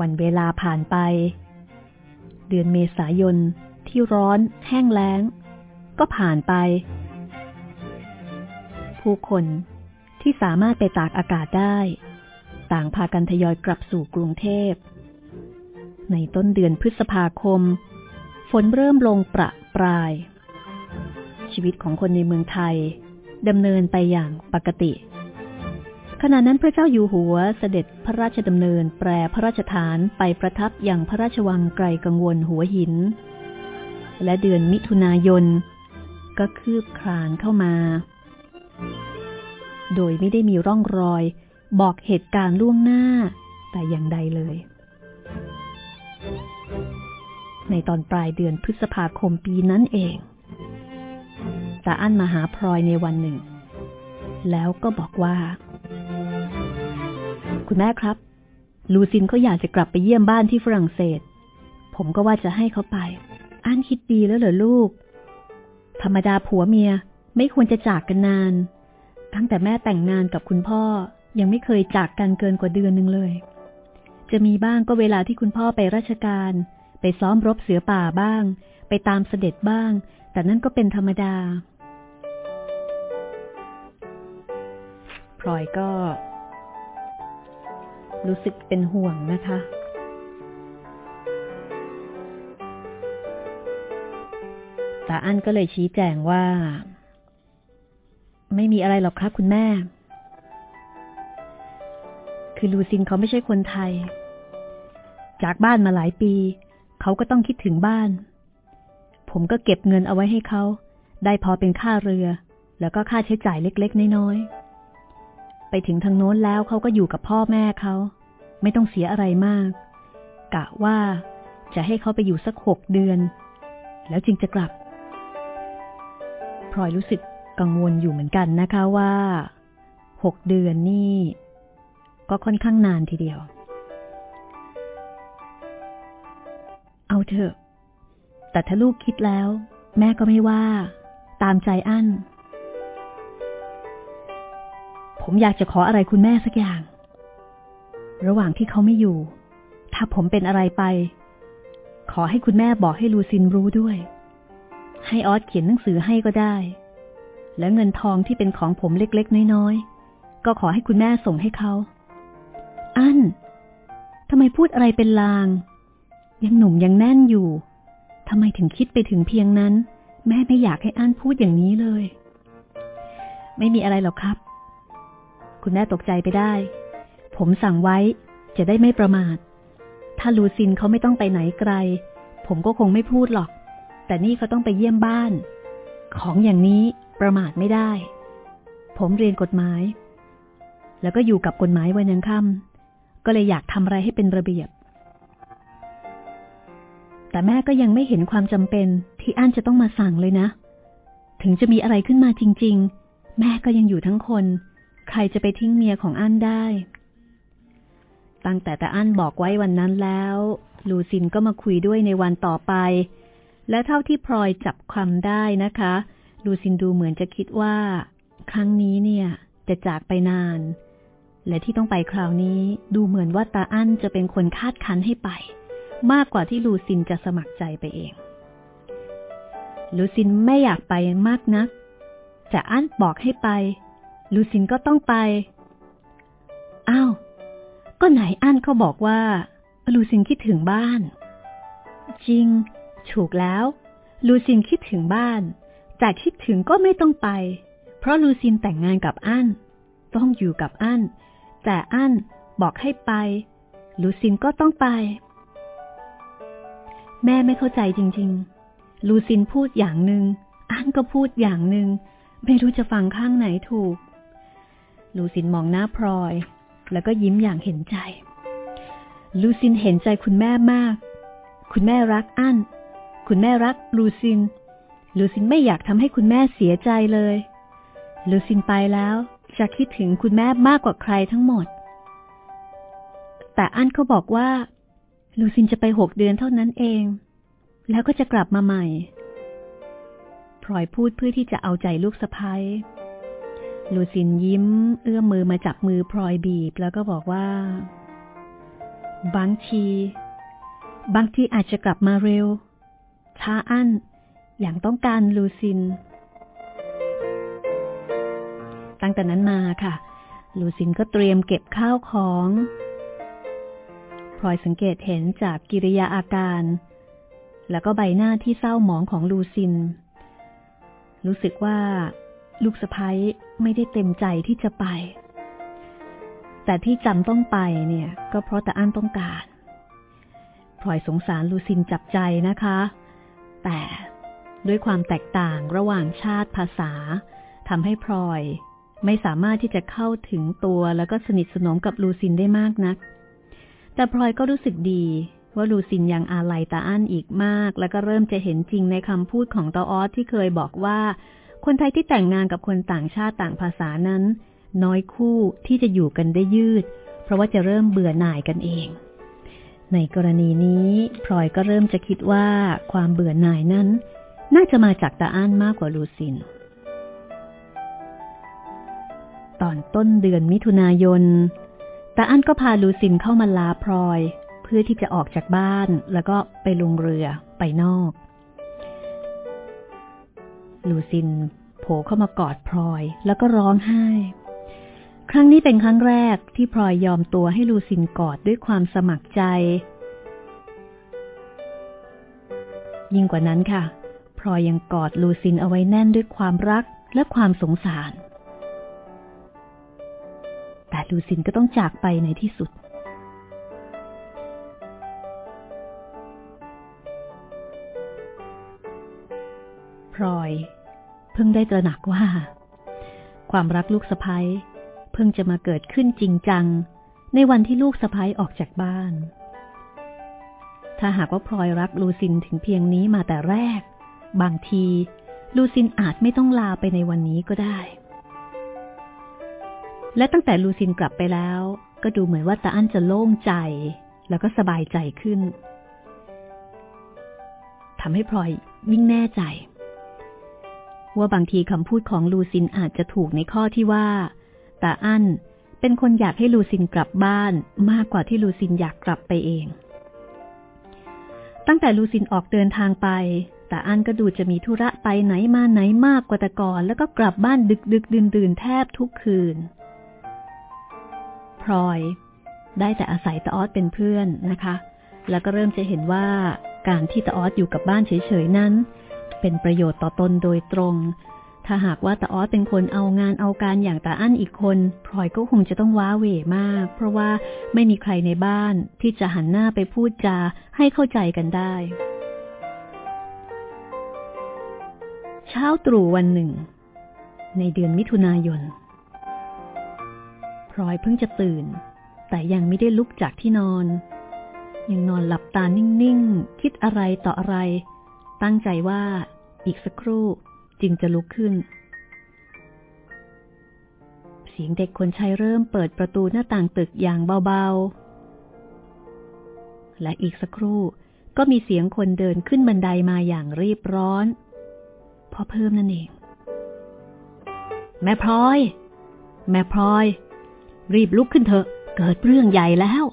วันเวลาผ่านไป เดือนเมษายนที่ร้อนแห้งแล้ง ก็ผ่านไป ผู้คนที่สามารถไปตากอากาศได้ ต่างพากันทยอยกลับสู่กรุงเทพ ในต้นเดือนพฤษภาคม ฝนเริ่มลงประปราย ชีวิตของคนในเมืองไทยดำเนินไปอย่างปกติ ขณะนั้นพระเจ้าอยู่หัวเสด็จพระราชดำเนินแปรพระราชฐานไปประทับอย่างพระราชวังไกลกังวลหัวหิน และเดือนมิถุนายน ก็คืบคลานเข้ามา โดยไม่ได้มีร่องรอย บอกเหตุการณ์ล่วงหน้า แต่อย่างใดเลย ในตอนปลายเดือนพฤษภาคมปีนั้นเองตาอั้นมาหาพลอยในวันหนึ่ง แล้วก็บอกว่า คุณแม่ครับ ลูซินเขาอยากจะกลับไปเยี่ยมบ้านที่ฝรั่งเศส ผมก็ว่าจะให้เขาไปอั้นคิดดีแล้วเหรอลูก ธรรมดาผัวเมียไม่ควรจะจากกันนาน ตั้งแต่แม่แต่งงานกับคุณพ่อยังไม่เคยจากกันเกินกว่าเดือนหนึ่งเลย จะมีบ้างก็เวลาที่คุณพ่อไปราชการ ไปซ้อมรบเสือป่าบ้าง ไปตามเสด็จบ้าง แต่นั่นก็เป็นธรรมดาพลอยก็ รู้สึกเป็นห่วงนะคะ ตาอั้นก็เลยชี้แจงว่า ไม่มีอะไรหรอกครับ คุณแม่ คือลูซินเขาไม่ใช่คนไทย จากบ้านมาหลายปี เขาก็ต้องคิดถึงบ้าน ผมก็เก็บเงินเอาไว้ให้เขา ได้พอเป็นค่าเรือ แล้วก็ค่าใช้จ่ายเล็ก ๆ น้อยๆ ไปถึงทางโน้นแล้วเขาก็อยู่กับพ่อแม่เขา ไม่ต้องเสียอะไรมาก กะว่าจะให้เขาไปอยู่สักหกเดือน แล้วจึงจะกลับพลอยรู้สึกกังวลอยู่เหมือนกันนะคะว่าหกเดือนนี่ก็ค่อนข้างนานทีเดียว เอาเถอะ แต่ถ้าลูกคิดแล้ว แม่ก็ไม่ว่า ตามใจอั้น ผมอยากจะขออะไรคุณแม่สักอย่าง ระหว่างที่เขาไม่อยู่ ถ้าผมเป็นอะไรไป ขอให้คุณแม่บอกให้ลูซินรู้ด้วย ให้ออสเขียนหนังสือให้ก็ได้ และเงินทองที่เป็นของผมเล็กๆ น้อยๆ ก็ขอให้คุณแม่ส่งให้เขา อันทำไมพูดอะไรเป็นลาง ยังหนุ่มยังแน่นอยู่ทำไมถึงคิดไปถึงเพียงนั้น แม่ไม่อยากให้อันพูดอย่างนี้เลย ไม่มีอะไรหรอกครับ คุณแม่ตกใจไปได้ ผมสั่งไว้จะได้ไม่ประมาท ถ้าลูซินเขาไม่ต้องไปไหนไกล ผมก็คงไม่พูดหรอก แต่นี่เขาต้องไปเยี่ยมบ้าน ของอย่างนี้ประมาทไม่ได้ ผมเรียนกฎหมาย แล้วก็อยู่กับกฎหมายวันยังค่ำก็เลยอยากทำอะไรให้เป็นระเบียบ แต่แม่ก็ยังไม่เห็นความจำเป็นที่อั้นจะต้องมาสั่งเลยนะ ถึงจะมีอะไรขึ้นมาจริง ๆ แม่ก็ยังอยู่ทั้งคน ใครจะไปทิ้งเมียของอั้นได้ ตั้งแต่แต่อั้นบอกไว้วันนั้นแล้ว ลูซินก็มาคุยด้วยในวันต่อไป และเท่าที่พลอยจับความได้นะคะดูซินดูเหมือนจะคิดว่า ครั้งนี้เนี่ยจะจากไปนาน และที่ต้องไปคราวนี้ดูเหมือนว่าตาอั้นจะเป็นคนคาดคันให้ไป มากกว่าที่ลูซินจะสมัครใจไปเอง ลูซินไม่อยากไปมากนักแต่อั้นบอกให้ไป ลูซินก็ต้องไป อ้าว ก็ไหนอั้นเขาบอกว่า ลูซินคิดถึงบ้าน จริง ถูกแล้ว ลูซินคิดถึงบ้าน แต่คิดถึงก็ไม่ต้องไป เพราะลูซินแต่งงานกับอั้น ต้องอยู่กับอั้น แต่อั้นบอกให้ไป ลูซินก็ต้องไป แม่ไม่เข้าใจจริง ๆ ลูซินพูดอย่างหนึ่งอั้นก็พูดอย่างหนึ่งไม่รู้จะฟังข้างไหนถูก ลูซินมองหน้าพลอย แล้วก็ยิ้มอย่างเห็นใจ ลูซินเห็นใจคุณแม่มาก คุณแม่รักอั้น คุณแม่รักลูซิน ลูซินไม่อยากทำให้คุณแม่เสียใจเลย ลูซินไปแล้วจะคิดถึงคุณแม่มากกว่าใครทั้งหมด แต่อั้นเขาบอกว่า ลูซินจะไปหกเดือนเท่านั้นเอง แล้วก็จะกลับมาใหม่พลอยพูดเพื่อที่จะเอาใจลูกสะพ้ย ลูซินยิ้ม เอื้อมมือมาจับมือพลอยบีบ แล้วก็บอกว่า บางที บางทีอาจจะกลับมาเร็ว ช้าอั้น อย่างต้องการลูซิน ตั้งแต่นั้นมาค่ะ ลูซินก็เตรียมเก็บข้าวของพลอยสังเกตเห็นจากกิริยาอาการ แล้วก็ใบหน้าที่เศร้าหมองของลูซิน รู้สึกว่า ลูกสะพ้ย ไม่ได้เต็มใจที่จะไป แต่ที่จำต้องไปเนี่ย ก็เพราะต่อันต้องการพลอยสงสารลูซินจับใจนะคะ แต่ด้วยความแตกต่างระหว่างชาติภาษาทำให้พลอยไม่สามารถที่จะเข้าถึงตัวแล้วก็สนิทสนมกับลูซินได้มากนัก แต่พลอยก็รู้สึกดีว่าลูซินยังอาลัยตาอั้นอีกมาก แล้วก็เริ่มจะเห็นจริงในคำพูดของตาออสที่เคยบอกว่า คนไทยที่แต่งงานกับคนต่างชาติต่างภาษานั้น น้อยคู่ที่จะอยู่กันได้ยืด เพราะว่าจะเริ่มเบื่อหน่ายกันเอง ในกรณีนี้พลอยก็เริ่มจะคิดว่าความเบื่อหน่ายนั้น น่าจะมาจากตาอั้นมากกว่าลูซิน ตอนต้นเดือนมิถุนายนตาอั้นก็พาลูซินเข้ามาลาพลอย เพื่อที่จะออกจากบ้านแล้วก็ไปลงเรือไปนอก ลูซิน โผล่เข้ามากอดพลอยแล้วก็ร้องไห้ ครั้งนี้เป็นครั้งแรกที่พลอยยอมตัวให้ลูซินกอดด้วยความสมัครใจ ยิ่งกว่านั้นค่ะ พลอยยังกอดลูซินเอาไว้แน่นด้วยความรักและความสงสาร แต่ลูซินก็ต้องจากไปในที่สุดพลอย พิ่งได้ตระหนักว่า ความรักลูกสะพ้ยเพิ่งจะมาเกิดขึ้นจริงจัง ในวันที่ลูกสะพ้ยออกจากบ้าน ถ้าหากว่าพลอยรักลูซินถึงเพียงนี้มาแต่แรก บางที ลูซินอาจไม่ต้องลาไปในวันนี้ก็ได้ และตั้งแต่ลูซินกลับไปแล้ว ก็ดูเหมือนว่าตาอั้นจะโล่งใจ แล้วก็สบายใจขึ้นทำให้พลอยยิ่งแน่ใจ ว่าบางทีคำพูดของลูซินอาจจะถูกในข้อที่ว่าตาอั้นเป็นคนอยากให้ลูซินกลับบ้านมากกว่าที่ลูซินอยากกลับไปเอง ตั้งแต่ลูซินออกเดินทางไปตาอั้นก็ดูจะมีธุระไปไหนมาไหนมากกว่าแต่ก่อน แล้วก็กลับบ้านดึกดึกดื่นดื่นแทบทุกคืน พลอย ได้แต่อาศัยตาออสเป็นเพื่อนนะคะ แล้วก็เริ่มจะเห็นว่าการที่ตาออสอยู่กับบ้านเฉยๆนั้น เป็นประโยชน์ต่อตนโดยตรง ถ้าหากว่าตาออสเป็นคนเอางานเอาการอย่างตาอั้นอีกคนพลอยก็คงจะต้องว้าเหวมาก เพราะว่าไม่มีใครในบ้านที่จะหันหน้าไปพูดจาให้เข้าใจกันได้ เช้าตรู่วันหนึ่ง ในเดือนมิถุนายนพลอยเพิ่งจะตื่น แต่ยังไม่ได้ลุกจากที่นอนยังนอนหลับตานิ่ง ๆ คิดอะไรต่ออะไร ตั้งใจว่าอีกสักครู่จึงจะลุกขึ้น เสียงเด็กคนใช้เริ่มเปิดประตูหน้าต่างตึกอย่างเบาๆ และอีกสักครู่ก็มีเสียงคนเดินขึ้นบันไดามาอย่างรีบร้อนพอเพิ่มนั่นเอง แม่พลอย แม่พลอย รีบลุกขึ้นเถอะ เกิดเรื่องใหญ่แล้ว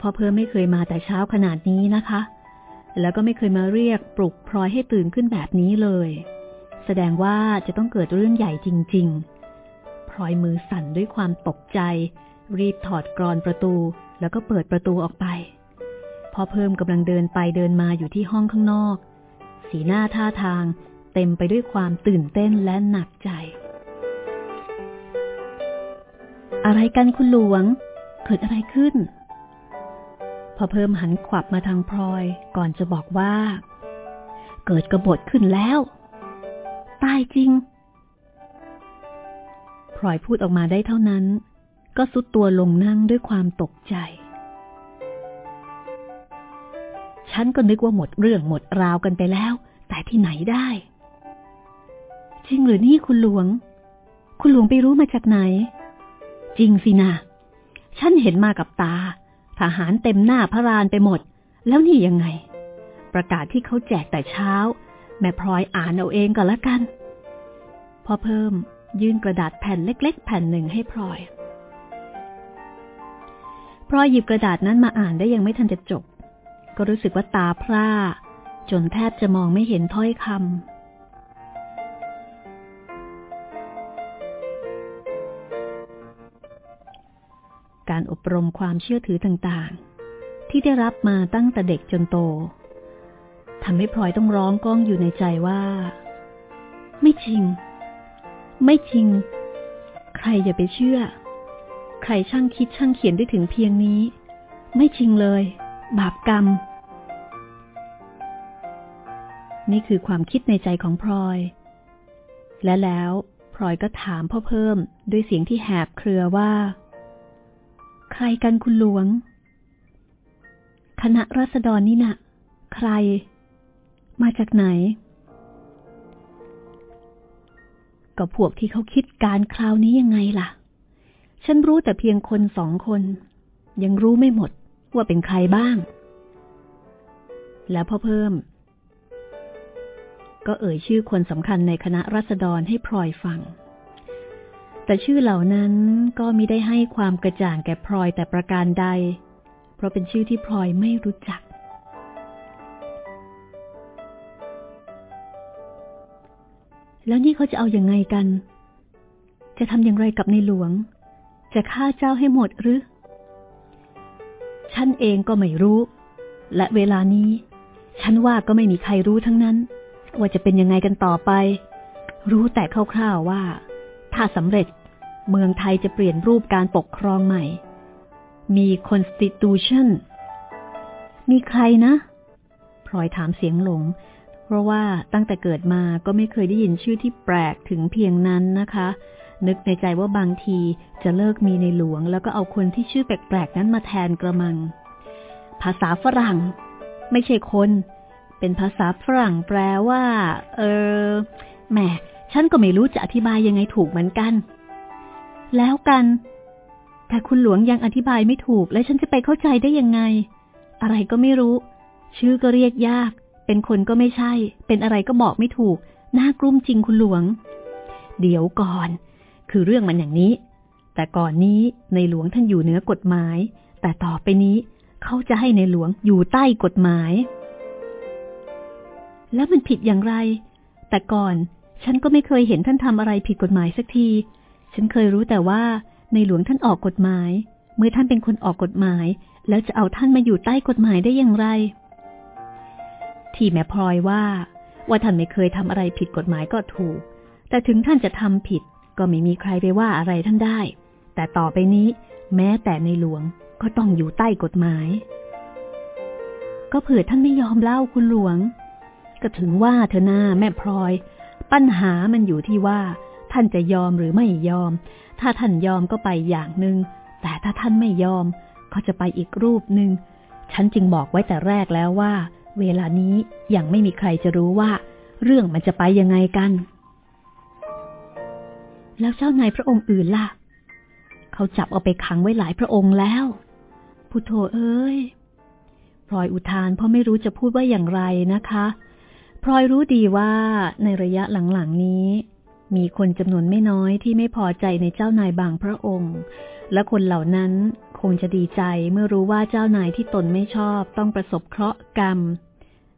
พ่อเพิ่มไม่เคยมาแต่เช้าขนาดนี้นะคะ แล้วก็ไม่เคยมาเรียกปลุกพลอยให้ตื่นขึ้นแบบนี้เลย แสดงว่าจะต้องเกิดเรื่องใหญ่จริง ๆ พลอยมือสั่นด้วยความตกใจ รีบถอดกรอนประตู แล้วก็เปิดประตูออกไป พ่อเพิ่มกำลังเดินไปเดินมาอยู่ที่ห้องข้างนอก สีหน้าท่าทางเต็มไปด้วยความตื่นเต้นและหนักใจ อะไรกันคุณหลวง เกิดอะไรขึ้น พอเพิ่มหันขวับมาทางพลอยก่อนจะบอกว่า เกิดกระบฏขึ้นแล้ว ตายจริงพลอยพูดออกมาได้เท่านั้น ก็สุดตัวลงนั่งด้วยความตกใจ ฉันก็นึกว่าหมดเรื่องหมดราวกันไปแล้ว แต่ที่ไหนได้ จริงหรือนี่คุณหลวง คุณหลวงไปรู้มาจากไหน จริงสินะ ฉันเห็นมากับตา ทหารเต็มหน้าพระรานไปหมด แล้วนี่ยังไง ประกาศที่เขาแจกแต่เช้า แม่พลอยอ่านเอาเองก็แล้วกัน พอเพิ่มยื่นกระดาษแผ่นเล็ก ๆ แผ่นหนึ่งให้พลอยพรอยหยิบกระดาษนั้นมาอ่านได้ยังไม่ทันจะจบ ก็รู้สึกว่าตาพร่า จนแทบจะมองไม่เห็นถ้อยคำ การอบรมความเชื่อถือต่างๆ ที่ได้รับมาตั้งแต่เด็กจนโตทำให้พลอยต้องร้องก้องอยู่ในใจว่า ไม่จริง ไม่จริง ใครอย่าไปเชื่อ ใครช่างคิดช่างเขียนได้ถึงเพียงนี้ ไม่จริงเลย บาปกรรม นี่คือความคิดในใจของพลอย และแล้วพลอยก็ถามพ่อเพิ่มด้วยเสียงที่แหบเครือว่า ใครกันคุณหลวง คณะรัษฎรนี่นะ่ะใคร มาจากไหน ก็พวกที่เขาคิดการคราวนี้ยังไงล่ะ ฉันรู้แต่เพียงคนสองคน ยังรู้ไม่หมดว่าเป็นใครบ้าง แล้วพ่อเพิ่ม ก็เอ่ยชื่อคนสำคัญในคณะรัษฎรให้พลอยฟัง แต่ชื่อเหล่านั้นก็มิได้ให้ความกระจ่างแก่พลอยแต่ประการใด เพราะเป็นชื่อที่พลอยไม่รู้จัก แล้วนี่เขาจะเอาอยัางไงกัน จะทำอย่างไรกับในหลวง จะฆ่าเจ้าให้หมดหรือ ฉันเองก็ไม่รู้ และเวลานี้ ฉันว่าก็ไม่มีใครรู้ทั้งนั้น ว่าจะเป็นยังไงกันต่อไป รู้แต่คร่าวๆว่าถ้าสำเร็จ เมืองไทยจะเปลี่ยนรูปการปกครองใหม่ มี constitution มีใครนะพลอยถามเสียงหลง เพราะว่าตั้งแต่เกิดมาก็ไม่เคยได้ยินชื่อที่แปลกถึงเพียงนั้นนะคะ นึกในใจว่าบางทีจะเลิกมีในหลวง แล้วก็เอาคนที่ชื่อแปลกๆนั้นมาแทนกระมัง ภาษาฝรั่ง ไม่ใช่คน เป็นภาษาฝรั่งแปลว่า เออแหมฉันก็ไม่รู้จะอธิบายยังไงถูกเหมือนกัน แล้วกัน แต่คุณหลวงยังอธิบายไม่ถูก และฉันจะไปเข้าใจได้ยังไง อะไรก็ไม่รู้ ชื่อก็เรียกยาก เป็นคนก็ไม่ใช่ เป็นอะไรก็บอกไม่ถูก น่ากลุ้มจริงคุณหลวง เดี๋ยวก่อน คือเรื่องมันอย่างนี้ แต่ก่อนนี้ในหลวงท่านอยู่เหนือกฎหมาย แต่ต่อไปนี้เขาจะให้ในหลวงอยู่ใต้กฎหมาย แล้วมันผิดอย่างไร แต่ก่อนฉันก็ไม่เคยเห็นท่านทำอะไรผิดกฎหมายสักที ฉันเคยรู้แต่ว่าในหลวงท่านออกกฎหมาย เมื่อท่านเป็นคนออกกฎหมาย แล้วจะเอาท่านมาอยู่ใต้กฎหมายได้อย่างไร ที่แม่พลอยว่า ว่าท่านไม่เคยทำอะไรผิดกฎหมายก็ถูก แต่ถึงท่านจะทำผิด ก็ไม่มีใครไปว่าอะไรท่านได้ แต่ต่อไปนี้ แม้แต่ในหลวงก็ต้องอยู่ใต้กฎหมาย ก็เผื่อท่านไม่ยอมเล่าคุณหลวง ก็ถึงว่าเธอหน้าแม่พลอย ปัญหามันอยู่ที่ว่า ท่านจะยอมหรือไม่ยอม ถ้าท่านยอมก็ไปอย่างหนึง่ง แต่ถ้าท่านไม่ยอมก็จะไปอีกรูปหนึง่ง ฉันจึงบอกไว้แต่แรกแล้วว่า เวลานี้ยังไม่มีใครจะรู้ว่า เรื่องมันจะไปยังไงกัน แล้วเจ้านายพระองค์อื่นล่ะ เขาจับเอาไปขังไว้หลายพระองค์แล้ว พุทโธเอ้ยพลอยอุทานเพราะไม่รู้จะพูดว่าอย่างไรนะคะพลอยรู้ดีว่าในระยะหลังๆนี้ มีคนจำนวนไม่น้อยที่ไม่พอใจในเจ้านายบางพระองค์ และคนเหล่านั้นคงจะดีใจเมื่อรู้ว่าเจ้านายที่ตนไม่ชอบต้องประสบเคราะห์กรรม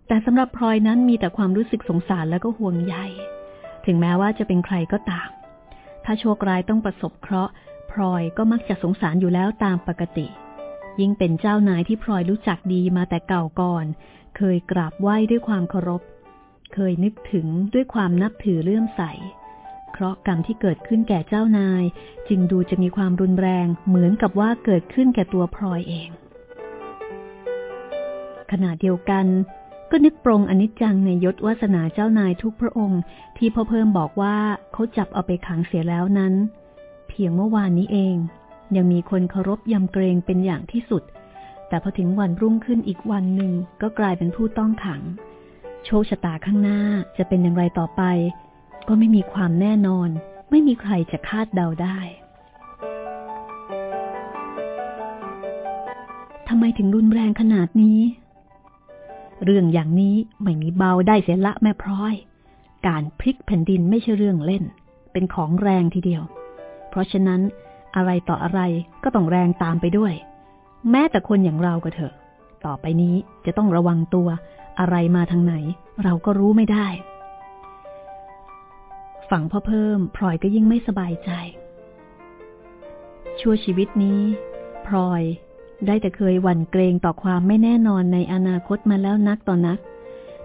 แต่สำหรับพลอยนั้นมีแต่ความรู้สึกสงสารและก็ห่วงใย ถึงแม้ว่าจะเป็นใครก็ตาม ถ้าโชคร้ายต้องประสบเคราะห์พลอยก็มักจะสงสารอยู่แล้วตามปกติ ยิ่งเป็นเจ้านายที่พลอยรู้จักดีมาแต่เก่าก่อน เคยกราบไหว้ด้วยความเคารพ เคยนึกถึงด้วยความนับถือเลื่อมใส ราะกรรมที่เกิดขึ้นแก่เจ้านาย จึงดูจะมีความรุนแรงเหมือนกับว่าเกิดขึ้นแก่ตัวพลอยเอง ขณะเดียวกัน ก็นึกปรงอนิจจังในยศวาสนาเจ้านายทุกพระองค์ที่พ่อเพิ่มบอกว่าเขาจับเอาไปขังเสียแล้วนั้น เพียงเมื่อวานนี้เอง ยังมีคนเคารพยำเกรงเป็นอย่างที่สุด แต่พอถึงวันรุ่งขึ้นอีกวันหนึ่งก็กลายเป็นผู้ต้องขังโชคชะตาข้างหน้าจะเป็นอย่างไรต่อไป ก็ไม่มีความแน่นอน ไม่มีใครจะคาดเดาได้ทำไมถึงรุนแรงขนาดนี้ เรื่องอย่างนี้ไม่มีเบาได้เสียละแม่พร้อย การพลิกแผ่นดินไม่ใช่เรื่องเล่น เป็นของแรงทีเดียว เพราะฉะนั้นอะไรต่ออะไรก็ต้องแรงตามไปด้วย แม้แต่คนอย่างเราก็เถอะ ต่อไปนี้จะต้องระวังตัวอะไรมาทางไหน เราก็รู้ไม่ได้ ฝั่งพ่อเพิ่มพลอยก็ยิ่งไม่สบายใจ ชั่วชีวิตนี้พลอยได้แต่เคยหวั่นเกรงต่อความไม่แน่นอนในอนาคตมาแล้วนักต่อนนัก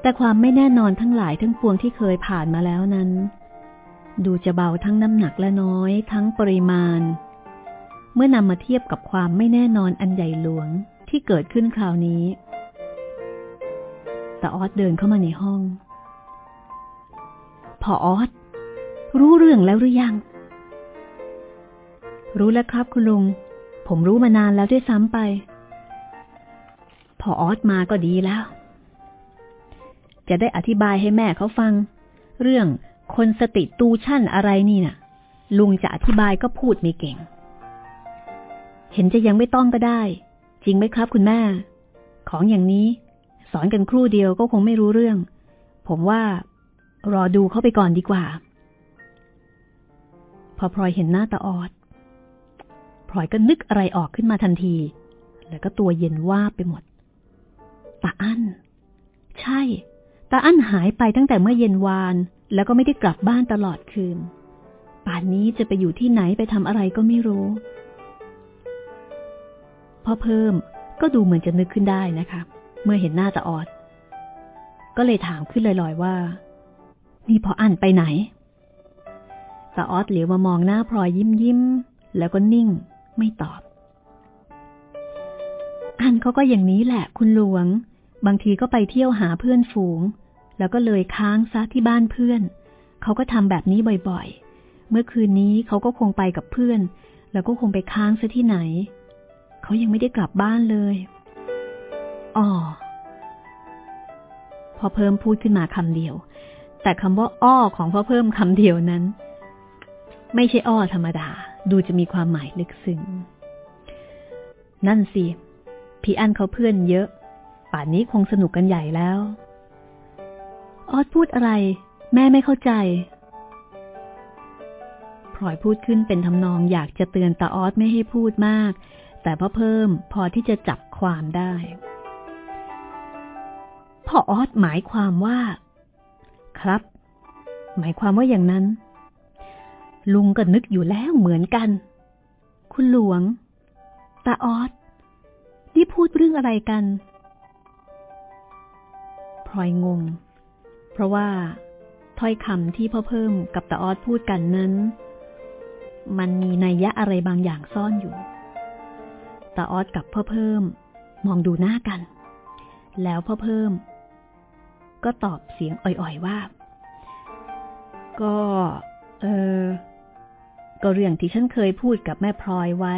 แต่ความไม่แน่นอนทั้งหลายทั้งปวงที่เคยผ่านมาแล้วนั้น ดูจะเบาทั้งน้ำหนักและน้อยทั้งปริมาณ เมื่อนำมาเทียบกับความไม่แน่นอนอันใหญ่หลวงที่เกิดขึ้นคราวนี้แต่ออสเดินเข้ามาในห้อง พอออส รู้เรื่องแล้วหรือยัง รู้แล้วครับคุณลุง ผมรู้มานานแล้วด้วยซ้ำไป พอออสมาก็ดีแล้ว จะได้อธิบายให้แม่เขาฟัง เรื่องคนสติตูชั่นอะไรนี่นะ่ะ ลุงจะอธิบายก็พูดไม่เก่ง เห็นจะยังไม่ต้องก็ได้ จริงไหมครับคุณแม่ ของอย่างนี้ สอนกันครู่เดียวก็คงไม่รู้เรื่อง ผมว่ารอดูเข้าไปก่อนดีกว่า พอพลอยเห็นหน้าตาออดพลอยก็นึกอะไรออกขึ้นมาทันที แล้วก็ตัวเย็นว่าไปหมดตาอั้น ใช่ตาอั้นหายไปตั้งแต่เมื่อเย็นวาน แล้วก็ไม่ได้กลับบ้านตลอดคืน ป่านนี้จะไปอยู่ที่ไหนไปทำอะไรก็ไม่รู้พอเพิ่มก็ดูเหมือนจะนึกขึ้นได้นะคะ เมื่อเห็นหน้าตาออด ก็เลยถามขึ้นลอยๆว่า นี่พออั้นไปไหน ตาออดเหลียวมามองหน้าพลอยยิ้มยิ้ม แล้วก็นิ่ง ไม่ตอบ อันเขาก็อย่างนี้แหละ คุณหลวง บางทีก็ไปเที่ยวหาเพื่อนฝูง แล้วก็เลยค้างซะที่บ้านเพื่อน เขาก็ทำแบบนี้บ่อยๆ เมื่อคืนนี้เขาก็คงไปกับเพื่อน แล้วก็คงไปค้างซะที่ไหน เขายังไม่ได้กลับบ้านเลยอ๋อพอเพิ่มพูดขึ้นมาคำเดียว แต่คำว่าอ้อของพ่อเพิ่มคำเดียวนั้น ไม่ใช่อ้อธรรมดา ดูจะมีความหมายลึกซึ้ง นั่นสิ พี่อันเขาเพื่อนเยอะ ป่านนี้คงสนุกกันใหญ่แล้ว ออดพูดอะไร แม่ไม่เข้าใจพลอยพูดขึ้นเป็นทำนองอยากจะเตือนตาออดไม่ให้พูดมาก แต่พ่อเพิ่มพอที่จะจับความได้ พ่อออสหมายความว่า ครับ หมายความว่าอย่างนั้น ลุงก็นึกอยู่แล้วเหมือนกัน คุณหลวง ตาออสนี่พูดเรื่องอะไรกันพลอยงง เพราะว่าถ้อยคำที่พ่อเพิ่มกับตาออสพูดกันนั้น มันมีนัยยะอะไรบางอย่างซ่อนอยู่ตาออสกับพ่อเพิ่ม มองดูหน้ากัน แล้วพ่อเพิ่ม ก็ตอบเสียงอ่อยๆว่า ก็ เออ ก็เรื่องที่ฉันเคยพูดกับแม่พลอยไว้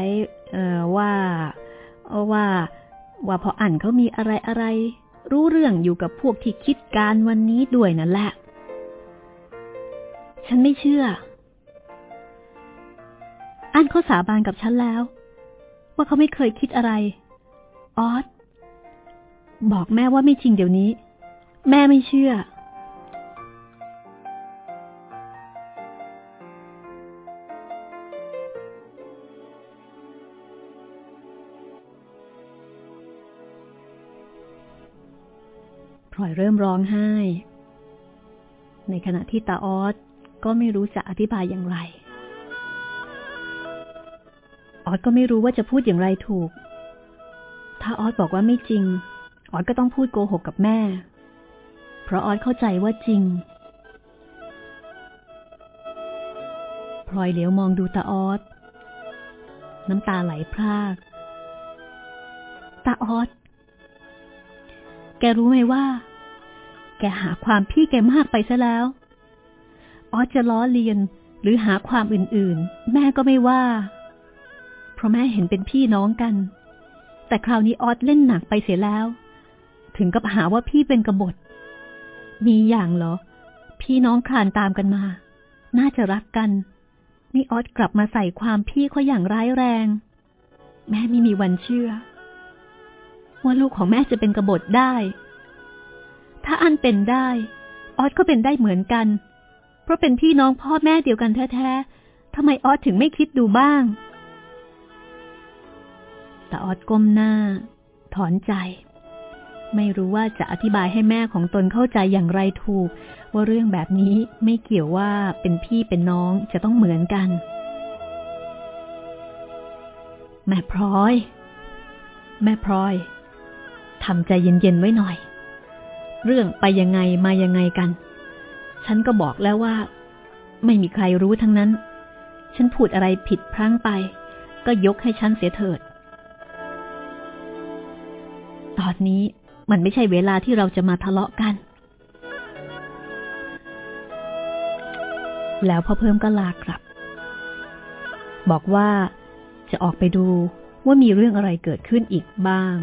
เออว่าว่าว่าพออ่านเขามีอะไรอะไร รู้เรื่องอยู่กับพวกที่คิดการวันนี้ด้วยนั่นแหละ ฉันไม่เชื่อ อันเขาสาบานกับฉันแล้ว ว่าเขาไม่เคยคิดอะไร ออสบอกแม่ว่าไม่จริงเดี๋ยวนี้ แม่ไม่เชื่อ พลอยเริ่มร้องไห้ ในขณะที่ตาออสก็ไม่รู้จะอธิบายอย่างไร ออสก็ไม่รู้ว่าจะพูดอย่างไรถูก ถ้าออสบอกว่าไม่จริง ออสก็ต้องพูดโกหกกับแม่ เพราะออสเข้าใจว่าจริง พลอยเหลียวมองดูตาออส น้ำตาไหลพราก ตาออส แกรู้ไหมว่า แกหาความพี่แกมากไปซะแล้ว ออสจะล้อเลียนหรือหาความอื่นๆ แม่ก็ไม่ว่า เพราะแม่เห็นเป็นพี่น้องกัน แต่คราวนี้ออสเล่นหนักไปเสียแล้ว ถึงกับหาว่าพี่เป็นกบฏ มีอย่างเหรอ พี่น้องคลานตามกันมา น่าจะรักกัน นี่ออสกลับมาใส่ความพี่เขาอย่างร้ายแรง แม่ไม่มีวันเชื่อ ว่าลูกของแม่จะเป็นกบฏได้ ถ้าอันเป็นได้ ออสก็เป็นได้เหมือนกัน เพราะเป็นพี่น้องพ่อแม่เดียวกันแท้ๆทำไมออสถึงไม่คิดดูบ้าง แตาออดก้มหน้า ถอนใจ ไม่รู้ว่าจะอธิบายให้แม่ของตนเข้าใจอย่างไรถูก ว่าเรื่องแบบนี้ไม่เกี่ยวว่าเป็นพี่เป็นน้องจะต้องเหมือนกัน แม่พลอย แม่พลอย ทำใจเย็นๆไว้หน่อย เรื่องไปยังไงมายังไงกัน ฉันก็บอกแล้วว่า ไม่มีใครรู้ทั้งนั้น ฉันพูดอะไรผิดพลั้งไป ก็ยกให้ฉันเสียเถิด ตอนนี้มันไม่ใช่เวลาที่เราจะมาทะเลาะกัน แล้วพ่อเพิ่มก็ลากลับ บอกว่าจะออกไปดูว่ามีเรื่องอะไรเกิดขึ้นอีกบ้าง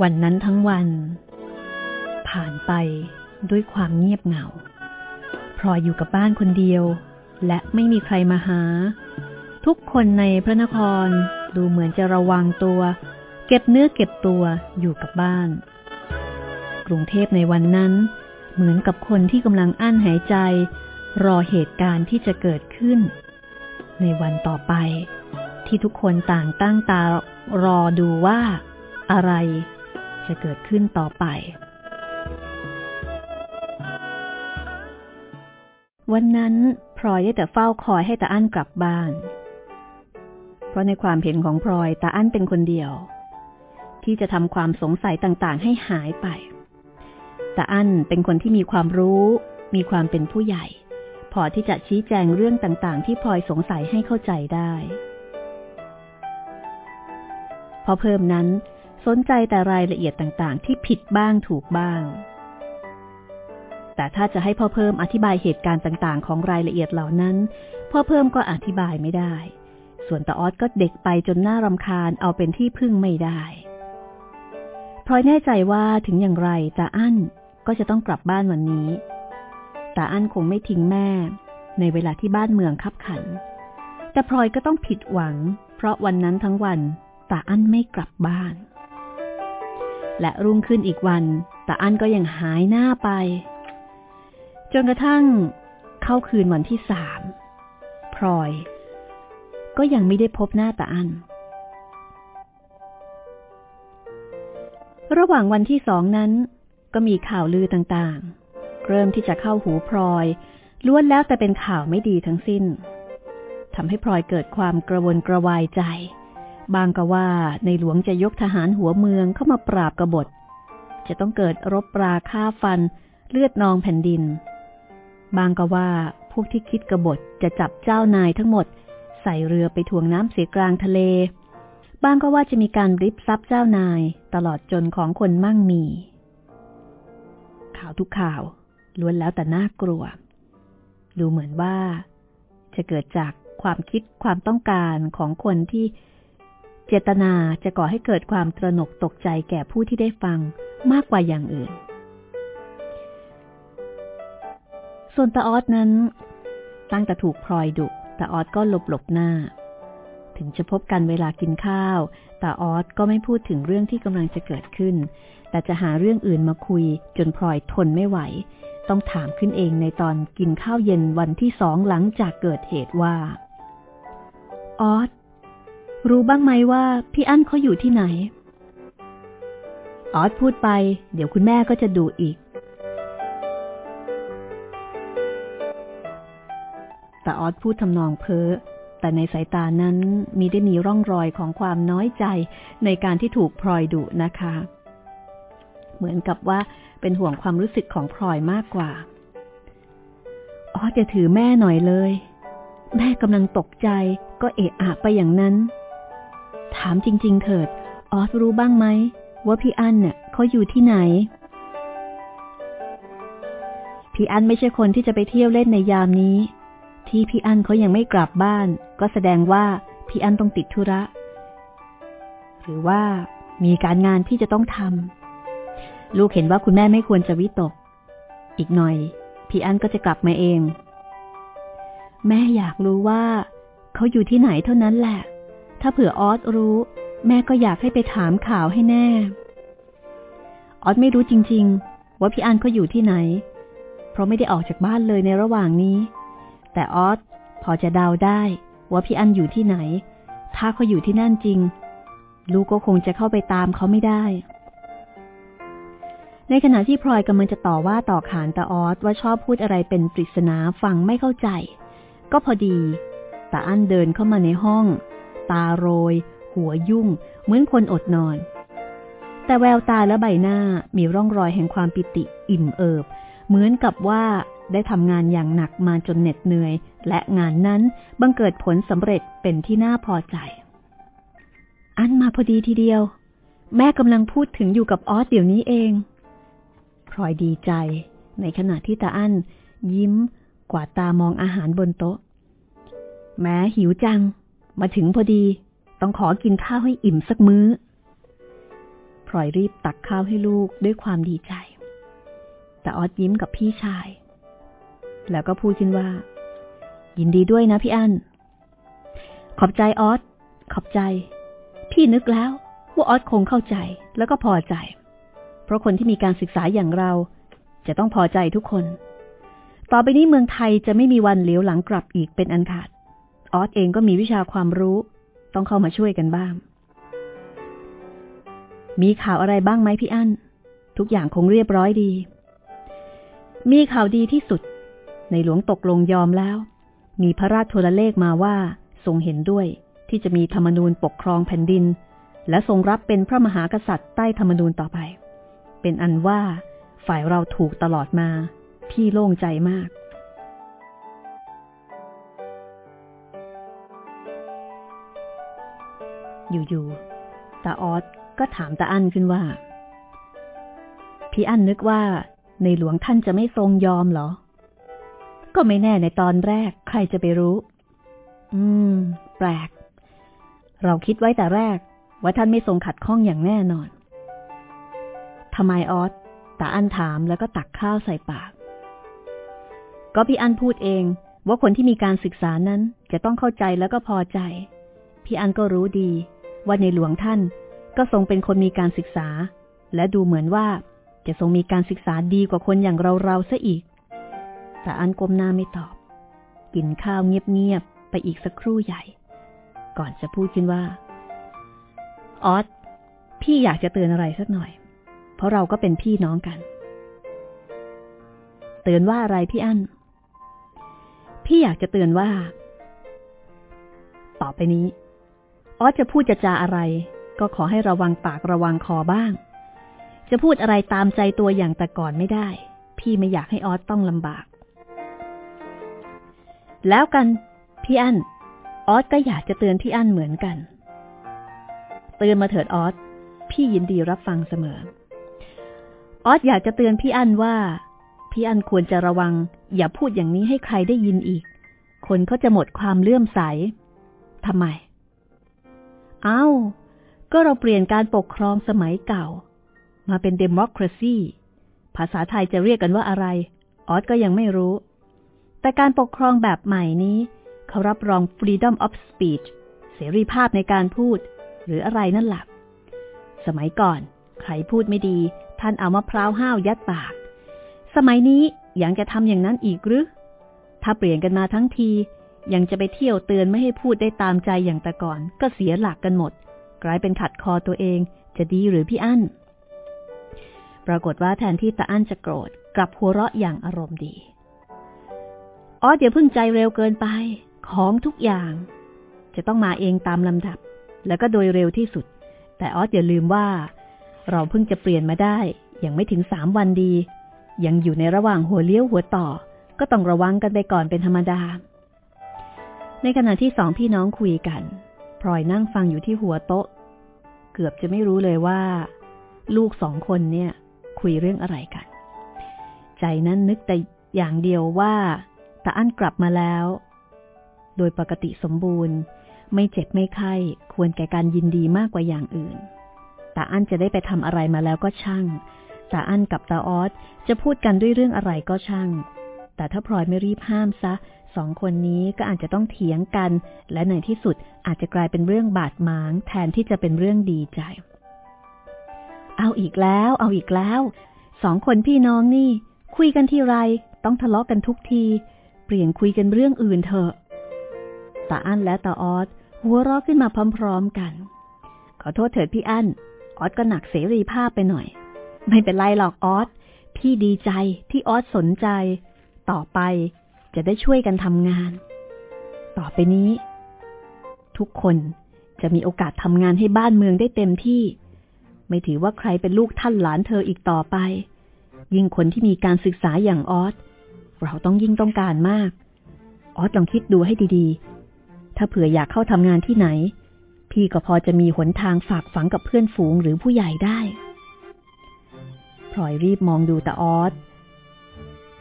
วันนั้นทั้งวัน ผ่านไปด้วยความเงียบเหงาพลอยอยู่กับบ้านคนเดียว และไม่มีใครมาหา ทุกคนในพระนครดูเหมือนจะระวังตัว เก็บเนื้อเก็บตัวอยู่กับบ้าน กรุงเทพในวันนั้น เหมือนกับคนที่กำลังอั้นหายใจ รอเหตุการณ์ที่จะเกิดขึ้น ในวันต่อไปที่ทุกคนต่างตั้งตารอดูว่าอะไร จะเกิดขึ้นต่อไป วันนั้นพลอยได้แต่เฝ้าคอยให้ตาอั้นกลับบ้าน เพราะในความเห็นของพลอยตาอั้นเป็นคนเดียว ที่จะทำความสงสัยต่างๆ ให้หายไปตาอั้นเป็นคนที่มีความรู้ มีความเป็นผู้ใหญ่ พอที่จะชี้แจงเรื่องต่างๆ ที่พลอยสงสัยให้เข้าใจได้ พอเพิ่มนั้น สนใจแต่รายละเอียดต่างๆ ที่ผิดบ้างถูกบ้าง แต่ถ้าจะให้พ่อเพิ่มอธิบายเหตุการณ์ต่างๆ ของรายละเอียดเหล่านั้น พ่อเพิ่มก็อธิบายไม่ได้ ส่วนตาออสก็เด็กไปจนน่ารำคาญเอาเป็นที่พึ่งไม่ได้พลอยแน่ใจว่าถึงอย่างไรตาอั้นก็จะต้องกลับบ้านวันนี้ตาอั้นคงไม่ทิ้งแม่ ในเวลาที่บ้านเมืองคับขัน แต่พลอยก็ต้องผิดหวัง เพราะวันนั้นทั้งวันตาอั้นไม่กลับบ้าน และรุ่งขึ้นอีกวันตาอั้นก็ยังหายหน้าไป จนกระทั่งเข้าคืนวันที่สามพลอย ก็ยังไม่ได้พบหน้าตาอั้นระหว่างวันที่สองนั้น ก็มีข่าวลือต่างๆ เริ่มที่จะเข้าหูพลอย ล้วนแล้วแต่เป็นข่าวไม่ดีทั้งสิ้นทำให้พลอยเกิดความกระวนกระวายใจ บางก็ว่าในหลวงจะยกทหารหัวเมืองเข้ามาปราบกบฏ จะต้องเกิดรบปราฆ่าฟัน เลือดนองแผ่นดิน บางก็ว่าพวกที่คิดกบฏจะจับเจ้านายทั้งหมด ใส่เรือไปถ่วงน้ำเสียกลางทะเล บางก็ว่าจะมีการริบทรัพย์เจ้านายตลอดจนของคนมั่งมี ข่าวทุกข่าวล้วนแล้วแต่น่ากลัว ดูเหมือนว่า จะเกิดจากความคิดความต้องการของคนที่ เจตนาจะก่อให้เกิดความตระหนกตกใจแก่ผู้ที่ได้ฟังมากกว่าอย่างอื่น ส่วนตาออสนั้น ตั้งแต่ถูกพลอยดุตาออสก็หลบหลบหน้า ถึงจะพบกันเวลากินข้าวตาออสก็ไม่พูดถึงเรื่องที่กำลังจะเกิดขึ้น แต่จะหาเรื่องอื่นมาคุย จนพลอยทนไม่ไหว ต้องถามขึ้นเองในตอนกินข้าวเย็นวันที่สองหลังจากเกิดเหตุว่า ออส รู้บ้างไหมว่าพี่อั้นเขาอยู่ที่ไหน ออสพูดไป เดี๋ยวคุณแม่ก็จะดูอีก แต่ออสพูดทำนองเพ้อ แต่ในสายตานั้นมีได้มีร่องรอยของความน้อยใจในการที่ถูกพลอยดุนะคะ เหมือนกับว่าเป็นห่วงความรู้สึกของพลอยมากกว่า ออสจะถือแม่หน่อยเลย แม่กำลังตกใจก็เอะอะไปอย่างนั้น ถามจริง ๆ เถิด ออสรู้บ้างไหมว่าพี่อั้นเนี่ยเขาอยู่ที่ไหน พี่อั้นไม่ใช่คนที่จะไปเที่ยวเล่นในยามนี้ ที่พี่อั้นเขายังไม่กลับบ้าน ก็แสดงว่าพี่อั้นต้องติดธุระ หรือว่ามีการงานที่จะต้องทำลูกเห็นว่าคุณแม่ไม่ควรจะวิตก อีกหน่อย พี่อั้นก็จะกลับมาเอง แม่อยากรู้ว่าเขาอยู่ที่ไหนเท่านั้นแหละ ถ้าเผื่อออสรู้ แม่ก็อยากให้ไปถามข่าวให้แน่ ออสไม่รู้จริง ๆ ว่าพี่อันเขาอยู่ที่ไหน เพราะไม่ได้ออกจากบ้านเลยในระหว่างนี้ แต่ออสพอจะเดาได้ว่าพี่อันอยู่ที่ไหน ถ้าเขาอยู่ที่นั่นจริง ลูกก็คงจะเข้าไปตามเขาไม่ได้ ในขณะที่พลอยกำลังจะต่อว่าต่อขานตาออสว่าชอบพูดอะไรเป็นปริศนาฟังไม่เข้าใจ ก็พอดีตาอั้นเดินเข้ามาในห้อง ตาโรย หัวยุ่ง เหมือนคนอดนอน แต่แววตาและใบหน้ามีร่องรอยแห่งความปิติอิ่มเอิบ เหมือนกับว่าได้ทำงานอย่างหนักมาจนเหน็ดเหนื่อย และงานนั้นบังเกิดผลสำเร็จเป็นที่น่าพอใจ อันมาพอดีทีเดียว แม่กำลังพูดถึงอยู่กับออสเดี๋ยวนี้เองพลอยดีใจ ในขณะที่ตาอั้นยิ้มกวาดตามองอาหารบนโต๊ะ แม้หิวจัง มาถึงพอดี ต้องขอกินข้าวให้อิ่มสักมื้อพลอยรีบตักข้าวให้ลูกด้วยความดีใจ แต่ออสยิ้มกับพี่ชาย แล้วก็พูดขึ้นว่า ยินดีด้วยนะพี่อั้นขอบใจออสขอบใจ พี่นึกแล้วว่าออสคงเข้าใจแล้วก็พอใจ เพราะคนที่มีการศึกษาอย่างเรา จะต้องพอใจทุกคน ต่อไปนี้เมืองไทยจะไม่มีวันเหลียวหลังกลับอีกเป็นอันขาด ออสเองก็มีวิชาความรู้ ต้องเข้ามาช่วยกันบ้าง มีข่าวอะไรบ้างไหมพี่อั้น ทุกอย่างคงเรียบร้อยดี มีข่าวดีที่สุด ในหลวงตกลงยอมแล้ว มีพระราชโทรเลขมาว่า ทรงเห็นด้วยที่จะมีธรรมนูญปกครองแผ่นดิน และทรงรับเป็นพระมหากษัตริย์ใต้ธรรมนูญต่อไป เป็นอันว่าฝ่ายเราถูกตลอดมา พี่โล่งใจมาก อยู่ๆตาออสก็ถามตาอั้นขึ้นว่า พี่อั้นนึกว่าในหลวงท่านจะไม่ทรงยอมเหรอ ก็ไม่แน่ในตอนแรกใครจะไปรู้ อืม แปลก เราคิดไว้แต่แรก ว่าท่านไม่ทรงขัดข้องอย่างแน่นอนทำไมออสตาอันถามแล้วก็ตักข้าวใส่ปาก ก็พี่อันพูดเองว่าคนที่มีการศึกษานั้นจะต้องเข้าใจแล้วก็พอใจ พี่อันก็รู้ดี ว่าในหลวงท่านก็ทรงเป็นคนมีการศึกษา และดูเหมือนว่าจะทรงมีการศึกษาดีกว่าคนอย่างเราเราซะอีก แต่อันก้มหน้าไม่ตอบ กินข้าวเงียบๆไปอีกสักครู่ใหญ่ ก่อนจะพูดขึ้นว่า ออสพี่อยากจะเตือนอะไรสักหน่อย เพราะเราก็เป็นพี่น้องกัน เตือนว่าอะไรพี่อั้น พี่อยากจะเตือนว่า ต่อไปนี้ ออสจะพูดจะจาอะไร ก็ขอให้ระวังปากระวังคอบ้าง จะพูดอะไรตามใจตัวอย่างแต่ก่อนไม่ได้ พี่ไม่อยากให้ออสต้องลำบาก แล้วกัน พี่อั้นออสก็อยากจะเตือนพี่อั้นเหมือนกัน เตือนมาเถิดออสพี่ยินดีรับฟังเสมอ ออสอยากจะเตือนพี่อั้นว่า พี่อั้นควรจะระวัง อย่าพูดอย่างนี้ให้ใครได้ยินอีก คนเขาจะหมดความเลื่อมใสทำไม อา้าก็เราเปลี่ยนการปกครองสมัยเก่า มาเป็นเดโมคราซีภาษาไทยจะเรียกกันว่าอะไร ออสก็ยังไม่รู้ แต่การปกครองแบบใหม่นี้ เขารับรอง freedom of speech เสรีภาพในการพูด หรืออะไรนั่นแหละสมัยก่อน ใครพูดไม่ดี ท่านเอามะพร้าวห้าวยัดปาก สมัยนี้ยังจะทำอย่างนั้นอีกหรือ ถ้าเปลี่ยนกันมาทั้งที ยังจะไปเที่ยวเตือนไม่ให้พูดได้ตามใจอย่างแต่ก่อน ก็เสียหลักกันหมด กลายเป็นขัดคอตัวเองจะดีหรือพี่อั้น ปรากฏว่าแทนที่ตาอั้นจะโกรธกลับหัวเราะอย่างอารมณ์ดีอ๋อเดี๋ยวพึ่งใจเร็วเกินไป ของทุกอย่าง จะต้องมาเองตามลำดับ แล้วก็โดยเร็วที่สุด แต่ออสอย่าลืมว่า เราเพิ่งจะเปลี่ยนมาได้ ยังไม่ถึงสามวันดี ยังอยู่ในระหว่างหัวเลี้ยวหัวต่อ ก็ต้องระวังกันไปก่อนเป็นธรรมดา ในขณะที่สองพี่น้องคุยกันพลอยนั่งฟังอยู่ที่หัวโต๊ะ เกือบจะไม่รู้เลยว่า ลูกสองคนเนี่ย คุยเรื่องอะไรกัน ใจนั้นนึกแต่อย่างเดียวว่าตาอั้นกลับมาแล้ว โดยปกติสมบูรณ์ ไม่เจ็บไม่ไข้ควรแก่การยินดีมากกว่าอย่างอื่นตาอั้นจะได้ไปทำอะไรมาแล้วก็ช่างตาอั้นกับตาออสจะพูดกันด้วยเรื่องอะไรก็ช่าง แต่ถ้าพลอยไม่รีบห้ามซะ สองคนนี้ก็อาจจะต้องเถียงกัน และในที่สุดอาจจะกลายเป็นเรื่องบาดหมาง แทนที่จะเป็นเรื่องดีใจ เอาอีกแล้ว เอาอีกแล้วสองคนพี่น้องนี่ คุยกันที่ไร ต้องทะเลาะกันทุกที เปลี่ยนคุยกันเรื่องอื่นเถอะตาอั้นและตาออสหัวเราะขึ้นมาพร้อม ๆกัน ขอโทษเถิดพี่อั้นออสก็หนักเสรีภาพไปหน่อย ไม่เป็นไรหรอกออสพี่ดีใจที่ออสสนใจ ต่อไป จะได้ช่วยกันทำงาน ต่อไปนี้ ทุกคนจะมีโอกาสทำงานให้บ้านเมืองได้เต็มที่ ไม่ถือว่าใครเป็นลูกท่านหลานเธออีกต่อไป ยิ่งคนที่มีการศึกษาอย่างออสเราต้องยิ่งต้องการมาก ออสลองคิดดูให้ดีๆ ถ้าเผื่ออยากเข้าทำงานที่ไหน พี่ก็พอจะมีหนทางฝากฝังกับเพื่อนฝูงหรือผู้ใหญ่ได้พลอยรีบมองดูตาออส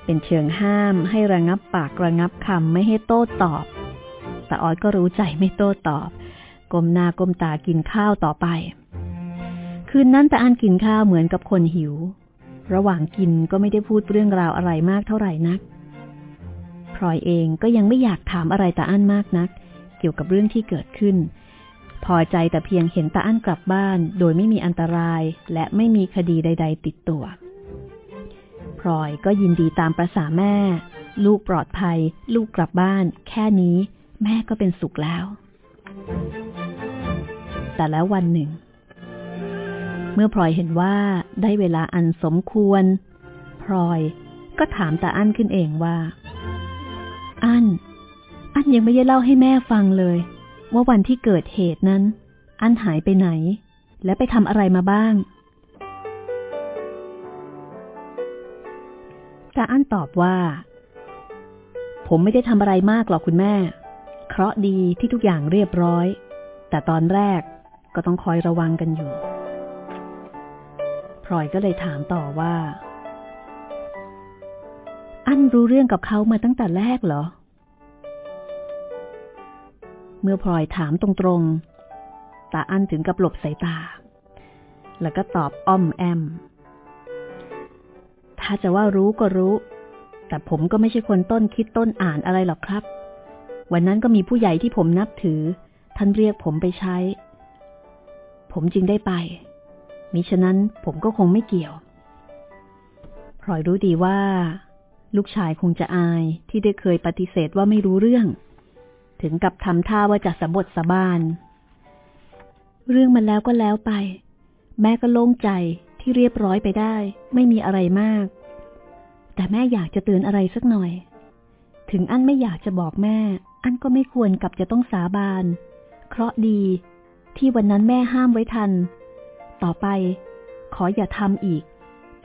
เป็นเชิงห้ามให้ระงับปากระงับคำไม่ให้โต้ตอบ แตาออสก็รู้ใจไม่โต้ตอบกลมหน้ากลมตากินข้าวต่อไป คืนนั้นตาอันกินข้าวเหมือนกับคนหิว ระหว่างกินก็ไม่ได้พูดเรื่องราวอะไรมากเท่าไหร่นักพลอยเองก็ยังไม่อยากถามอะไรตาอันมากนัก เกี่ยวกับเรื่องที่เกิดขึ้น พอใจแต่เพียงเห็นตาอั้นกลับบ้าน โดยไม่มีอันตรายและไม่มีคดีใด ๆ ติดตัว พลอยก็ยินดีตามประษาแม่ ลูกปลอดภัย ลูกกลับบ้าน แค่นี้ แม่ก็เป็นสุขแล้ว แต่แล้ววันหนึ่ง เมื่อพลอยเห็นว่าได้เวลาอันสมควร พลอยก็ถามตาอั้นขึ้นเองว่า อั้น อั้นยังไม่ได้เล่าให้แม่ฟังเลย ว่าวันที่เกิดเหตุนั้น อั้นหายไปไหน และไปทำอะไรมาบ้าง ตาอั้นตอบว่า ผมไม่ได้ทำอะไรมากหรอกคุณแม่ เคราะดีที่ทุกอย่างเรียบร้อย แต่ตอนแรกก็ต้องคอยระวังกันอยู่ พลอยก็เลยถามต่อว่า อั้นรู้เรื่องกับเขามาตั้งแต่แรกเหรอ เมื่อพลอยถามตรงๆตาอั้นถึงกับหลบสายตา แล้วก็ตอบอ้อมแอม จะว่ารู้ก็รู้ แต่ผมก็ไม่ใช่คนต้นคิดต้นอ่านอะไรหรอกครับ วันนั้นก็มีผู้ใหญ่ที่ผมนับถือ ท่านเรียกผมไปใช้ ผมจึงได้ไปมิฉะนั้นผมก็คงไม่เกี่ยวพลอยรู้ดีว่า ลูกชายคงจะอายที่ได้เคยปฏิเสธว่าไม่รู้เรื่อง ถึงกับทำท่าว่าจะสะบดสะบาน เรื่องมันแล้วก็แล้วไป แม่ก็โล่งใจที่เรียบร้อยไปได้ ไม่มีอะไรมาก แต่แม่อยากจะเตือนอะไรสักหน่อย ถึงอันไม่อยากจะบอกแม่ อันก็ไม่ควรกับจะต้องสาบาน เคราะดี ที่วันนั้นแม่ห้ามไว้ทัน ต่อไป ขออย่าทำอีก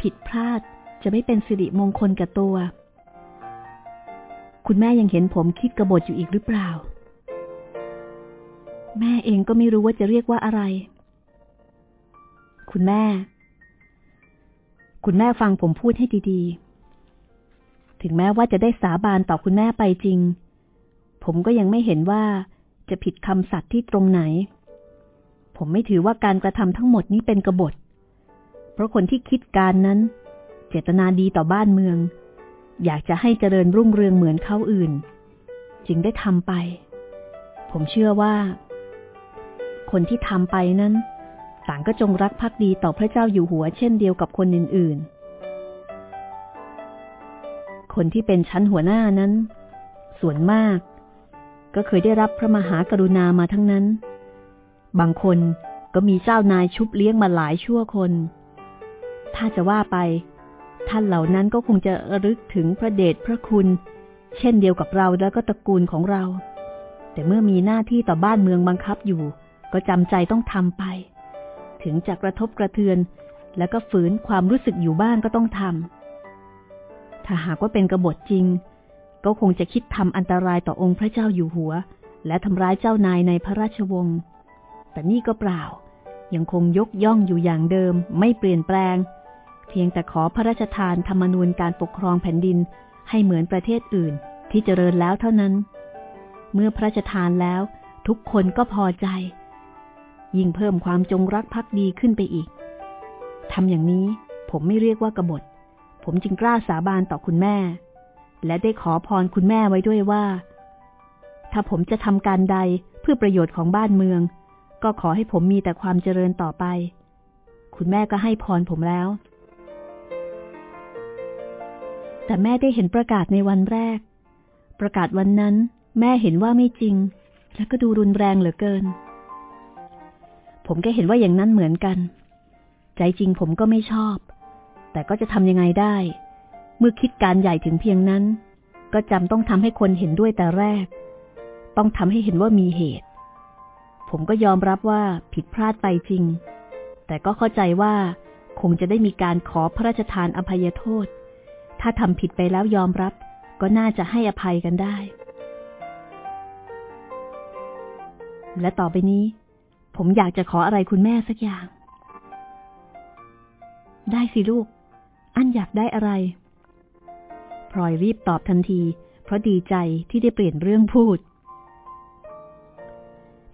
ผิดพลาดจะไม่เป็นสิริมงคลกับตัว คุณแม่ยังเห็นผมคิดกระบฏอยู่อีกหรือเปล่า แม่เองก็ไม่รู้ว่าจะเรียกว่าอะไร คุณแม่ คุณแม่ฟังผมพูดให้ดีๆ ถึงแม้ว่าจะได้สาบานต่อคุณแม่ไปจริง ผมก็ยังไม่เห็นว่าจะผิดคำสัตย์ที่ตรงไหน ผมไม่ถือว่าการกระทำทั้งหมดนี้เป็นกบฏ เพราะคนที่คิดการนั้น เจตนาดีต่อบ้านเมือง อยากจะให้เจริญรุ่งเรืองเหมือนเขาอื่น จึงได้ทำไป ผมเชื่อว่า คนที่ทำไปนั้น ต่างก็จงรักภักดีต่อพระเจ้าอยู่หัวเช่นเดียวกับคนอื่นๆ คนที่เป็นชั้นหัวหน้านั้น ส่วนมาก ก็เคยได้รับพระมหากรุณามาทั้งนั้น บางคนก็มีเจ้านายชุบเลี้ยงมาหลายชั่วคน ถ้าจะว่าไป ท่านเหล่านั้นก็คงจะรึกถึงพระเดชพระคุณ เช่นเดียวกับเราแล้วก็ตระกูลของเรา แต่เมื่อมีหน้าที่ต่อบ้านเมืองบังคับอยู่ ก็จำใจต้องทำไป ถึงจะกระทบกระเทือน แล้วก็ฝืนความรู้สึกอยู่บ้างก็ต้องทำ ถ้าหากว่าเป็นกบฏจริง ก็คงจะคิดทำอันตรายต่อองค์พระเจ้าอยู่หัว และทำร้ายเจ้านายในพระราชวงศ์ แต่นี่ก็เปล่า ยังคงยกย่องอยู่อย่างเดิม ไม่เปลี่ยนแปลง เพียงแต่ขอพระราชทานธรรมนูญการปกครองแผ่นดินให้เหมือนประเทศอื่น ที่เจริญแล้วเท่านั้น เมื่อพระราชทานแล้ว ทุกคนก็พอใจ ยิ่งเพิ่มความจงรักภักดีขึ้นไปอีกทำอย่างนี้ผมไม่เรียกว่ากบฏ ผมจึงกล้าสาบานต่อคุณแม่ และได้ขอพรคุณแม่ไว้ด้วยว่า ถ้าผมจะทำการใดเพื่อประโยชน์ของบ้านเมือง ก็ขอให้ผมมีแต่ความเจริญต่อไป คุณแม่ก็ให้พรผมแล้ว แต่แม่ได้เห็นประกาศในวันแรก ประกาศวันนั้น แม่เห็นว่าไม่จริง และก็ดูรุนแรงเหลือเกิน ผมก็เห็นว่าอย่างนั้นเหมือนกัน ใจจริงผมก็ไม่ชอบ แต่ก็จะทำยังไงได้ เมื่อคิดการใหญ่ถึงเพียงนั้น ก็จำต้องทำให้คนเห็นด้วยแต่แรก ต้องทำให้เห็นว่ามีเหตุ ผมก็ยอมรับว่าผิดพลาดไปจริง แต่ก็เข้าใจว่าคงจะได้มีการขอพระราชทานอภัยโทษ ถ้าทำผิดไปแล้วยอมรับ ก็น่าจะให้อภัยกันได้ และต่อไปนี้ ผมอยากจะขออะไรคุณแม่สักอย่าง ได้สิลูก อันอยากได้อะไรพลอยรีบตอบทันที เพราะดีใจที่ได้เปลี่ยนเรื่องพูด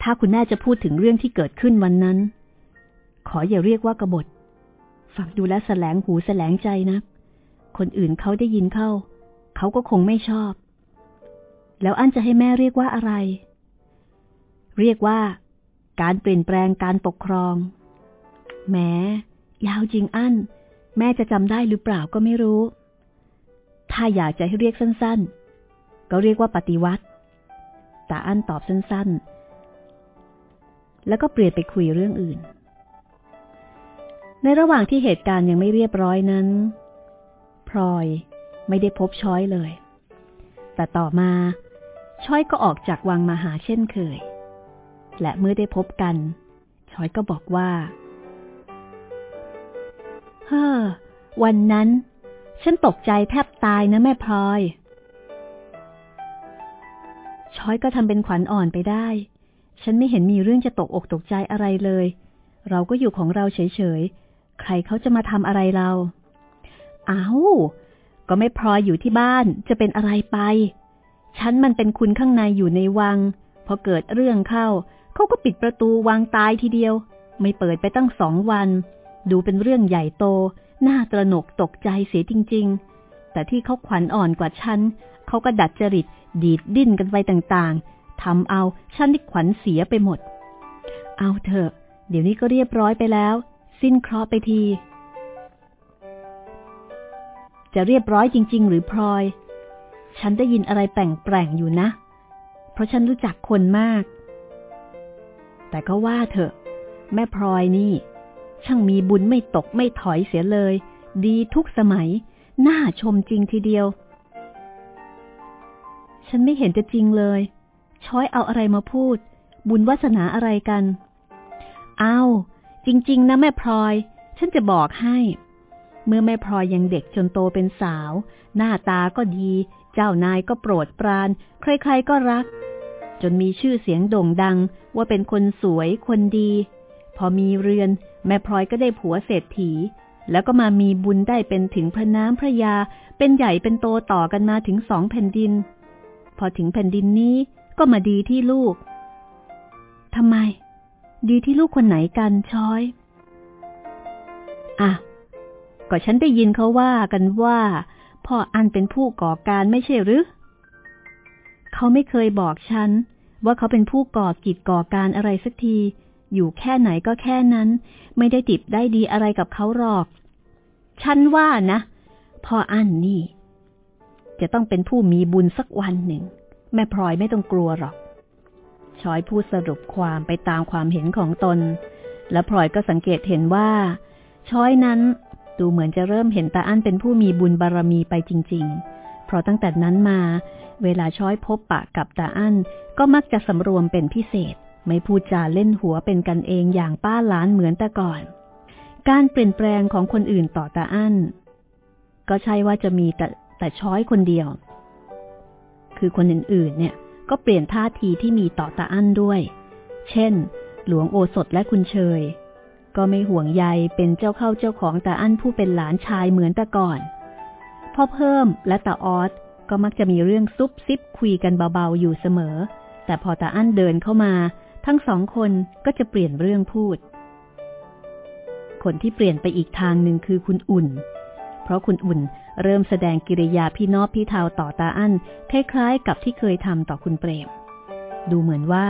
ถ้าคุณแม่จะพูดถึงเรื่องที่เกิดขึ้นวันนั้น ขออย่าเรียกว่ากบฏฟังดูแลแสลงหูแสลงใจนะ คนอื่นเขาได้ยินเข้า เขาก็คงไม่ชอบ แล้วอันจะให้แม่เรียกว่าอะไร เรียกว่า การเปลี่ยนแปลงการปกครองแม้ยาวจริงอัน แม่จะจำได้หรือเปล่าก็ไม่รู้ ถ้าอยากจะให้เรียกสั้นๆ ก็เรียกว่าปฏิวัติแต่อันตอบสั้นๆ แล้วก็เปลี่ยนไปคุยเรื่องอื่น ในระหว่างที่เหตุการณ์ยังไม่เรียบร้อยนั้น พลอยไม่ได้พบช้อยเลย แต่ต่อมาช้อยก็ออกจากวังมาหาเช่นเคย และเมื่อได้พบกันช้อยก็บอกว่า ฮ้อวันนั้น ฉันตกใจแทบตายนะแม่พลอย ช้อยก็ทำเป็นขวัญอ่อนไปได้ ฉันไม่เห็นมีเรื่องจะตกอกตกใจอะไรเลย เราก็อยู่ของเราเฉยๆ ใครเขาจะมาทำอะไรเรา เอา้า ก็ไม่พลอยอยู่ที่บ้านจะเป็นอะไรไป ฉันมันเป็นคุณข้างในอยู่ในวัง พอเกิดเรื่องเข้า เขาก็ปิดประตูวังตายทีเดียว ไม่เปิดไปตั้งสองวัน ดูเป็นเรื่องใหญ่โต น่าตระหนกตกใจเสียจริง ๆ แต่ที่เขาขวัญอ่อนกว่าฉัน เขาก็ดัดจริต ดีดดิ้นกันไปต่างๆทำเอาฉันที่ขวัญเสียไปหมด เอาเถอะ เดี๋ยวนี้ก็เรียบร้อยไปแล้ว สิ้นเคราะห์ไปที จะเรียบร้อยจริง ๆ หรือพลอย ฉันได้ยินอะไรแปลงๆอยู่นะ เพราะฉันรู้จักคนมาก แต่ก็ว่าเถอะ แม่พลอยนี่ ช่างมีบุญไม่ตกไม่ถอยเสียเลย ดีทุกสมัย น่าชมจริงทีเดียว ฉันไม่เห็นจะจริงเลย ช้อยเอาอะไรมาพูด บุญวาสนาอะไรกัน เอาจริง ๆ นะแม่พลอย ฉันจะบอกให้ เมื่อแม่พลอยยังเด็กจนโตเป็นสาว หน้าตาก็ดี เจ้านายก็โปรดปราน ใคร ๆ ก็รัก จนมีชื่อเสียงโด่งดังว่าเป็นคนสวยคนดี พอมีเรือน แม่พลอยก็ได้ผัวเศรษฐี แล้วก็มามีบุญได้เป็นถึงพระน้ำพระยา เป็นใหญ่เป็นโตต่อกันมาถึงสองแผ่นดิน พอถึงแผ่นดินนี้ก็มาดีที่ลูกทำไม ดีที่ลูกคนไหนกันช้อยอะก็ฉันได้ยินเขาว่ากันว่า พ่ออันเป็นผู้ก่อการไม่ใช่หรือ เขาไม่เคยบอกฉัน ว่าเขาเป็นผู้ก่อกิจก่อการอะไรสักที อยู่แค่ไหนก็แค่นั้น ไม่ได้ติดได้ดีอะไรกับเขาหรอก ฉันว่านะพ่ออั้นนี่ จะต้องเป็นผู้มีบุญสักวันหนึ่ง แม่พลอยไม่ต้องกลัวหรอกชอยพูดสรุปความไปตามความเห็นของตน และพลอยก็สังเกตเห็นว่า ชอยนั้นดูเหมือนจะเริ่มเห็นตาอั้นเป็นผู้มีบุญบารรมีไปจริง ๆ เพราะตั้งแต่นั้นมา เวลาช้อยพบปะกับตาอั้นก็มักจะสำรวมเป็นพิเศษ ไม่พูดจาเล่นหัวเป็นกันเองอย่างป้าหลานเหมือนแต่ก่อน การเปลี่ยนแปลงของคนอื่นต่อตาอั้น ก็ใช่ว่าจะมีแต่แต่ช้อยคนเดียว คือคนอื่นๆ เนี่ยก็เปลี่ยนท่าทีที่มีต่อตาอั้นด้วย เช่น หลวงโอสถและคุณเชย ก็ไม่ห่วงใยเป็นเจ้าเข้าเจ้าของตาอั้นผู้เป็นหลานชายเหมือนแต่ก่อน พ่อเพิ่มและตาออสก็มักจะมีเรื่องซุบซิบคุยกันเบาๆอยู่เสมอ แต่พอตาอั้นเดินเข้ามา ทั้งสองคนก็จะเปลี่ยนเรื่องพูด คนที่เปลี่ยนไปอีกทางหนึ่งคือคุณอุ่น เพราะคุณอุ่นเริ่มแสดงกิริยาพี่นอบพี่เทาต่อตาอั้นคล้ายๆ กับที่เคยทำต่อคุณเปรม ดูเหมือนว่า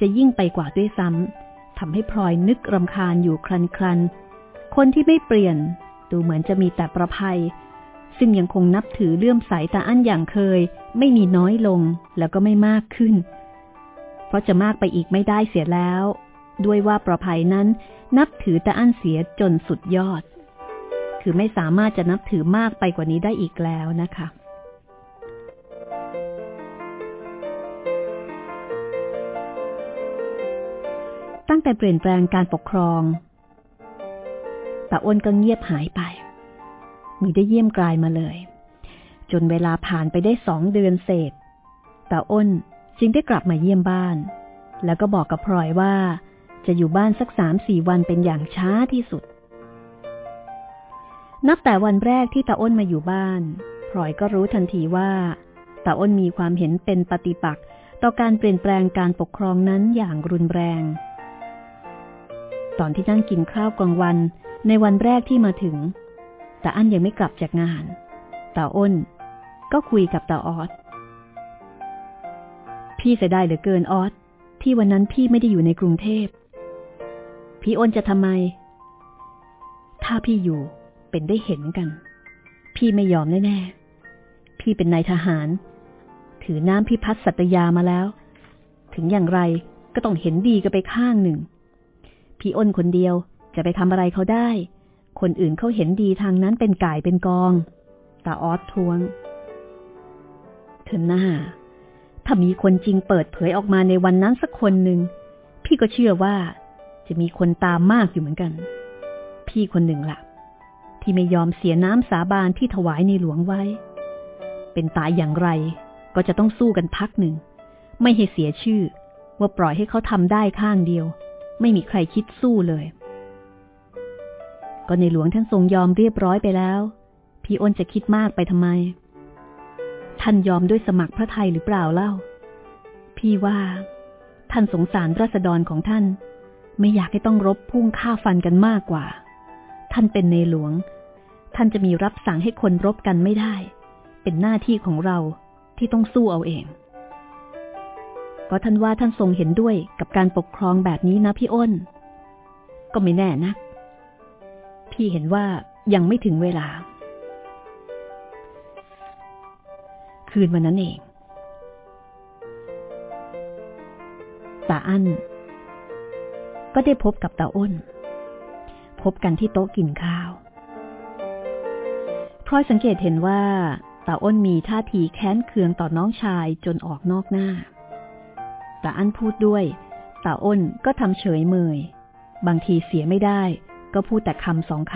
จะยิ่งไปกว่าด้วยซ้ำทำให้พลอยนึกรำคาญอยู่ครันครันคนที่ไม่เปลี่ยน ดูเหมือนจะมีแต่ประภัย ซึ่งยังคงนับถือเลื่อมใสตาอั้นอย่างเคย ไม่มีน้อยลงแล้วก็ไม่มากขึ้น เพราะจะมากไปอีกไม่ได้เสียแล้ว ด้วยว่าประภัยนั้นนับถือตาอั้นเสียจนสุดยอด คือไม่สามารถจะนับถือมากไปกว่านี้ได้อีกแล้วนะคะตั้งแต่เปลี่ยนแปลงการปกครองตาอ้นก็เงียบหายไป มีได้เยี่ยมกลายมาเลย จนเวลาผ่านไปได้สองเดือนเศษตาอ้น จึงได้กลับมาเยี่ยมบ้าน แล้วก็บอกกับพลอยว่า จะอยู่บ้านสักสามสี่วันเป็นอย่างช้าที่สุด นับแต่วันแรกที่ตาอ้นมาอยู่บ้านพลอยก็รู้ทันทีว่าตาอ้นมีความเห็นเป็นปฏิปักษ์ต่อการเปลี่ยนแปลงการปกครองนั้นอย่างรุนแรง ตอนที่นั่งกินข้าวกลางวันในวันแรกที่มาถึงตาอั้นยังไม่กลับจากงานตาอ้น ก็คุยกับตาออส พี่เสียดายเหลือเกินออสที่วันนั้นพี่ไม่ได้อยู่ในกรุงเทพ พี่อ้นจะทำไม ถ้าพี่อยู่เป็นได้เห็นกัน พี่ไม่ยอมแน่ๆ พี่เป็นนายทหาร ถือน้ำพิพัฒน์สัตยามาแล้ว ถึงอย่างไรก็ต้องเห็นดีกันไปข้างหนึ่ง พี่อ้นคนเดียวจะไปทำอะไรเขาได้ คนอื่นเขาเห็นดีทางนั้นเป็นก่ายเป็นกอง ตาออสทวงเธอหน้า ถ้ามีคนจริงเปิดเผยออกมาในวันนั้นสักคนหนึ่ง พี่ก็เชื่อว่า จะมีคนตามมากอยู่เหมือนกัน พี่คนหนึ่งละ่ะ ที่ไม่ยอมเสียน้ำสาบานที่ถวายในหลวงไว้ เป็นตายอย่างไรก็จะต้องสู้กันพักหนึ่ง ไม่ให้เสียชื่อ ว่าปล่อยให้เขาทำได้ข้างเดียว ไม่มีใครคิดสู้เลย ก็ในหลวงท่านทรงยอมเรียบร้อยไปแล้ว พี่อ้นจะคิดมากไปทำไม ท่านยอมด้วยสมัครพระไทยหรือเปล่าเล่า พี่ว่า ท่านสงสารรัษฎรของท่าน ไม่อยากให้ต้องรบพุ่งฆ่าฟันกันมากกว่า ท่านเป็นในหลวง ท่านจะมีรับสั่งให้คนรบกันไม่ได้ เป็นหน้าที่ของเราที่ต้องสู้เอาเอง ก็ท่านว่าท่านทรงเห็นด้วยกับการปกครองแบบนี้นะพี่อ้น ก็ไม่แน่นะ พี่เห็นว่ายังไม่ถึงเวลา คืนวันนั้นเองตาอั้นก็ได้พบกับตาอ้น พบกันที่โต๊ะกินข้าวพลอยสังเกตเห็นว่าตาอ้นมีท่าทีแค้นเคืองต่อน้องชายจนออกนอกหน้าตาอั้นพูดด้วยตาอ้นก็ทำเฉยเมย บางทีเสียไม่ได้ก็พูดแต่คำสองค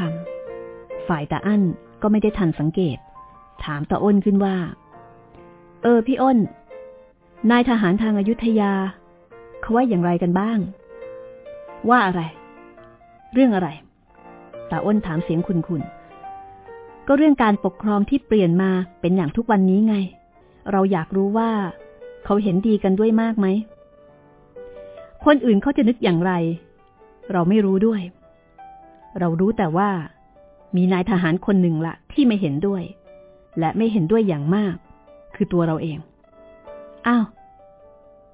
ำฝ่ายตาอั้นก็ไม่ได้ทันสังเกต ถามตาอ้นขึ้นว่า เออ พี่อ้น นายทหารทางอายุทยา เขาว่าอย่างไรกันบ้าง ว่าอะไร เรื่องอะไรตาอ้นถามเสียงคุณคุณก็เรื่องการปกครองที่เปลี่ยนมาเป็นอย่างทุกวันนี้ไง เราอยากรู้ว่า เขาเห็นดีกันด้วยมากไหม คนอื่นเขาจะนึกอย่างไร เราไม่รู้ด้วย เรารู้แต่ว่า มีนายทหารคนหนึ่งละที่ไม่เห็นด้วย และไม่เห็นด้วยอย่างมาก คือตัวเราเอง อ้าว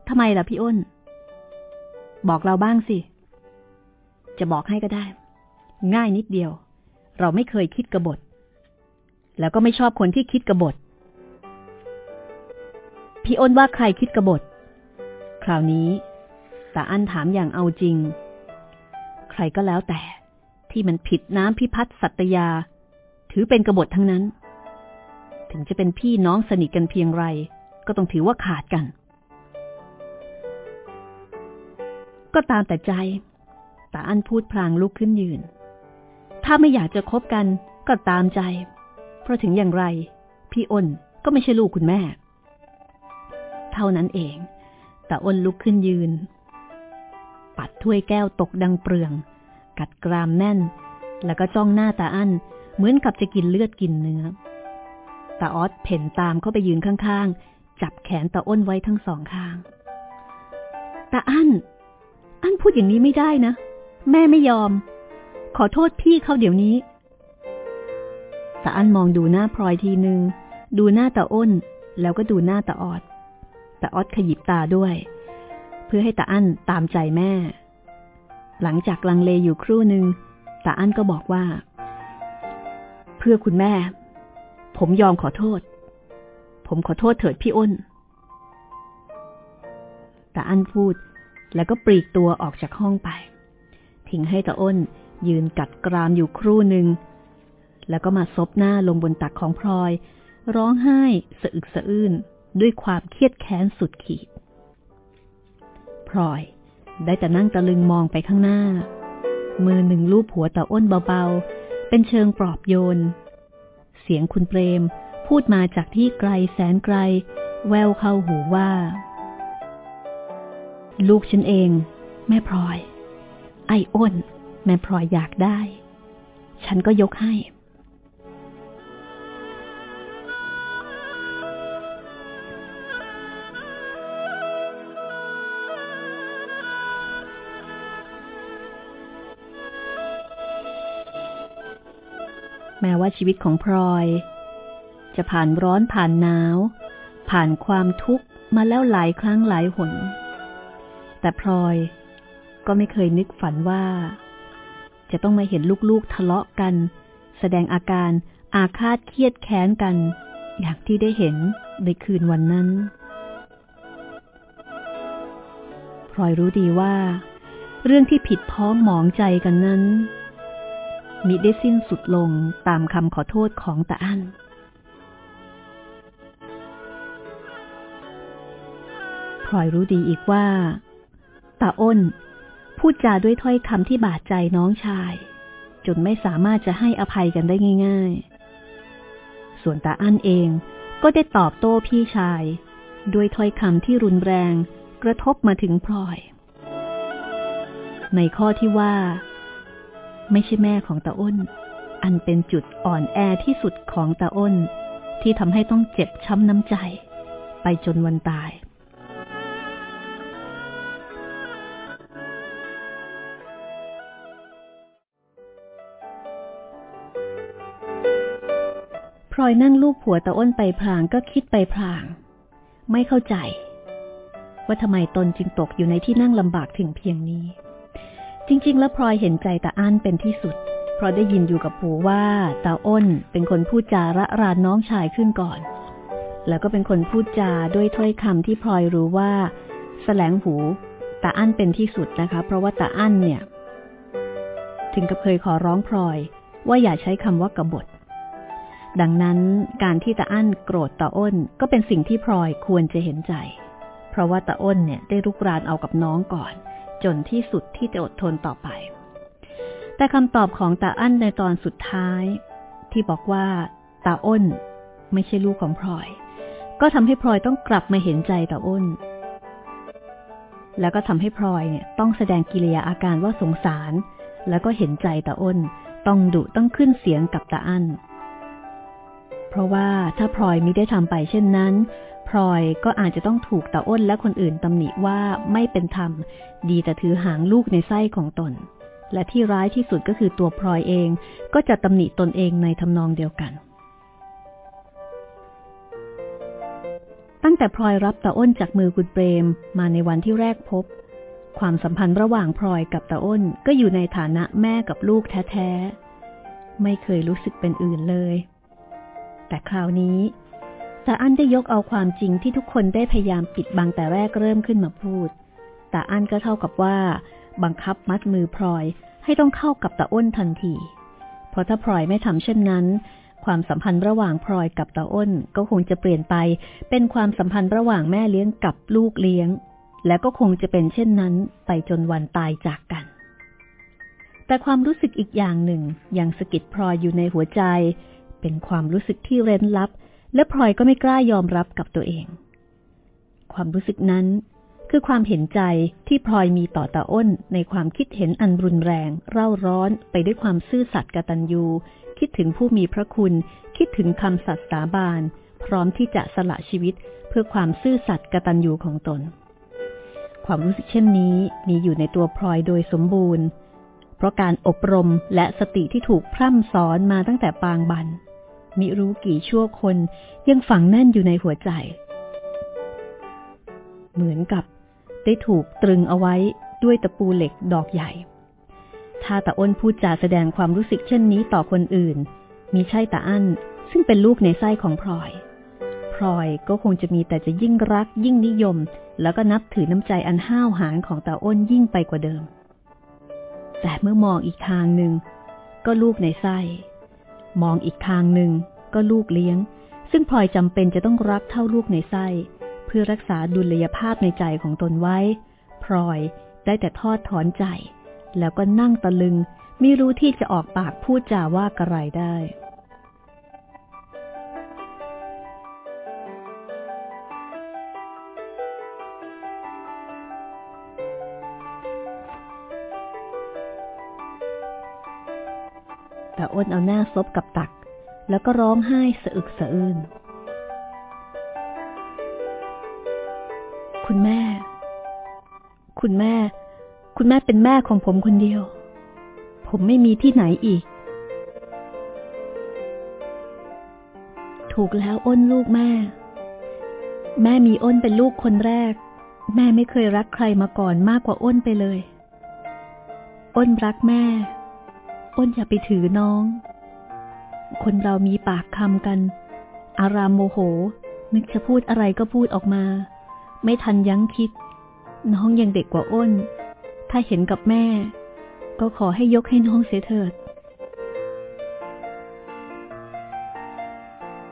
ทำไมล่ะพี่อ้น บอกเราบ้างสิ จะบอกให้ก็ได้ ง่ายนิดเดียว เราไม่เคยคิดกบฏ แล้วก็ไม่ชอบคนที่คิดกบฏ พี่อ้นว่าใครคิดกบฏ คราวนี้ตาอั้นถามอย่างเอาจริง ใครก็แล้วแต่ที่มันผิดน้ำพิพัฒน์สัตยา ถือเป็นกบฏทั้งนั้น ถึงจะเป็นพี่น้องสนิทกันเพียงไร ก็ต้องถือว่าขาดกัน ก็ตามแต่ใจตาอันพูดพลางลุกขึ้นยืน ถ้าไม่อยากจะคบกันก็ตามใจ เพราะถึงอย่างไร พี่อ้นก็ไม่ใช่ลูกคุณแม่ เท่านั้นเองตาอ้นลุกขึ้นยืน ปัดถ้วยแก้วตกดังเปลือง กัดกรามแน่น แล้วก็จ้องหน้าตาอั้นเหมือนกับจะกินเลือดกินเนื้อ ตาออสเพ่นตามเข้าไปยืนข้างๆ จับแขนตาอ้นไว้ทั้งสองข้าง ตาอั้น อั้นพูดอย่างนี้ไม่ได้นะ แม่ไม่ยอม ขอโทษพี่เขาเดี๋ยวนี้ ตาอั้นมองดูหน้าพลอยทีหนึ่ง ดูหน้าตาอ้น แล้วก็ดูหน้าตาออดตาออดขยิบตาด้วย เพื่อให้ตาอั้นตามใจแม่ หลังจากลังเลอยู่ครู่หนึ่งตาอั้นก็บอกว่า เพื่อคุณแม่ ผมยอมขอโทษ ผมขอโทษเถิดพี่อ้นแต่อันพูดแล้วก็ปลีกตัวออกจากห้องไป ทิ้งให้ตาอ้นยืนกัดกรามอยู่ครู่หนึ่ง แล้วก็มาซบหน้าลงบนตักของพลอย ร้องไห้สะอึกสะอื้นด้วยความเครียดแค้นสุดขีด พลอยได้แต่นั่งตะลึงมองไปข้างหน้า มือหนึ่งลูบหัวตาอ้นเบาๆ เป็นเชิงปลอบโยน เสียงคุณเปรม พูดมาจากที่ไกลแสนไกล แววเข้าหูว่า ลูกฉันเอง แม่พลอย ไอ้อ้น แม่พลอยอยากได้ ฉันก็ยกให้ ว่าชีวิตของพลอย จะผ่านร้อนผ่านหนาว ผ่านความทุกข์มาแล้วหลายครั้งหลายหน แต่พลอยก็ไม่เคยนึกฝันว่า จะต้องมาเห็นลูกๆทะเลาะกัน แสดงอาการอาฆาตเครียดแค้นกัน อย่างที่ได้เห็นในคืนวันนั้นพลอยรู้ดีว่า เรื่องที่ผิดพ้องหมองใจกันนั้น มิได้สิ้นสุดลงตามคำขอโทษของตาอั้นพลอยรู้ดีอีกว่าตาอ้น พูดจาด้วยถ้อยคำที่บาดใจน้องชาย จนไม่สามารถจะให้อภัยกันได้ง่าย ๆ ส่วนตาอั้นเองก็ได้ตอบโต้พี่ชาย ด้วยถ้อยคำที่รุนแรงกระทบมาถึงพลอย ในข้อที่ว่า ไม่ใช่แม่ของตาอ้น อันเป็นจุดอ่อนแอที่สุดของตาอ้น ที่ทำให้ต้องเจ็บช้ำน้ำใจ ไปจนวันตาย พลอยนั่งลูกผัวตาอ้นไปพลางก็คิดไปพลาง ไม่เข้าใจ ว่าทำไมตนจึงตกอยู่ในที่นั่งลำบากถึงเพียงนี้ จริง ๆ แล้วพลอยเห็นใจตาอั้นเป็นที่สุด เพราะได้ยินอยู่กับผูว่าตาอ้นเป็นคนพูดจาระรานน้องชายขึ้นก่อน แล้วก็เป็นคนพูดจาด้วยถ้อยคำที่พลอยรู้ว่าแสลงหูตาอั้นเป็นที่สุดนะคะ เพราะว่าตาอั้นเนี่ย ถึงกับเคยขอร้องพลอย ว่าอย่าใช้คำว่ากบฏ ดังนั้นการที่ตาอั้นโกรธตาอ้นก็เป็นสิ่งที่พลอยควรจะเห็นใจ เพราะว่าตาอ้นเนี่ยได้รุกรานเอากับน้องก่อน จนที่สุดที่จะอดทนต่อไป แต่คำตอบของตาอั้นในตอนสุดท้าย ที่บอกว่าตาอ้น ไม่ใช่ลูกของพลอย ก็ทำให้พลอยต้องกลับมาเห็นใจตาอ้น แล้วก็ทำให้พลอยเนี่ยต้องแสดงกิริยาอาการว่าสงสาร แล้วก็เห็นใจตาอ้น ต้องดุต้องขึ้นเสียงกับตาอั้น เพราะว่าถ้าพลอยมิได้ทำไปเช่นนั้น พลอยก็อาจจะต้องถูกตาอ้นและคนอื่นตำหนิว่าไม่เป็นธรรม ดีแต่ถือหางลูกในไส้ของตน และที่ร้ายที่สุดก็คือตัวพลอยเองก็จะตำหนิตนเองในทำนองเดียวกัน ตั้งแต่พลอยรับตาอ้นจากมือคุณเปรมมาในวันที่แรกพบ ความสัมพันธ์ระหว่างพลอยกับตาอ้นก็อยู่ในฐานะแม่กับลูกแท้ๆ ไม่เคยรู้สึกเป็นอื่นเลย แต่คราวนี้ ตาอั้นได้ยกเอาความจริงที่ทุกคนได้พยายามปิดบังแต่แรกเริ่มขึ้นมาพูด ตาอั้นก็เท่ากับว่า บังคับมัดมือพลอยให้ต้องเข้ากับตาอ้นทันที เพราะถ้าพลอยไม่ทำเช่นนั้น ความสัมพันธ์ระหว่างพลอยกับตาอ้นก็คงจะเปลี่ยนไป เป็นความสัมพันธ์ระหว่างแม่เลี้ยงกับลูกเลี้ยง และก็คงจะเป็นเช่นนั้น ไปจนวันตายจากกัน แต่ความรู้สึกอีกอย่างหนึ่งยังสะกิดพลอยอยู่ในหัวใจ เป็นความรู้สึกที่เร้นลับ และพลอยก็ไม่กล้ายอมรับกับตัวเอง ความรู้สึกนั้นคือความเห็นใจที่พลอยมีต่อตาอ้นในความคิดเห็นอันรุนแรง เร่าร้อนไปด้วยความซื่อสัตย์กตัญญู คิดถึงผู้มีพระคุณ คิดถึงคำสัตย์สาบาน พร้อมที่จะสละชีวิตเพื่อความซื่อสัตย์กตัญญูของตน ความรู้สึกเช่นนี้มีอยู่ในตัวพลอยโดยสมบูรณ์ เพราะการอบรมและสติที่ถูกพร่ำสอนมาตั้งแต่ปางบัน มิรู้กี่ชั่วคนยังฝังแน่นอยู่ในหัวใจ เหมือนกับได้ถูกตรึงเอาไว้ด้วยตะปูเหล็กดอกใหญ่ ถ้าตาอ้นพูดจาแสดงความรู้สึกเช่นนี้ต่อคนอื่น มีใช่ตาอั้นซึ่งเป็นลูกในไส้ของพลอยพพลอยก็คงจะมีแต่จะยิ่งรักยิ่งนิยม แล้วก็นับถือน้ำใจอันห้าวหาญของตาอ้นยิ่งไปกว่าเดิม แต่เมื่อมองอีกทางหนึ่งก็ลูกในไส้ มองอีกทางหนึ่งก็ลูกเลี้ยง ซึ่งพลอยจำเป็นจะต้องรักเท่าลูกในไส้ เพื่อรักษาดุลยภาพในใจของตนไว้ พลอยได้แต่ทอดถอนใจ แล้วก็นั่งตะลึง ไม่รู้ที่จะออกปากพูดจาว่าอะไรได้ แต่อ้นเอาหน้าซบกับตัก แล้วก็ร้องไห้สะอึกสะอื้นคุณแม่ คุณแม่ คุณแม่เป็นแม่ของผมคนเดียว ผมไม่มีที่ไหนอีก ถูกแล้วอ้นลูกแม่ แม่มีอ้นเป็นลูกคนแรก แม่ไม่เคยรักใครมาก่อนมากกว่าอ้นไปเลย อ้นรักแม่ อ้นอย่าไปถือน้อง คนเรามีปากคำกัน อารามโมโห นึกจะพูดอะไรก็พูดออกมา ไม่ทันยั้งคิด น้องยังเด็กกว่าอ้น ถ้าเห็นกับแม่ ก็ขอให้ยกให้น้องเสียเถิด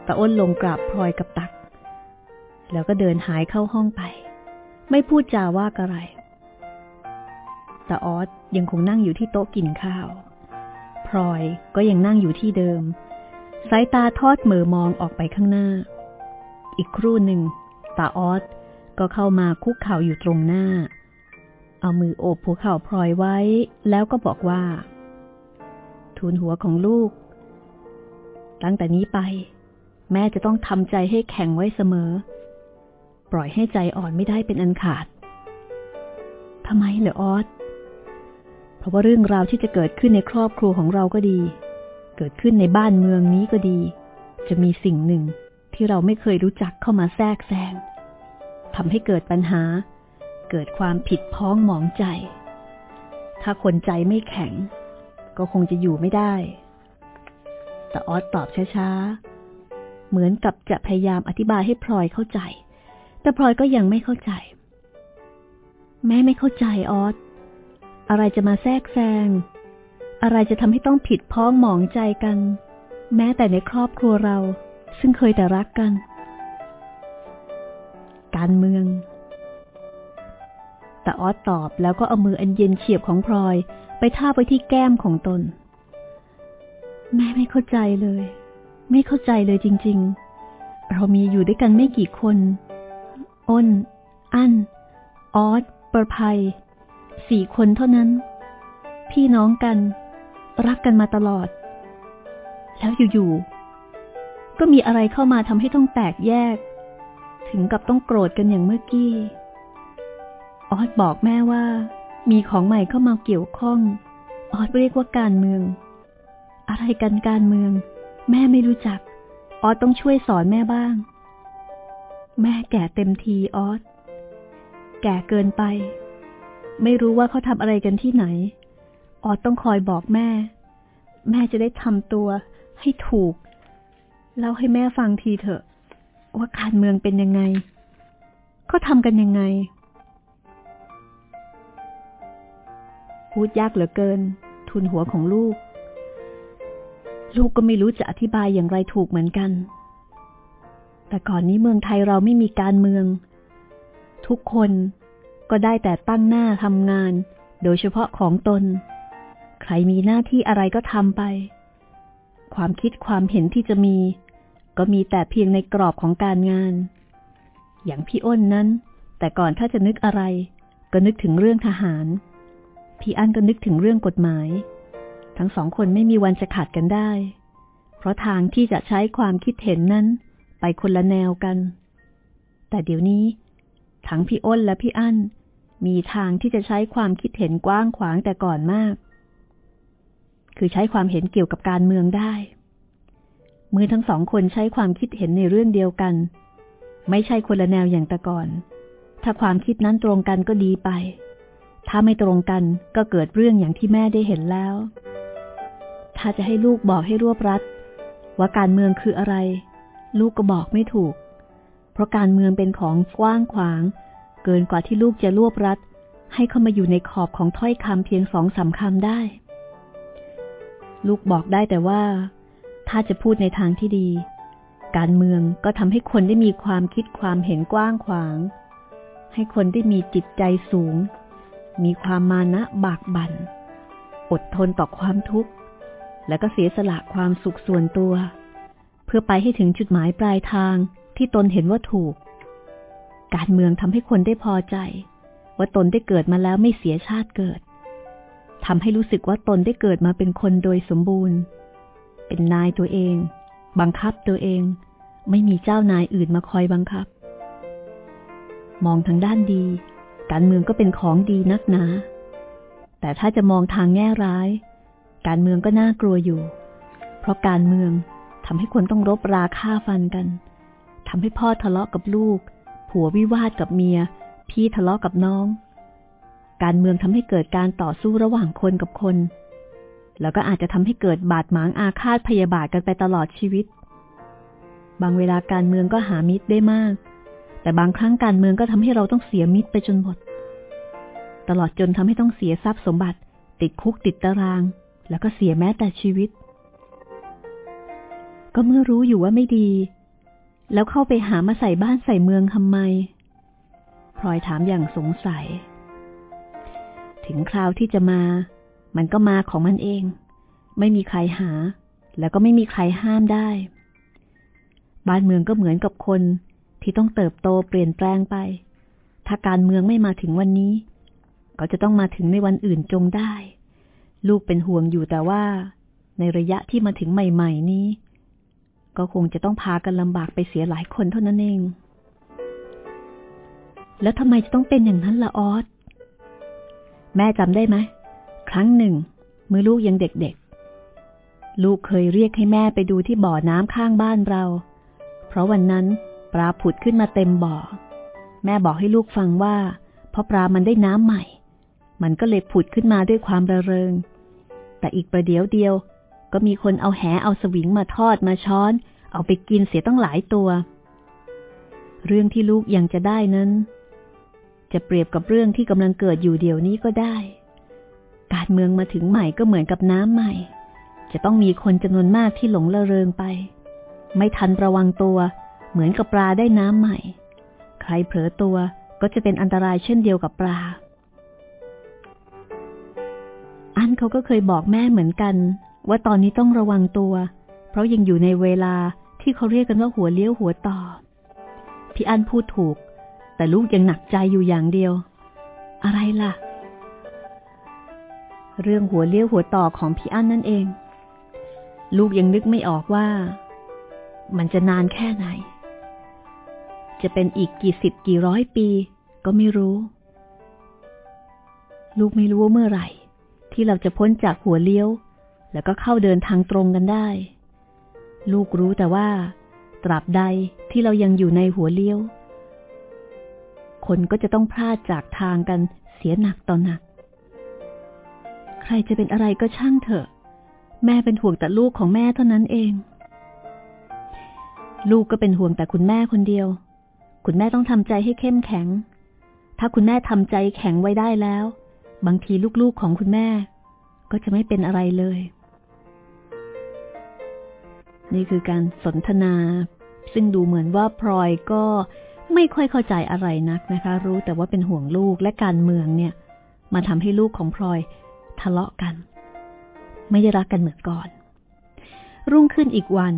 แต่อ้นลงกราบพลอยกับตัก แล้วก็เดินหายเข้าห้องไป ไม่พูดจาว่าอะไรแต่ออสยังคงนั่งอยู่ที่โต๊ะกินข้าว พลอยก็ยังนั่งอยู่ที่เดิม สายตาทอดเหมือมองออกไปข้างหน้า อีกครู่หนึ่งตาออสก็เข้ามาคุกเข่าอยู่ตรงหน้า เอามือโอบหัวเข่าพลอยไว้ แล้วก็บอกว่า ทูลหัวของลูก ตั้งแต่นี้ไป แม่จะต้องทำใจให้แข็งไว้เสมอ ปล่อยให้ใจอ่อนไม่ได้เป็นอันขาดทำไมเหรอออส ราะว่าเรื่องราวที่จะเกิดขึ้นในครอบครัวของเราก็ดี เกิดขึ้นในบ้านเมืองนี้ก็ดี จะมีสิ่งหนึ่งที่เราไม่เคยรู้จักเข้ามาแทรกแซงทำให้เกิดปัญหา เกิดความผิดพ้องหมองใจ ถ้าคนใจไม่แข็ง ก็คงจะอยู่ไม่ได้ แต่ออสตอบช้าๆ เหมือนกับจะพยายามอธิบายให้พลอยเข้าใจ แต่พลอยก็ยังไม่เข้าใจ แม่ไม่เข้าใจออส อะไรจะมาแทรกแซง อะไรจะทำให้ต้องผิดพ้องหมองใจกัน แม้แต่ในครอบครัวเรา ซึ่งเคยแต่รักกัน การเมือง แต่ออสตอบแล้วก็เอามืออันเย็นเฉียบของพลอย ไปทาบไว้ที่แก้มของตน แม่ไม่เข้าใจเลย ไม่เข้าใจเลยจริง ๆ เรามีอยู่ด้วยกันไม่กี่คน อ้น อั้น ออส ประภัย สี่คนเท่านั้น พี่น้องกัน รักกันมาตลอด แล้วอยู่ๆ ก็มีอะไรเข้ามาทำให้ต้องแตกแยก ถึงกับต้องโกรธกันอย่างเมื่อกี้ ออสบอกแม่ว่า มีของใหม่เข้ามาเกี่ยวข้อง ออสเรียกว่าการเมือง อะไรกันการเมือง แม่ไม่รู้จัก ออสต้องช่วยสอนแม่บ้าง แม่แก่เต็มทีออส แก่เกินไป ไม่รู้ว่าเขาทำอะไรกันที่ไหน ออดต้องคอยบอกแม่ แม่จะได้ทำตัวให้ถูก เล่าให้แม่ฟังทีเถอะ ว่าการเมืองเป็นยังไง เขาทำกันยังไง พูดยากเหลือเกิน ทุนหัวของลูก ลูกก็ไม่รู้จะอธิบายอย่างไรถูกเหมือนกัน แต่ก่อนนี้เมืองไทยเราไม่มีการเมือง ทุกคน ก็ได้แต่ตั้งหน้าทำงาน โดยเฉพาะของตน ใครมีหน้าที่อะไรก็ทำไป ความคิดความเห็นที่จะมี ก็มีแต่เพียงในกรอบของการงาน อย่างพี่อ้นนั้น แต่ก่อนถ้าจะนึกอะไร ก็นึกถึงเรื่องทหาร พี่อั้นก็นึกถึงเรื่องกฎหมาย ทั้งสองคนไม่มีวันจะขาดกันได้ เพราะทางที่จะใช้ความคิดเห็นนั้น ไปคนละแนวกัน แต่เดี๋ยวนี้ ทั้งพี่อ้นและพี่อั้นมีทางที่จะใช้ความคิดเห็นกว้างขวางแต่ก่อนมาก คือใช้ความเห็นเกี่ยวกับการเมืองได้ เมื่อทั้งสองคนใช้ความคิดเห็นในเรื่องเดียวกัน ไม่ใช่คนละแนวอย่างแต่ก่อน ถ้าความคิดนั้นตรงกันก็ดีไป ถ้าไม่ตรงกันก็เกิดเรื่องอย่างที่แม่ได้เห็นแล้ว ถ้าจะให้ลูกบอกให้รวบรัดว่าการเมืองคืออะไร ลูกก็บอกไม่ถูก เพราะการเมืองเป็นของกว้างขวาง เกินกว่าที่ลูกจะรวบรัด ให้เข้ามาอยู่ในขอบของถ้อยคำเพียงสองสาคำได้ ลูกบอกได้แต่ว่า ถ้าจะพูดในทางที่ดี การเมืองก็ทำให้คนได้มีความคิดความเห็นกว้างขวาง ให้คนได้มีจิตใจสูง มีความมานะบากบัน่น อดทนต่อความทุกข์ และก็เสียสละความสุขส่วนตัว เพื่อไปให้ถึงจุดหมายปลายทาง ที่ตนเห็นว่าถูก การเมืองทำให้คนได้พอใจ ว่าตนได้เกิดมาแล้วไม่เสียชาติเกิดทำให้รู้สึกว่าตนได้เกิดมาเป็นคนโดยสมบูรณ์ เป็นนายตัวเอง บังคับตัวเอง ไม่มีเจ้านายอื่นมาคอยบังคับ มองทางด้านดี การเมืองก็เป็นของดีนักหนา แต่ถ้าจะมองทางแง่ร้าย การเมืองก็น่ากลัวอยู่ เพราะการเมืองทำให้คนต้องรบราฆ่าฟันกันำให้พ่อทะเลาะกับลูก ผัววิวาทกับเมีย พี่ทะเลาะกับน้อง การเมืองทำให้เกิดการต่อสู้ระหว่างคนกับคน แล้วก็อาจจะทำให้เกิดบาดหมางอาฆาตพยาบาทกันไปตลอดชีวิต บางเวลาการเมืองก็หามิตรได้มาก แต่บางครั้งการเมืองก็ทำให้เราต้องเสียมิตรไปจนหมด ตลอดจนทำให้ต้องเสียทรัพย์สมบัติ ติดคุกติดตาราง แล้วก็เสียแม้แต่ชีวิตก็เมื่อรู้อยู่ว่าไม่ดี แล้วเข้าไปหามาใส่บ้านใส่เมืองทำไม พลอยถามอย่างสงสัย ถึงคราวที่จะมา มันก็มาของมันเอง ไม่มีใครหา แล้วก็ไม่มีใครห้ามได้ บ้านเมืองก็เหมือนกับคนที่ต้องเติบโตเปลี่ยนแปลงไป ถ้าการเมืองไม่มาถึงวันนี้ ก็จะต้องมาถึงในวันอื่นจงได้ ลูกเป็นห่วงอยู่แต่ว่า ในระยะที่มาถึงใหม่ ๆ นี้ ก็คงจะต้องพากันลำบากไปเสียหลายคนเท่านั้นเอง แล้วทำไมจะต้องเป็นอย่างนั้นละออส แม่จำได้ไหม ครั้งหนึ่ง เมื่อลูกยังเด็กๆ ลูกเคยเรียกให้แม่ไปดูที่บ่อน้ำข้างบ้านเรา เพราะวันนั้นปลาผุดขึ้นมาเต็มบ่อ แม่บอกให้ลูกฟังว่าเพราะปลามันได้น้ำใหม่ มันก็เลยผุดขึ้นมาด้วยความระเริง แต่อีกประเดี๋ยวเดียว ก็มีคนเอาแหเอาสวิงมาทอดมาช้อน เอาไปกินเสียต้องหลายตัว เรื่องที่ลูกยังจะได้นั้น จะเปรียบกับเรื่องที่กำลังเกิดอยู่เดี๋ยวนี้ก็ได้ การเมืองมาถึงใหม่ก็เหมือนกับน้ำใหม่ จะต้องมีคนจำนวนมากที่หลงละเริงไป ไม่ทันระวังตัวเหมือนกับปลาได้น้ำใหม่ ใครเผลอตัวก็จะเป็นอันตรายเช่นเดียวกับปลา อันเขาก็เคยบอกแม่เหมือนกัน ว่าตอนนี้ต้องระวังตัว เพราะยังอยู่ในเวลาที่เขาเรียกกันว่าหัวเลี้ยวหัวต่อ พี่อันพูดถูก แต่ลูกยังหนักใจอยู่อย่างเดียว อะไรล่ะ เรื่องหัวเลี้ยวหัวต่อของพี่อันนั่นเอง ลูกยังนึกไม่ออกว่า มันจะนานแค่ไหน จะเป็นอีกกี่สิบกี่ร้อยปี ก็ไม่รู้ ลูกไม่รู้ว่าเมื่อไหร่ ที่เราจะพ้นจากหัวเลี้ยว แล้วก็เข้าเดินทางตรงกันได้ ลูกรู้แต่ว่า ตราบใดที่เรายังอยู่ในหัวเลี้ยว คนก็จะต้องพลาดจากทางกันเสียหนักต่อหนัก ใครจะเป็นอะไรก็ช่างเถอะ แม่เป็นห่วงแต่ลูกของแม่เท่านั้นเอง ลูกก็เป็นห่วงแต่คุณแม่คนเดียว คุณแม่ต้องทำใจให้เข้มแข็ง ถ้าคุณแม่ทำใจแข็งไว้ได้แล้ว บางทีลูกๆของคุณแม่ก็จะไม่เป็นอะไรเลย นี่คือการสนทนา ซึ่งดูเหมือนว่าพลอยก็ไม่ค่อยเข้าใจอะไรนักนะคะ รู้แต่ว่าเป็นห่วงลูกและการเมืองเนี่ย มาทำให้ลูกของพลอยทะเลาะกัน ไม่ได้รักกันเหมือนก่อน รุ่งขึ้นอีกวัน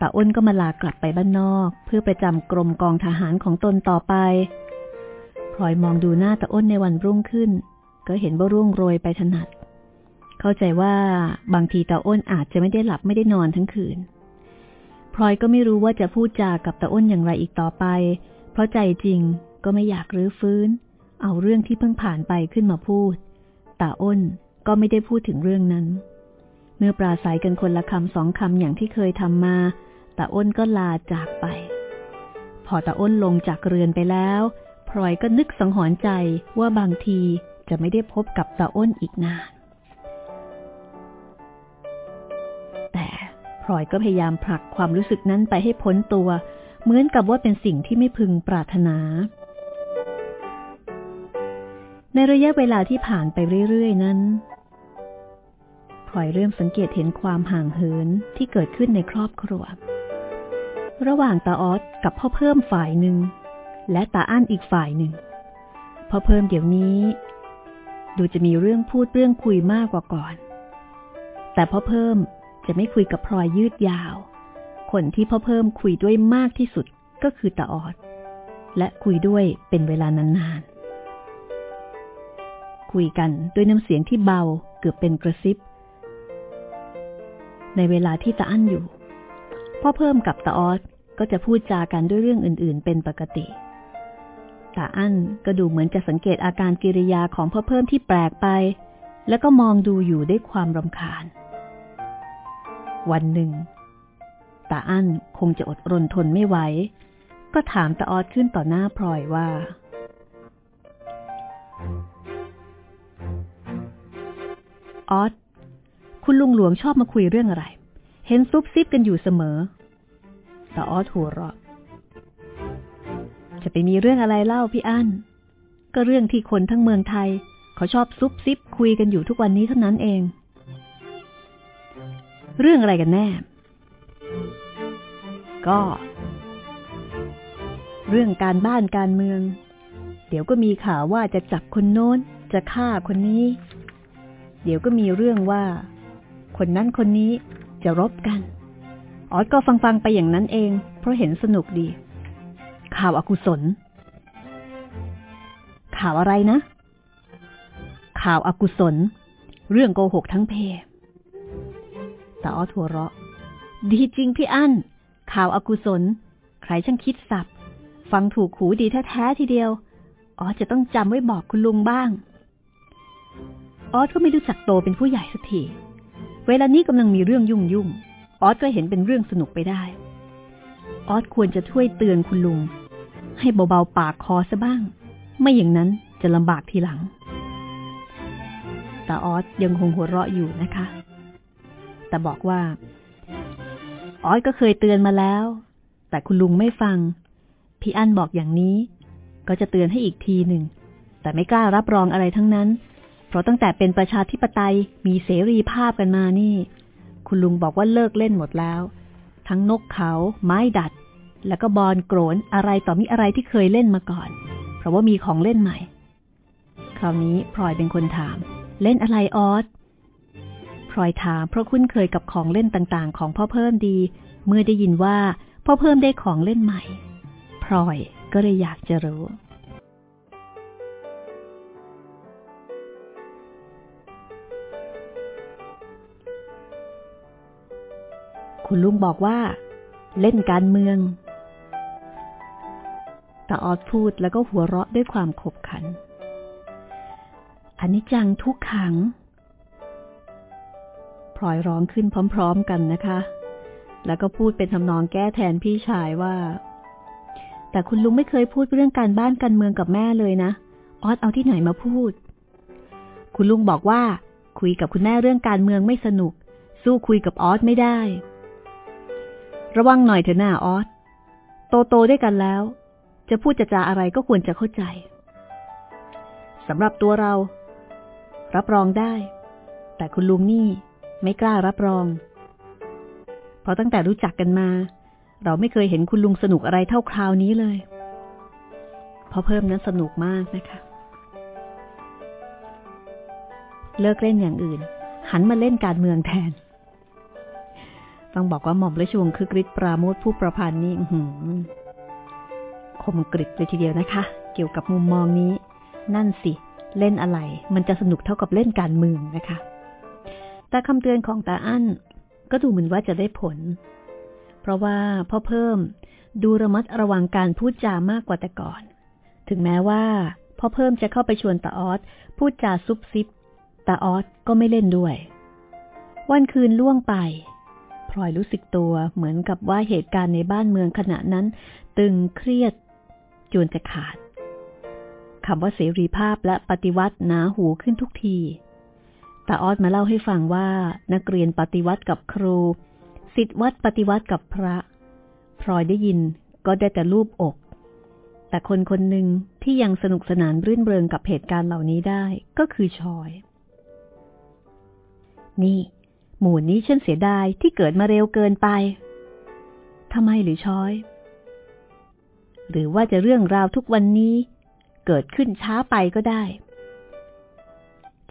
ตาอ้นก็มาลากลับไปบ้านนอก เพื่อไปจำกรมกองทหารของตนต่อไปพลอยมองดูหน้าตาอ้นในวันรุ่งขึ้น ก็เห็นว่าร่วงโรยไปถนัด เข้าใจว่าบางทีตาอ้นอาจจะไม่ได้หลับไม่ได้นอนทั้งคืนพลอยก็ไม่รู้ว่าจะพูดจากับตาอ้นอย่างไรอีกต่อไป เพราะใจจริงก็ไม่อยากรื้อฟื้น เอาเรื่องที่เพิ่งผ่านไปขึ้นมาพูดตาอ้นก็ไม่ได้พูดถึงเรื่องนั้น เมื่อปราศัยกันคนละคำสองคำอย่างที่เคยทำมาตาอ้นก็ลาจากไป พอตาอ้นลงจากเรือนไปแล้วพลอยก็นึกสังหรณ์ใจว่าบางทีจะไม่ได้พบกับตาอ้นอีกนาน พลอยก็พยายามผลักความรู้สึกนั้นไปให้พ้นตัว เหมือนกับว่าเป็นสิ่งที่ไม่พึงปรารถนา ในระยะเวลาที่ผ่านไปเรื่อยๆนั้นพลอยเริ่มสังเกตเห็นความห่างเหินที่เกิดขึ้นในครอบครัว ระหว่างตาออสกับพ่อเพิ่มฝ่ายหนึ่ง และตาอั้นอีกฝ่ายหนึ่งพ่อเพิ่มเดี๋ยวนี้ ดูจะมีเรื่องพูดเรื่องคุยมากกว่าก่อน แต่พ่อเพิ่ม จะไม่คุยกับพลอยยืดยาว คนที่พ่อเพิ่มคุยด้วยมากที่สุดก็คือตาออด และคุยด้วยเป็นเวลานานๆคุยกันด้วยน้ำเสียงที่เบาเกือบเป็นกระซิบ ในเวลาที่ตาอั้นอยู่ พ่อเพิ่มกับตาออดก็จะพูดจากันด้วยเรื่องอื่น ๆ เป็นปกติตาอั้นก็ดูเหมือนจะสังเกตอาการกิริยาของพ่อเพิ่มที่แปลกไป แล้วก็มองดูอยู่ด้วยความรำคาญ วันหนึ่งตาอั้นคงจะอดรนทนไม่ไหว ก็ถามตาออดขึ้นต่อหน้าพลอยว่า ออดคุณลุงหลวงชอบมาคุยเรื่องอะไร เห็นซุบซิบกันอยู่เสมอตาออดหัวเราะจะไปมีเรื่องอะไรเล่าพี่อั้น ก็เรื่องที่คนทั้งเมืองไทย เขาชอบซุบซิบคุยกันอยู่ทุกวันนี้เท่านั้นเอง เรื่องอะไรกันแน่ ก็ เรื่องการบ้านการเมือง เดี๋ยวก็มีข่าวว่าจะจับคนโน้น จะฆ่าคนนี้ เดี๋ยวก็มีเรื่องว่า คนนั้นคนนี้จะรบกัน ออสก็ฟังฟังไปอย่างนั้นเอง เพราะเห็นสนุกดี ข่าวอากุศล ข่าวอะไรนะ ข่าวอากุศล เรื่องโกหกทั้งเพ ตาออสหัวเราะ ดีจริงพี่อั้น ข่าวอากุศล ใครช่างคิดสับ ฟังถูกหูดีแท้ๆทีเดียวออสจะต้องจำไว้บอกคุณลุงบ้าง ออสก็ไม่รู้จักโตเป็นผู้ใหญ่สักที เวลานี้กำลังมีเรื่องยุ่งยุ่ง ออสก็เห็นเป็นเรื่องสนุกไปได้ ออสควรจะช่วยเตือนคุณลุง ให้เบาๆปากคอซะบ้าง ไม่อย่างนั้นจะลำบากทีหลังแต่ออสยังคงหัวเราะอยู่นะคะ แต่บอกว่า อ้อยก็เคยเตือนมาแล้ว แต่คุณลุงไม่ฟัง พี่อั้นบอกอย่างนี้ ก็จะเตือนให้อีกทีหนึ่ง แต่ไม่กล้ารับรองอะไรทั้งนั้น เพราะตั้งแต่เป็นประชาธิปไตยมีเสรีภาพกันมานี่ คุณลุงบอกว่าเลิกเล่นหมดแล้ว ทั้งนกเขา ไม้ดัด แล้วก็บอลโกรนอะไรต่อมีอะไรที่เคยเล่นมาก่อน เพราะว่ามีของเล่นใหม่ คราวนี้พลอยเป็นคนถาม เล่นอะไรออส พลอยถามเพราะคุ้นเคยกับของเล่นต่างๆ ของพ่อเพิ่มดี เมื่อได้ยินว่าพ่อเพิ่มได้ของเล่นใหม่ พลอยก็เลยอยากจะรู้ คุณลุงบอกว่า เล่นการเมืองตาออดพูดแล้วก็หัวเราะด้วยความขบขันอันนี้จังทุกขัง พลอยร้องขึ้นพร้อม ๆ กันนะคะ แล้วก็พูดเป็นทำนองแก้แทนพี่ชายว่า แต่คุณลุงไม่เคยพูดเรื่องการบ้านการเมืองกับแม่เลยนะ ออสเอาที่ไหนมาพูด คุณลุงบอกว่า คุยกับคุณแม่เรื่องการเมืองไม่สนุก สู้คุยกับออสไม่ได้ ระวังหน่อยเถอะหน้าออส โตโตได้กันแล้ว จะพูดจะจาอะไรก็ควรจะเข้าใจสำหรับตัวเรา รับรองได้ แต่คุณลุงนี่ ไม่กล้ารับรอง เพราะตั้งแต่รู้จักกันมา เราไม่เคยเห็นคุณลุงสนุกอะไรเท่าคราวนี้เลยเพราะเพิ่มนั้นสนุกมากนะคะ เลิกเล่นอย่างอื่น หันมาเล่นการเมืองแทน ต้องบอกว่าหม่อมราชวงคือกริชปราโมทผู้ประพันธ์นี่คมกริบเลยทีเดียวนะคะ เกี่ยวกับมุมมองนี้ นั่นสิ เล่นอะไร มันจะสนุกเท่ากับเล่นการเมืองนะคะ แต่คำเตือนของตาอั้นก็ดูเหมือนว่าจะได้ผล เพราะว่าพ่อเพิ่มดูระมัดระวังการพูดจามากกว่าแต่ก่อน ถึงแม้ว่าพ่อเพิ่มจะเข้าไปชวนตาออสพูดจาซุบซิบตาออสก็ไม่เล่นด้วย วันคืนล่วงไปพลอยรู้สึกตัวเหมือนกับว่าเหตุการณ์ในบ้านเมืองขณะนั้น ตึงเครียดจนจะขาดคำว่าเสรีภาพและปฏิวัติหนาหูขึ้นทุกที ตาออดมาเล่าให้ฟังว่านักเรียนปฏิวัติกับครูสิทธิวัดปฏิวัติกับพระพลอยได้ยินก็ได้แต่รูปอก แต่คนคนหนึ่งที่ยังสนุกสนานรื่นเริงกับเหตุการณ์เหล่านี้ได้ก็คือชอย นี่ หมู่นี้ฉันเสียดายที่เกิดมาเร็วเกินไปทำไมหรือชอย หรือว่าจะเรื่องราวทุกวันนี้ เกิดขึ้นช้าไปก็ได้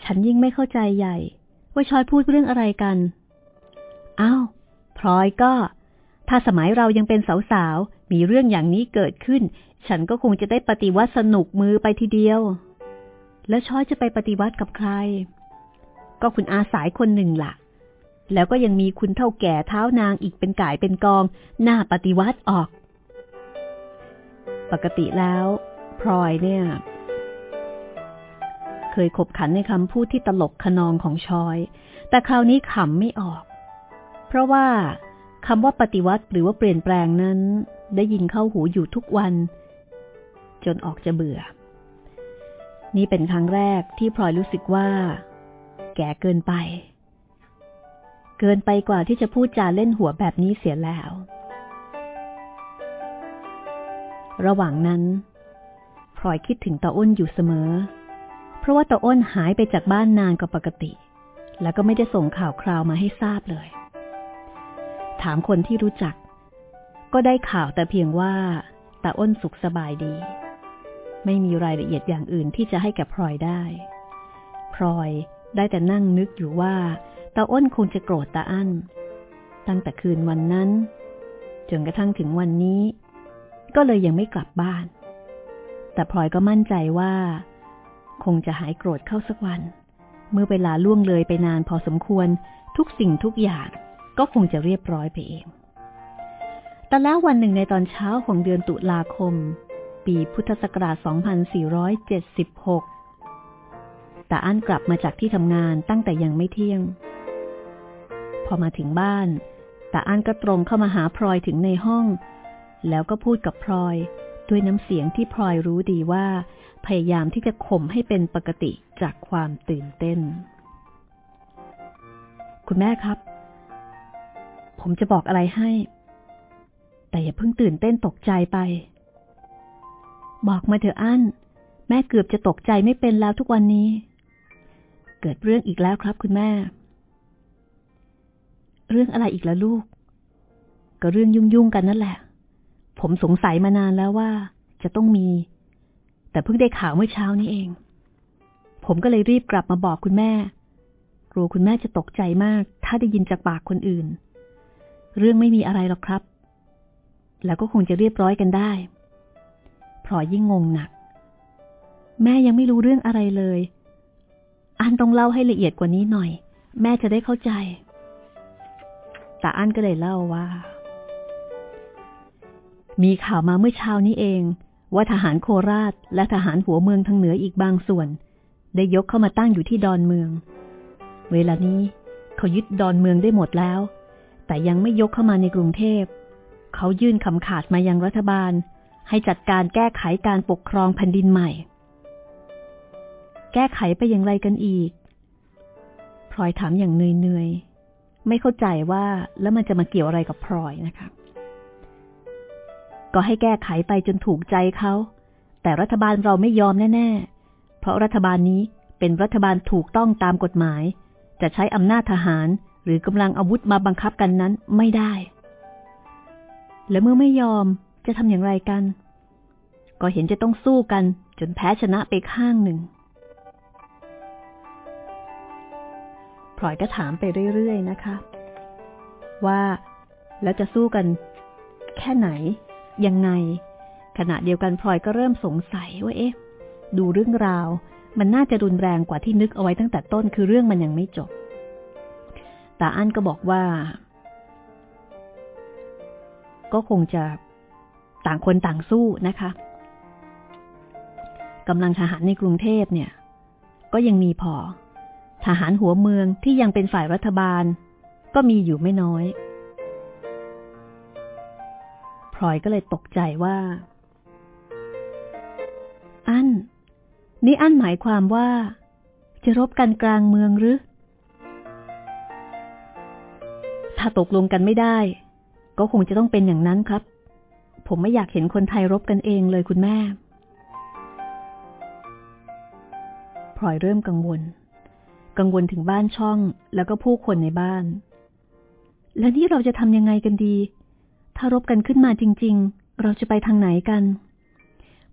ฉันยิ่งไม่เข้าใจใหญ่ ว่าชอยพูดเรื่องอะไรกันอ้าวพลอยก็ ถ้าสมัยเรายังเป็นสาวๆ มีเรื่องอย่างนี้เกิดขึ้น ฉันก็คงจะได้ปฏิวัติสนุกมือไปทีเดียว แล้วชอยจะไปปฏิวัติกับใคร ก็คุณอาสายคนหนึ่งละ่ะ แล้วก็ยังมีคุณเท่าแก่เท้านางอีกเป็นก่ายเป็นกอง หน้าปฏิวัติออก ปกติแล้วพลอยเนี่ย เคยขบขันในคำพูดที่ตลกขนองของชอย แต่คราวนี้ขำไม่ออก เพราะว่าคำว่าปฏิวัติหรือว่าเปลี่ยนแปลงนั้น ได้ยินเข้าหูอยู่ทุกวัน จนออกจะเบื่อ นี่เป็นครั้งแรกที่พลอยรู้สึกว่า แก่เกินไป เกินไปกว่าที่จะพูดจาเล่นหัวแบบนี้เสียแล้ว ระหว่างนั้นพลอยคิดถึงตาอ้นอยู่เสมอ เพราะว่าตาอ้นหายไปจากบ้านนานกว่าปกติ แล้วก็ไม่ได้ส่งข่าวคราวมาให้ทราบเลย ถามคนที่รู้จัก ก็ได้ข่าวแต่เพียงว่าตาอ้นสุขสบายดี ไม่มีรายละเอียดอย่างอื่นที่จะให้แกับพลอยได้ พลอยได้แต่นั่งนึกอยู่ว่าตาอ้นคงจะโกรธตาอั้นตั้งแต่คืนวันนั้น จนกระทั่งถึงวันนี้ ก็เลยยังไม่กลับบ้าน แต่พลอยก็มั่นใจว่า คงจะหายโกรธเข้าสักวัน เมื่อเวลาล่วงเลยไปนานพอสมควรทุกสิ่งทุกอย่างก็คงจะเรียบร้อยไปเอง แต่แล้ววันหนึ่งในตอนเช้าของเดือนตุลาคม ปีพุทธศักราช 2476ตาอั้นกลับมาจากที่ทำงานตั้งแต่ยังไม่เที่ยง พอมาถึงบ้านตาอั้นก็ตรงเข้ามาหาพลอยถึงในห้อง แล้วก็พูดกับพลอย ด้วยน้ำเสียงที่พลอยรู้ดีว่า พยายามที่จะข่มให้เป็นปกติจากความตื่นเต้น คุณแม่ครับ ผมจะบอกอะไรให้ แต่อย่าเพิ่งตื่นเต้นตกใจไป บอกมาเถอะอั้น แม่เกือบจะตกใจไม่เป็นแล้วทุกวันนี้ เกิดเรื่องอีกแล้วครับคุณแม่ เรื่องอะไรอีกแล้วลูก ก็เรื่องยุ่งๆกันนั่นแหละ ผมสงสัยมานานแล้วว่า จะต้องมี แต่เพิ่งได้ข่าวเมื่อเช้านี้เอง ผมก็เลยรีบกลับมาบอกคุณแม่ กลัวคุณแม่จะตกใจมาก ถ้าได้ยินจากปากคนอื่น เรื่องไม่มีอะไรหรอกครับ แล้วก็คงจะเรียบร้อยกันได้พลอยยิ่งงงหนัก แม่ยังไม่รู้เรื่องอะไรเลยอันต้องเล่าให้ละเอียดกว่านี้หน่อย แม่จะได้เข้าใจ แต่อันก็เลยเล่าว่า มีข่าวมาเมื่อเช้านี้เอง ว่าทหารโคราชและทหารหัวเมืองทางเหนืออีกบางส่วน ได้ยกเข้ามาตั้งอยู่ที่ดอนเมือง เวลานี้เขายึดดอนเมืองได้หมดแล้ว แต่ยังไม่ยกเข้ามาในกรุงเทพ เขายื่นคำขาดมายังรัฐบาล ให้จัดการแก้ไขการปกครองแผ่นดินใหม่ แก้ไขไปอย่างไรกันอีกพลอยถามอย่างเนื่อยๆไม่เข้าใจว่าแล้วมันจะมาเกี่ยวอะไรกับพลอยนะคะ ก็ให้แก้ไขไปจนถูกใจเขา แต่รัฐบาลเราไม่ยอมแน่ ๆ เพราะรัฐบาลนี้เป็นรัฐบาลถูกต้องตามกฎหมาย จะใช้อำนาจทหารหรือกำลังอาวุธมาบังคับกันนั้นไม่ได้ และเมื่อไม่ยอมจะทำอย่างไรกัน ก็เห็นจะต้องสู้กันจนแพ้ชนะไปข้างหนึ่งพลอยก็ถามไปเรื่อย ๆ นะคะ ว่าแล้วจะสู้กันแค่ไหน ยังไง ขณะเดียวกันพลอยก็เริ่มสงสัยว่าเอ๊ะ ดูเรื่องราว มันน่าจะรุนแรงกว่าที่นึกเอาไว้ตั้งแต่ต้นคือเรื่องมันยังไม่จบตาอั้นก็บอกว่า ก็คงจะต่างคนต่างสู้นะคะกำลังทหารในกรุงเทพเนี่ย ก็ยังมีพอ ทหารหัวเมืองที่ยังเป็นฝ่ายรัฐบาล ก็มีอยู่ไม่น้อย พลอยก็เลยตกใจว่า อั้นนี่อั้นหมายความว่า จะรบกันกลางเมืองหรือ ถ้าตกลงกันไม่ได้ ก็คงจะต้องเป็นอย่างนั้นครับ ผมไม่อยากเห็นคนไทยรบกันเองเลยคุณแม่พลอยเริ่มกังวล กังวลถึงบ้านช่องแล้วก็ผู้คนในบ้าน แล้วนี่เราจะทำยังไงกันดี ถ้ารบกันขึ้นมาจริง ๆ เราจะไปทางไหนกัน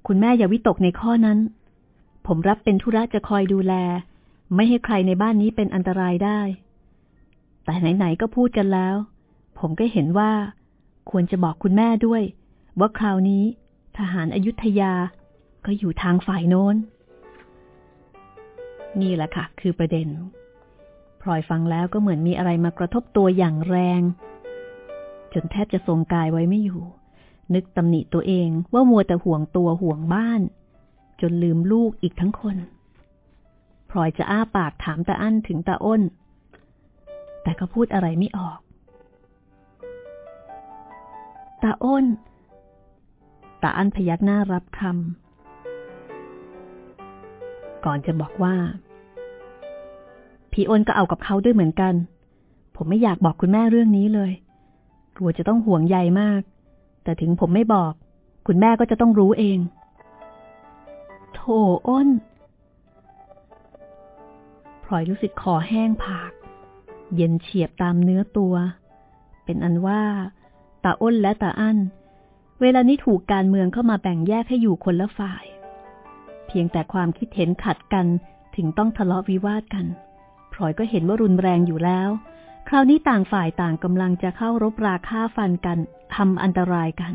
คุณแม่อย่าวิตกในข้อนั้น ผมรับเป็นธุระจะคอยดูแล ไม่ให้ใครในบ้านนี้เป็นอันตรายได้ แต่ไหนๆก็พูดกันแล้ว ผมก็เห็นว่า ควรจะบอกคุณแม่ด้วย ว่าคราวนี้ ทหารอายุทยา ก็อยู่ทางฝ่ายโน้น นี่แหละค่ะ คือประเด็นพลอยฟังแล้วก็เหมือนมีอะไรมากระทบตัวอย่างแรง จนแทบจะทรงกายไว้ไม่อยู่ นึกตำหนิตัวเองว่ามัวแต่ห่วงตัวห่วงบ้าน จนลืมลูกอีกทั้งคนพลอยจะอ้าปากถามตาอั้นถึงตาอ้น แต่ก็พูดอะไรไม่ออก ตาอ้น ตาอั้นพยักหน้ารับคำ ก่อนจะบอกว่า พี่อ้นก็เอากับเขาด้วยเหมือนกัน ผมไม่อยากบอกคุณแม่เรื่องนี้เลย ลัวจะต้องห่วงใยมาก แต่ถึงผมไม่บอก คุณแม่ก็จะต้องรู้เอง โถอ้นพลอยรู้สึกคอแห้งผาก เย็นเฉียบตามเนื้อตัว เป็นอันว่าตาอ้นและตาอั้นเวลานี้ถูกการเมืองเข้ามาแบ่งแยกให้อยู่คนละฝ่าย เพียงแต่ความคิดเห็นขัดกันถึงต้องทะเลาะวิวาทกันพลอยก็เห็นว่ารุนแรงอยู่แล้ว คราวนี้ต่างฝ่ายต่างกำลังจะเข้ารบราฆ่าฟันกันทำอันตรายกัน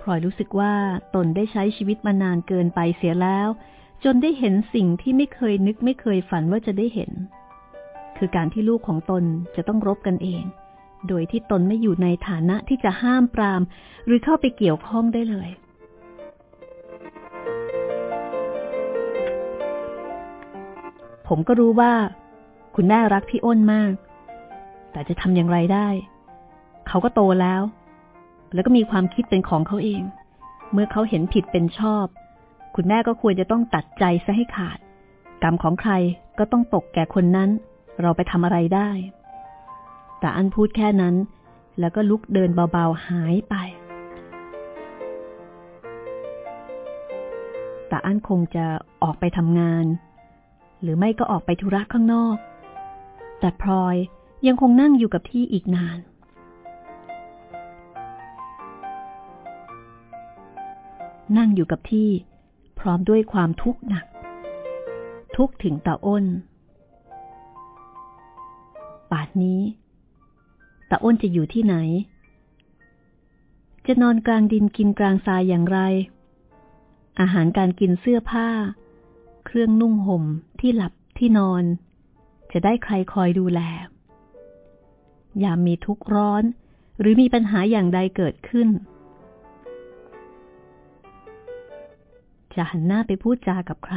พลอยรู้สึกว่าตนได้ใช้ชีวิตมานานเกินไปเสียแล้ว จนได้เห็นสิ่งที่ไม่เคยนึกไม่เคยฝันว่าจะได้เห็น คือการที่ลูกของตนจะต้องรบกันเอง โดยที่ตนไม่อยู่ในฐานะที่จะห้ามปราม หรือเข้าไปเกี่ยวข้องได้เลยผมก็รู้ว่า คุณแม่รักพี่อ้นมาก แต่จะทำอย่างไรได้ เขาก็โตแล้ว แล้วก็มีความคิดเป็นของเขาเอง เมื่อเขาเห็นผิดเป็นชอบ คุณแม่ก็ควรจะต้องตัดใจซะให้ขาด กรรมของใครก็ต้องตกแก่คนนั้น เราไปทำอะไรได้ แต่อันพูดแค่นั้น แล้วก็ลุกเดินเบาๆหายไปแต่อันคงจะออกไปทำงาน หรือไม่ก็ออกไปธุระข้างนอก แต่พลอย ยังคงนั่งอยู่กับที่อีกนาน นั่งอยู่กับที่ พร้อมด้วยความทุกข์หนัก ทุกถึงตาอ้น ป่านนี้ตาอ้นจะอยู่ที่ไหน จะนอนกลางดินกินกลางทรายอย่างไร อาหารการกินเสื้อผ้า เครื่องนุ่งห่มที่หลับที่นอน จะได้ใครคอยดูแล ยามมีทุกข์ร้อน หรือมีปัญหาอย่างใดเกิดขึ้น จะหันหน้าไปพูดจากับใคร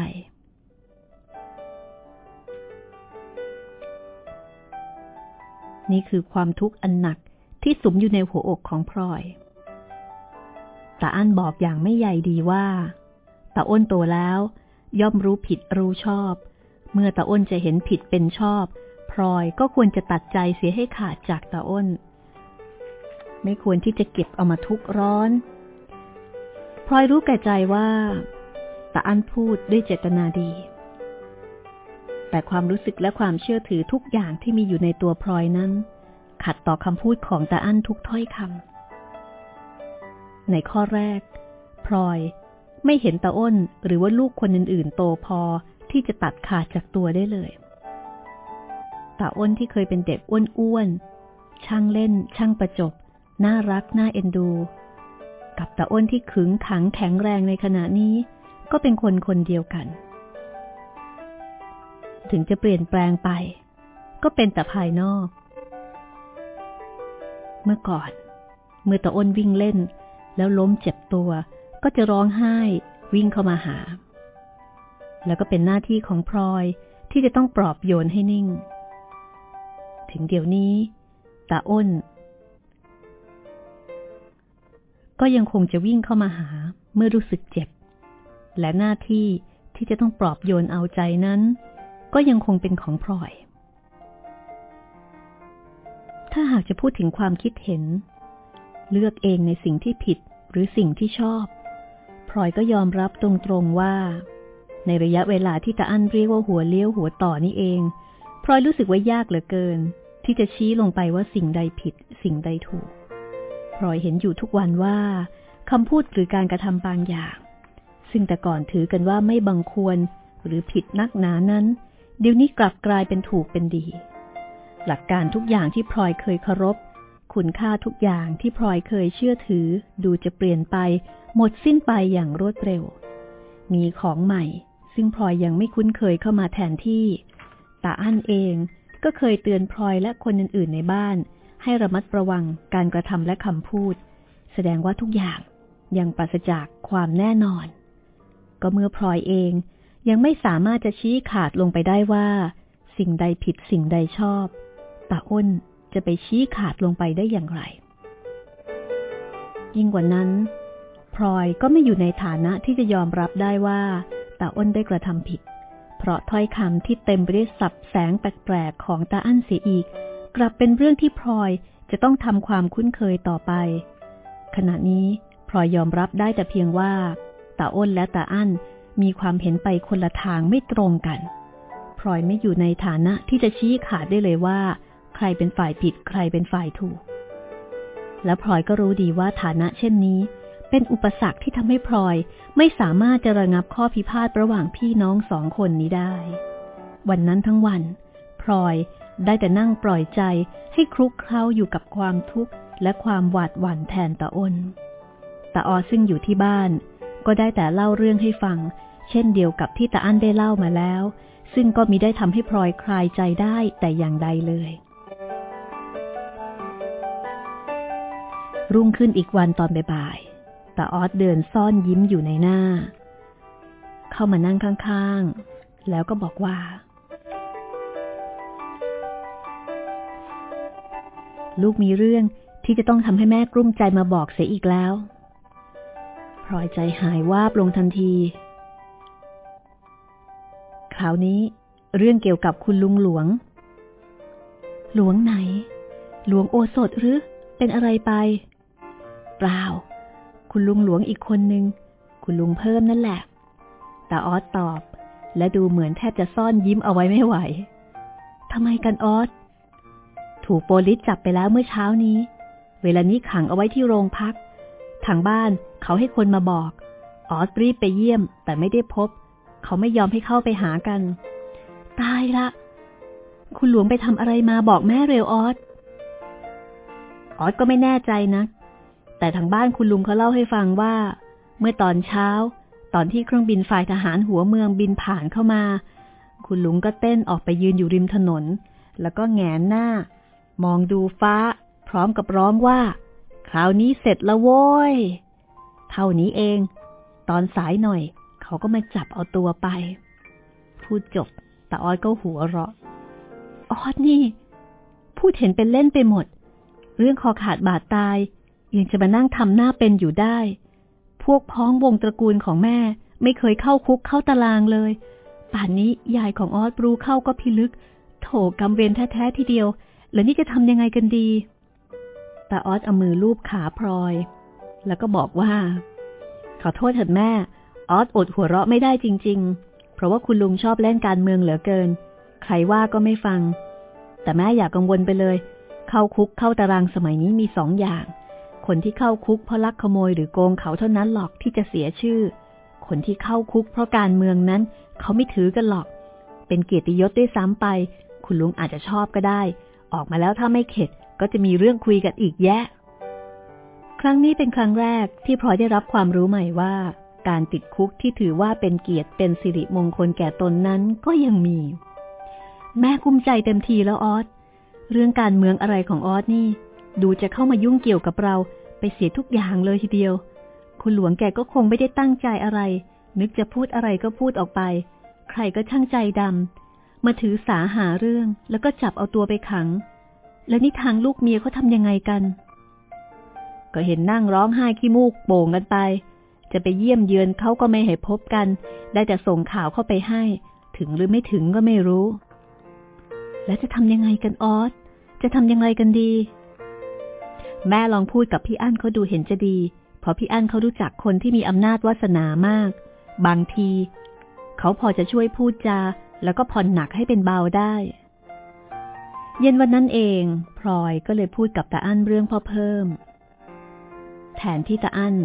นี่คือความทุกข์อันหนักที่สุมอยู่ในหัวอกของพลอยตาอั้นบอกอย่างไม่ใหญ่ดีว่าตาอ้นโตแล้ว ย่อมรู้ผิดรู้ชอบ เมื่อตาอ้นจะเห็นผิดเป็นชอบ พลอยก็ควรจะตัดใจเสียให้ขาดจากตาอ้น ไม่ควรที่จะเก็บเอามาทุกร้อน พลอยรู้แก่ใจว่าตาอันพูดด้วยเจตนาดี แต่ความรู้สึกและความเชื่อถือทุกอย่างที่มีอยู่ในตัวพลอยนั้น ขัดต่อคำพูดของตาอันทุกถ้อยคำในข้อแรก พลอยไม่เห็นตาอ้นหรือว่าลูกคนอื่นๆ โตพอที่จะตัดขาดจากตัวได้เลย ตาอ้นที่เคยเป็นเด็กอ้วนๆ ช่างเล่น ช่างประจบ น่ารัก น่าเอ็นดู กับตาอ้นที่ขึงขังแข็งแรงในขณะนี้ ก็เป็นคนคนเดียวกัน ถึงจะเปลี่ยนแปลงไป ก็เป็นแต่ภายนอก เมื่อก่อน เมื่อตาอ้นวิ่งเล่น แล้วล้มเจ็บตัว ก็จะร้องไห้วิ่งเข้ามาหา แล้วก็เป็นหน้าที่ของพลอยที่จะต้องปลอบโยนให้นิ่ง ถึงเดี๋ยวนี้ตาอ้น ก็ยังคงจะวิ่งเข้ามาหาเมื่อรู้สึกเจ็บ และหน้าที่ที่จะต้องปลอบโยนเอาใจนั้น ก็ยังคงเป็นของพลอย ถ้าหากจะพูดถึงความคิดเห็น เลือกเองในสิ่งที่ผิดหรือสิ่งที่ชอบพลอยก็ยอมรับตรงๆว่า ในระยะเวลาที่ตาอั้นเรียกว่าหัวเลี้ยวหัวต่อนี่เอง ลอยรู้สึกว่ายากเหลือเกิน ที่จะชี้ลงไปว่าสิ่งใดผิด สิ่งใดถูกพลอยเห็นอยู่ทุกวันว่าคำพูดหรือการกระทำบางอย่าง ซึ่งแต่ก่อนถือกันว่าไม่บังควรหรือผิดนักหนานั้น เดี๋ยวนี้กลับกลายเป็นถูกเป็นดี หลักการทุกอย่างที่พลอยเคยเคารพ คุณค่าทุกอย่างที่พลอยเคยเชื่อถือ ดูจะเปลี่ยนไป หมดสิ้นไปอย่างรวดเร็ว มีของใหม่ ซึ่งพลอยยังไม่คุ้นเคยเข้ามาแทนที่ ตาอั้นเองก็เคยเตือนพลอยและคนอื่นๆในบ้าน ให้ระมัดระวังการกระทำและคำพูด แสดงว่าทุกอย่างยังปราศจากความแน่นอน ก็เมื่อพลอยเองยังไม่สามารถจะชี้ขาดลงไปได้ว่า สิ่งใดผิดสิ่งใดชอบตาอ้นจะไปชี้ขาดลงไปได้อย่างไร ยิ่งกว่านั้นพลอยก็ไม่อยู่ในฐานะที่จะยอมรับได้ว่าตาอ้นได้กระทำผิด เพราะถ้อยคำที่เต็มไปด้วยสับแสงแปลกๆของตาอั้นเสียอีก กลับเป็นเรื่องที่พลอยจะต้องทำความคุ้นเคยต่อไป ขณะนี้พลอยยอมรับได้แต่เพียงว่าตาอ้นและตาอั้นมีความเห็นไปคนละทางไม่ตรงกันพลอยไม่อยู่ในฐานะที่จะชี้ขาดได้เลยว่า ใครเป็นฝ่ายผิดใครเป็นฝ่ายถูก และพลอยก็รู้ดีว่าฐานะเช่นนี้ เป็นอุปสรรคที่ทำให้พลอยไม่สามารถจะระงับข้อพิพาทระหว่างพี่น้องสองคนนี้ได้ วันนั้นทั้งวันพลอยได้แต่นั่งปล่อยใจให้คลุกเคล้าอยู่กับความทุกข์และความหวาดหวั่นแทนตาอ้นตาออซึ่งอยู่ที่บ้าน ก็ได้แต่เล่าเรื่องให้ฟัง เช่นเดียวกับที่ตาอั้นได้เล่ามาแล้ว ซึ่งก็มีได้ทำให้พลอยคลายใจได้แต่อย่างใดเลย รุ่งขึ้นอีกวันตอนบ่าย ตาออสเดินซ่อนยิ้มอยู่ในหน้า เข้ามานั่งข้างๆ แล้วก็บอกว่า ลูกมีเรื่องที่จะต้องทำให้แม่กลุ้มใจมาบอกเสียอีกแล้วพลอยใจหายวาบลงทันที คราวนี้เรื่องเกี่ยวกับคุณลุงหลวง หลวงไหน หลวงโอสถหรือ เป็นอะไรไป เปล่า คุณลุงหลวงอีกคนนึง คุณลุงเพิ่มนั่นแหละตาออสตอบ และดูเหมือนแทบจะซ่อนยิ้มเอาไว้ไม่ไหวทำไมกันออสถูกโปลิสจับไปแล้วเมื่อเช้านี้ เวลานี้ขังเอาไว้ที่โรงพัก ทางบ้านเขาให้คนมาบอก ออสรีบไปเยี่ยม แต่ไม่ได้พบ เขาไม่ยอมให้เข้าไปหากัน ตายละ คุณหลวงไปทำอะไรมาบอกแม่เร็วออสออสก็ไม่แน่ใจนะ แต่ทางบ้านคุณลุงเขาเล่าให้ฟังว่า เมื่อตอนเช้า ตอนที่เครื่องบินฝ่ายทหารหัวเมืองบินผ่านเข้ามา คุณลุงก็เต้นออกไปยืนอยู่ริมถนน แล้วก็แงนหน้า มองดูฟ้า พร้อมกับร้องว่า คราวนี้เสร็จล้วโว้ย เท่านี้เอง ตอนสายหน่อย เขาก็มาจับเอาตัวไป พูดจบแต่ออดก็หัวเราะออดนี่ พูดเห็นเป็นเล่นไปหมด เรื่องคอขาดบาดตาย ยังจะมานั่งทำหน้าเป็นอยู่ได้ พวกพ้องวงตระกูลของแม่ไม่เคยเข้าคุกเข้าตารางเลย ป่านนี้ยายของออดรู้เข้าก็พิลึก โถกำเวรแท้ๆทีเดียว แล้วนี่จะทำยังไงกันดี แต่ออสเอามือลูบขาพลอย แล้วก็บอกว่า ขอโทษเถิดแม่ ออสอดหัวเราะไม่ได้จริง ๆ เพราะว่าคุณลุงชอบเล่นการเมืองเหลือเกิน ใครว่าก็ไม่ฟัง แต่แม่อย่ากกังวลไปเลย เข้าคุกเข้าตารางสมัยนี้มีสองอย่าง คนที่เข้าคุกเพราะลักขโมยหรือโกงเขาเท่านั้นหรอกที่จะเสียชื่อ คนที่เข้าคุกเพราะการเมืองนั้น เขาไม่ถือกันหรอก เป็นเกียรติยศด้วยซ้ำไป คุณลุงอาจจะชอบก็ได้ ออกมาแล้วถ้าไม่เข็ด ก็จะมีเรื่องคุยกันอีกแยะ ครั้งนี้เป็นครั้งแรกที่พลอยได้รับความรู้ใหม่ว่า การติดคุกที่ถือว่าเป็นเกียรติเป็นสิริมงคลแก่ตนนั้นก็ยังมี แม่กุ้มใจเต็มทีแล้วออสเรื่องการเมืองอะไรของออสนี่ดูจะเข้ามายุ่งเกี่ยวกับเรา ไปเสียทุกอย่างเลยทีเดียว คุณหลวงแกก็คงไม่ได้ตั้งใจอะไร นึกจะพูดอะไรก็พูดออกไป ใครก็ช่างใจดำมาถือสาหาเรื่องแล้วก็จับเอาตัวไปขัง แล้วนี่ทางลูกเมียเขาทำยังไงกัน ก็เห็นนั่งร้องไห้ขี้มูกโป่งกันไป จะไปเยี่ยมเยือนเขาก็ไม่ให้พบกัน ได้แต่ส่งข่าวเข้าไปให้ ถึงหรือไม่ถึงก็ไม่รู้ แล้วจะทำยังไงกันออสจะทำยังไงกันดี แม่ลองพูดกับพี่อั้นเขาดูเห็นจะดี เพราะพี่อั้นเขารู้จักคนที่มีอำนาจวาสนามาก บางที เขาพอจะช่วยพูดจา แล้วก็ผ่อนหนักให้เป็นเบาได้ เย็นวันนั้นเองพลอยก็เลยพูดกับตาอั้นเรื่องพ่อเพิ่ม แทนที่ตาอั้น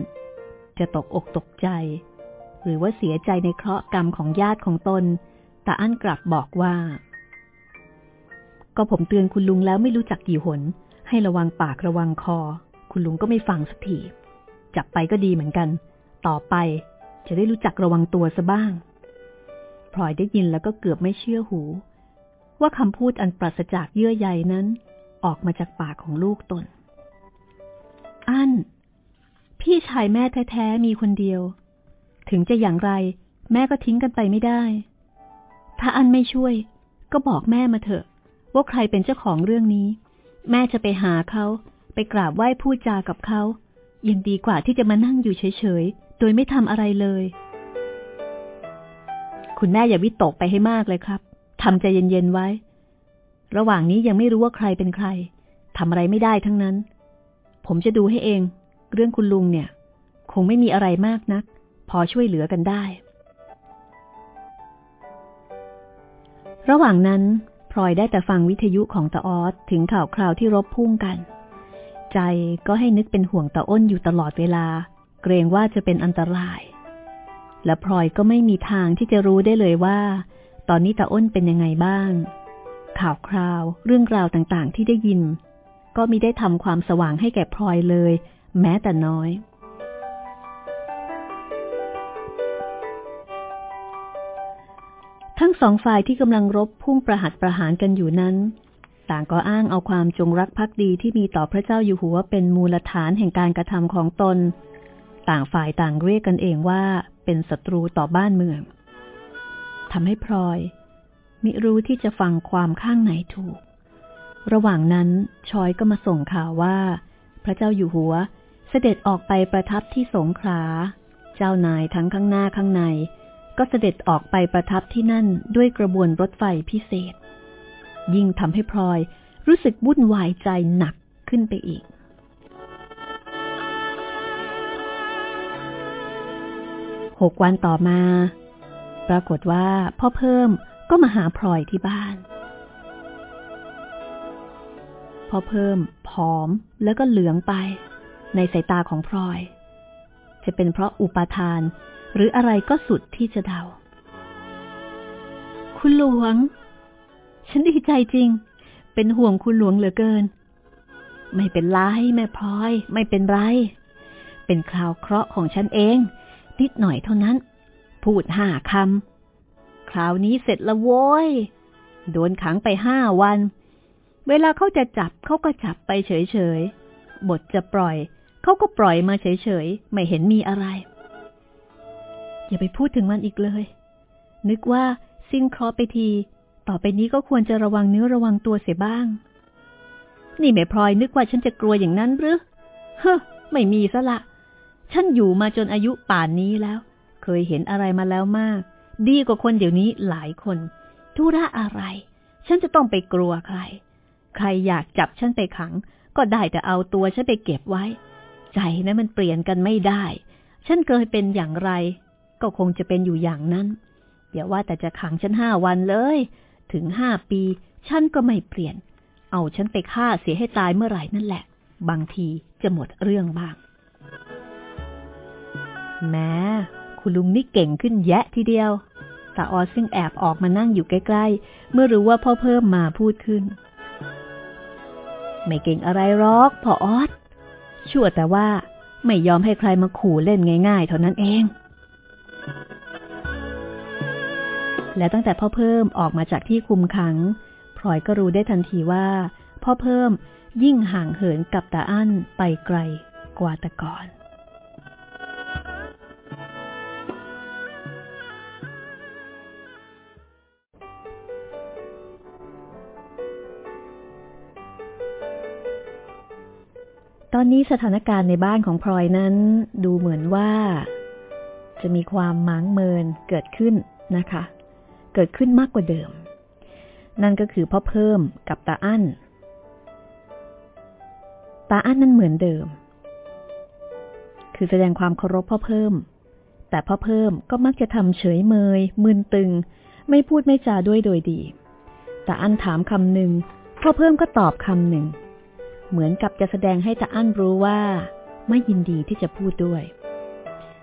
จะตกอกตกใจ หรือว่าเสียใจในเคราะห์กรรมของญาติของตนตาอั้นกลับบอกว่า ก็ผมเตือนคุณลุงแล้วไม่รู้จักกี่หน ให้ระวังปากระวังคอ คุณลุงก็ไม่ฟังสักทีจับไปก็ดีเหมือนกัน ต่อไปจะได้รู้จักระวังตัวซะบ้างพลอยได้ยินแล้วก็เกือบไม่เชื่อหู ว่าคำพูดอันปราศจากเยื่อใยนั้น ออกมาจากปากของลูกตน อันพี่ชายแม่แท้ๆมีคนเดียว ถึงจะอย่างไร แม่ก็ทิ้งกันไปไม่ได้ ถ้าอันไม่ช่วย ก็บอกแม่มาเถอะ ว่าใครเป็นเจ้าของเรื่องนี้ แม่จะไปหาเขา ไปกราบไหว้พูดจากับเขา ยังดีกว่าที่จะมานั่งอยู่เฉยๆ โดยไม่ทำอะไรเลย คุณแม่อย่าวิตกไปให้มากเลยครับทำใจเย็นๆไว้ ระหว่างนี้ยังไม่รู้ว่าใครเป็นใครทำอะไรไม่ได้ทั้งนั้น ผมจะดูให้เอง เรื่องคุณลุงเนี่ย คงไม่มีอะไรมากนัก พอช่วยเหลือกันได้ ระหว่างนั้น พลอยได้แต่ฟังวิทยุของตาออสถึงข่าวคราวที่รบพุ่งกัน ใจก็ให้นึกเป็นห่วงตาอ้นอยู่ตลอดเวลา เกรงว่าจะเป็นอันตราย และพลอยก็ไม่มีทางที่จะรู้ได้เลยว่า ตอนนี้ตาอ้นเป็นยังไงบ้าง ข่าวคราวเรื่องราวต่างๆที่ได้ยิน ก็มิได้ทำความสว่างให้แก่พลอยเลย แม้แต่น้อย ทั้งสองฝ่ายที่กำลังรบพุ่งประหัตประหารกันอยู่นั้น ต่างก็อ้างเอาความจงรักภักดีที่มีต่อพระเจ้าอยู่หัวเป็นมูลฐานแห่งการกระทำของตน ต่างฝ่ายต่างเรียกกันเองว่าเป็นศัตรูต่อบ้านเมืองทำให้พลอย มิรู้ที่จะฟังความข้างไหนถูก ระหว่างนั้นชอยก็มาส่งข่าวว่า พระเจ้าอยู่หัวเสด็จออกไปประทับที่สงขลา เจ้านายทั้งข้างหน้าข้างใน ก็เสด็จออกไปประทับที่นั่นด้วยกระบวนรถไฟพิเศษ ยิ่งทำให้พลอยรู้สึกวุ่นวายใจหนักขึ้นไปอีก หกวันต่อมา ปรากฏว่าพ่อเพิ่มก็มาหาพลอยที่บ้าน พ่อเพิ่มผอมแล้วก็เหลืองไป ในสายตาของพลอยจะเป็นเพราะอุปาทาน หรืออะไรก็สุดที่จะเดา คุณหลวง ฉันดีใจจริง เป็นห่วงคุณหลวงเหลือเกิน ไม่เป็นไรแม่พลอย ไม่เป็นไร เป็นคราวเคราะห์ของฉันเอง นิดหน่อยเท่านั้น พูดห้าคำ คราวนี้เสร็จละโว้ย โดนขังไปห้าวัน เวลาเขาจะจับเขาก็จับไปเฉยๆ บทจะปล่อย เขาก็ปล่อยมาเฉยๆ ไม่เห็นมีอะไร อย่าไปพูดถึงมันอีกเลย นึกว่าสิ้นเคราะห์ไปที ต่อไปนี้ก็ควรจะระวังเนื้อระวังตัวเสียบ้าง นี่แม่พลอยนึกว่าฉันจะกลัวอย่างนั้นหรือเฮ้ไม่มีซะละ ฉันอยู่มาจนอายุป่านนี้แล้ว เคยเห็นอะไรมาแล้วมาก ดีกว่าคนเดี๋ยวนี้หลายคนทุระอะไร ฉันจะต้องไปกลัวใคร ใครอยากจับฉันไปขัง ก็ได้แต่เอาตัวฉันไปเก็บไว้ ใจนะมันเปลี่ยนกันไม่ได้ ฉันเคยเป็นอย่างไร ก็คงจะเป็นอยู่อย่างนั้นอย่าว่าแต่จะขังฉันห้าวันเลย ถึงห้าปี ฉันก็ไม่เปลี่ยน เอาฉันไปฆ่าเสียให้ตายเมื่อไหร่นั่นแหละ บางทีจะหมดเรื่องบ้าง แม้คุณลุงนี่เก่งขึ้นแยะทีเดียวตาออซึ่งแอบออกมานั่งอยู่ใกล้ ๆ เมื่อรู้ว่าพ่อเพิ่มมาพูดขึ้น ไม่เก่งอะไรหรอกพ่อออสชั่วแต่ว่าไม่ยอมให้ใครมาขู่เล่นง่าย ๆ เท่านั้นเอง และตั้งแต่พ่อเพิ่มออกมาจากที่คุมขังพลอยก็รู้ได้ทันทีว่า พ่อเพิ่มยิ่งห่างเหินกับตาอั้นไปไกลกว่าแต่ก่อนตอนนี้สถานการณ์ในบ้านของพลอยนั้นดูเหมือนว่า จะมีความมังเมินเกิดขึ้นนะคะ เกิดขึ้นมากกว่าเดิม นั่นก็คือพ่อเพิ่มกับตาอั้น ตาอั้นนั้นเหมือนเดิม คือแสดงความเคารพพ่อเพิ่ม แต่พ่อเพิ่มก็มักจะทำเฉยเมยมึนตึง ไม่พูดไม่จาด้วยโดยดีต่อันถามคำหนึ่งพ่อเพิ่มก็ตอบคำหนึ่ง เหมือนกับจะแสดงให้ตาอั้นรู้ว่า ไม่ยินดีที่จะพูดด้วย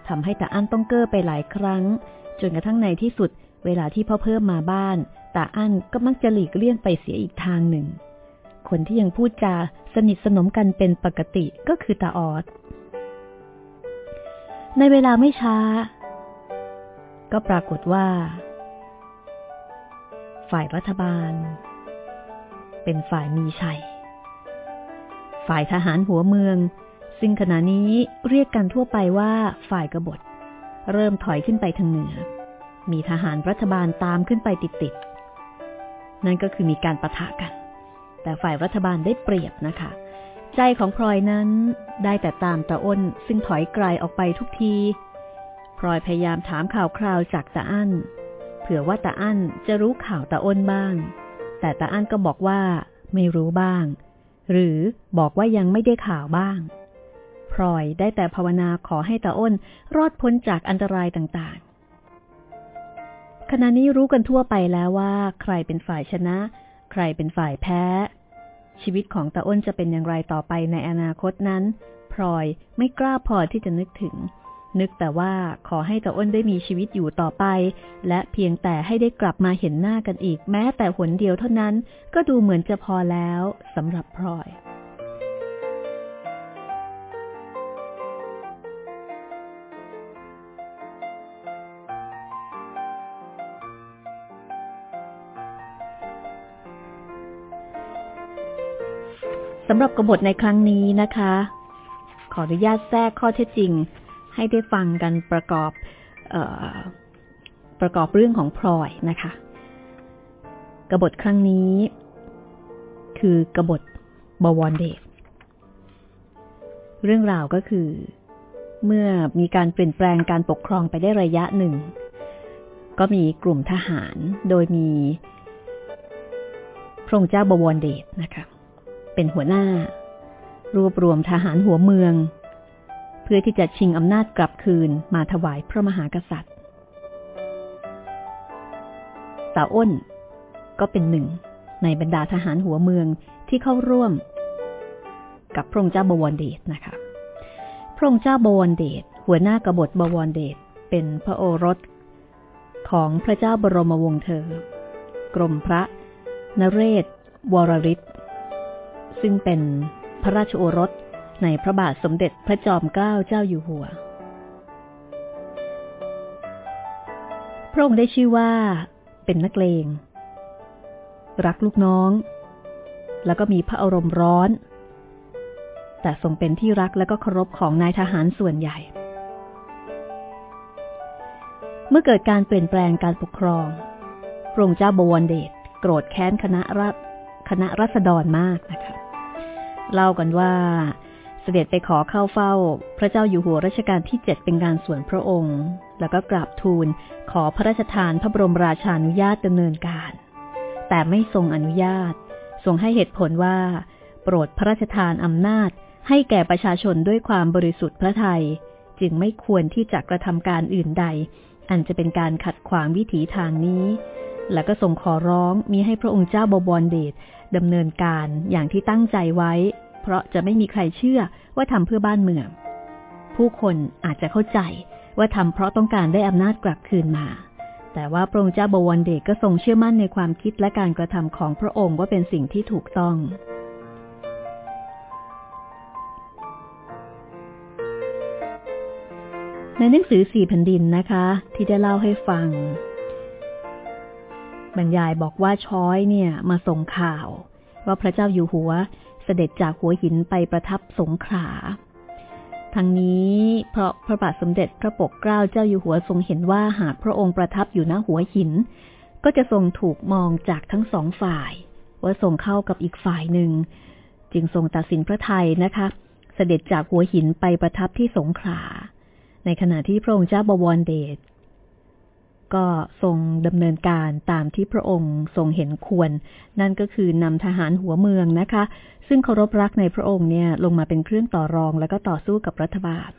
ทำให้ตาอั้นต้องเก้อไปหลายครั้ง จนกระทั่งในที่สุด เวลาที่พ่อเพิ่มมาบ้านตาอั้นก็มักจะหลีกเลี่ยงไปเสียอีกทางหนึ่ง คนที่ยังพูดจาสนิทสนมกันเป็นปกติก็คือตาออด ในเวลาไม่ช้า ก็ปรากฏว่า ฝ่ายรัฐบาล เป็นฝ่ายมีชัย ฝ่ายทหารหัวเมือง ซึ่งขณะนี้เรียกกันทั่วไปว่าฝ่ายกบฏ เริ่มถอยขึ้นไปทางเหนือ มีทหารรัฐบาลตามขึ้นไปติดๆ นั่นก็คือมีการประทะกัน แต่ฝ่ายรัฐบาลได้เปรียบนะคะ ใจของพลอยนั้นได้แต่ตามตาอ้นซึ่งถอยไกลออกไปทุกที พลอยพยายามถามข่าวคราวจากตาอั้น เผื่อว่าตาอั้นจะรู้ข่าวตาอ้นบ้าง แต่ตาอั้นก็บอกว่าไม่รู้บ้าง หรือบอกว่ายังไม่ได้ข่าวบ้าง พลอยได้แต่ภาวนาขอให้ตาอ้นรอดพ้นจากอันตรายต่างๆ ขณะนี้รู้กันทั่วไปแล้วว่าใครเป็นฝ่ายชนะ ใครเป็นฝ่ายแพ้ ชีวิตของตาอ้นจะเป็นอย่างไรต่อไปในอนาคตนั้น พลอยไม่กล้าพอที่จะนึกถึง นึกแต่ว่าขอให้ตาอ้นได้มีชีวิตอยู่ต่อไป และเพียงแต่ให้ได้กลับมาเห็นหน้ากันอีกแม้แต่หนเดียวเท่านั้น ก็ดูเหมือนจะพอแล้วสำหรับพลอย สำหรับกบฏในครั้งนี้นะคะ ขออนุญาตแทรกข้อเท็จจริง ให้ได้ฟังกันประกอบออประกอบเรื่องของพลอยนะคะ กบฏครั้งนี้ คือกบฏบวรเดชเรื่องราวก็คือ เมื่อมีการเปลี่ยนแปลงการปกครองไปได้ระยะหนึ่ง ก็มีกลุ่มทหารโดยมีพระองค์เจ้าบวรเดชนะคะ เป็นหัวหน้า รวบรวมทหารหัวเมือง เพื่อที่จะชิงอำนาจกลับคืนมาถวายพระมหากษัตริย์ตาอ้นก็เป็นหนึ่งในบรรดาทหารหัวเมืองที่เข้าร่วม กับพระองค์เจ้าบวรเดชนะคะ พระองค์เจ้าบวรเดชหัวหน้ากบฏบวรเดชเป็นพระโอรส ของพระเจ้าบรมวงศ์เธอ กรมพระนเรศวรริ ซึ่งเป็นพระราชโอรสในพระบาทสมเด็จพระจอมเกล้าเจ้าอยู่หัว พระองค์ได้ชื่อว่า เป็นนักเลง รักลูกน้อง แล้วก็มีพระอารมณ์ร้อน แต่ทรงเป็นที่รักและก็เคารพของนายทหารส่วนใหญ่ เมื่อเกิดการเปลี่ยนแปลงการปกครอง พระองค์เจ้าบวรเดชโกรธแค้นคณะรัฐคณะรัษฎรมากนะคะ เล่ากันว่า เสด็จไปขอเข้าเฝ้า พระเจ้าอยู่หัวรัชกาลที่เจ็ดเป็นการส่วนพระองค์ แล้วก็กราบทูลขอพระราชทานพระบรมราชานุญาตดำเนินการ แต่ไม่ทรงอนุญาต ทรงให้เหตุผลว่า โปรดพระราชทานอำนาจให้แก่ประชาชนด้วยความบริสุทธิ์พระไทย จึงไม่ควรที่จะกระทำการอื่นใด อันจะเป็นการขัดขวางวิถีทางนี้ และก็ทรงขอร้องมีให้พระองค์เจ้าบวรเดชดำเนินการอย่างที่ตั้งใจไว้ เพราะจะไม่มีใครเชื่อว่าทำเพื่อบ้านเมือง ผู้คนอาจจะเข้าใจว่าทำเพราะต้องการได้อำนาจกลับคืนมา แต่ว่าพระองค์เจ้าบวรเดชก็ทรงเชื่อมั่นในความคิดและการกระทำของพระองค์ว่าเป็นสิ่งที่ถูกต้องในหนังสือสี่แผ่นดินนะคะ ที่ได้เล่าให้ฟัง บรรยายบอกว่าช้อยเนี่ยมาส่งข่าว ว่าพระเจ้าอยู่หัว ด็จจากหัวหินไปประทับสงขลาทั้งนี้เพราะพระบาทสมเด็จพระปกเกล้าเจ้าอยู่หัวทรงเห็นว่าหากพระองค์ประทับอยู่ณหัวหิน ก็จะทรงถูกมองจากทั้งสองฝ่าย ว่าทรงเข้ากับอีกฝ่ายหนึ่ง จึงทรงตัดสินพระไทยนะคะ เสด็จจากหัวหินไปประทับที่สงขลาในขณะที่พระองค์เจ้าบวรเดช ก็ทรงดำเนินการตามที่พระองค์ทรงเห็นควร นั่นก็คือนำทหารหัวเมืองนะคะ ซึ่งเคารพรักในพระองค์เนี่ยลงมาเป็นเครื่องต่อรองแล้วก็ต่อสู้กับรัฐบาล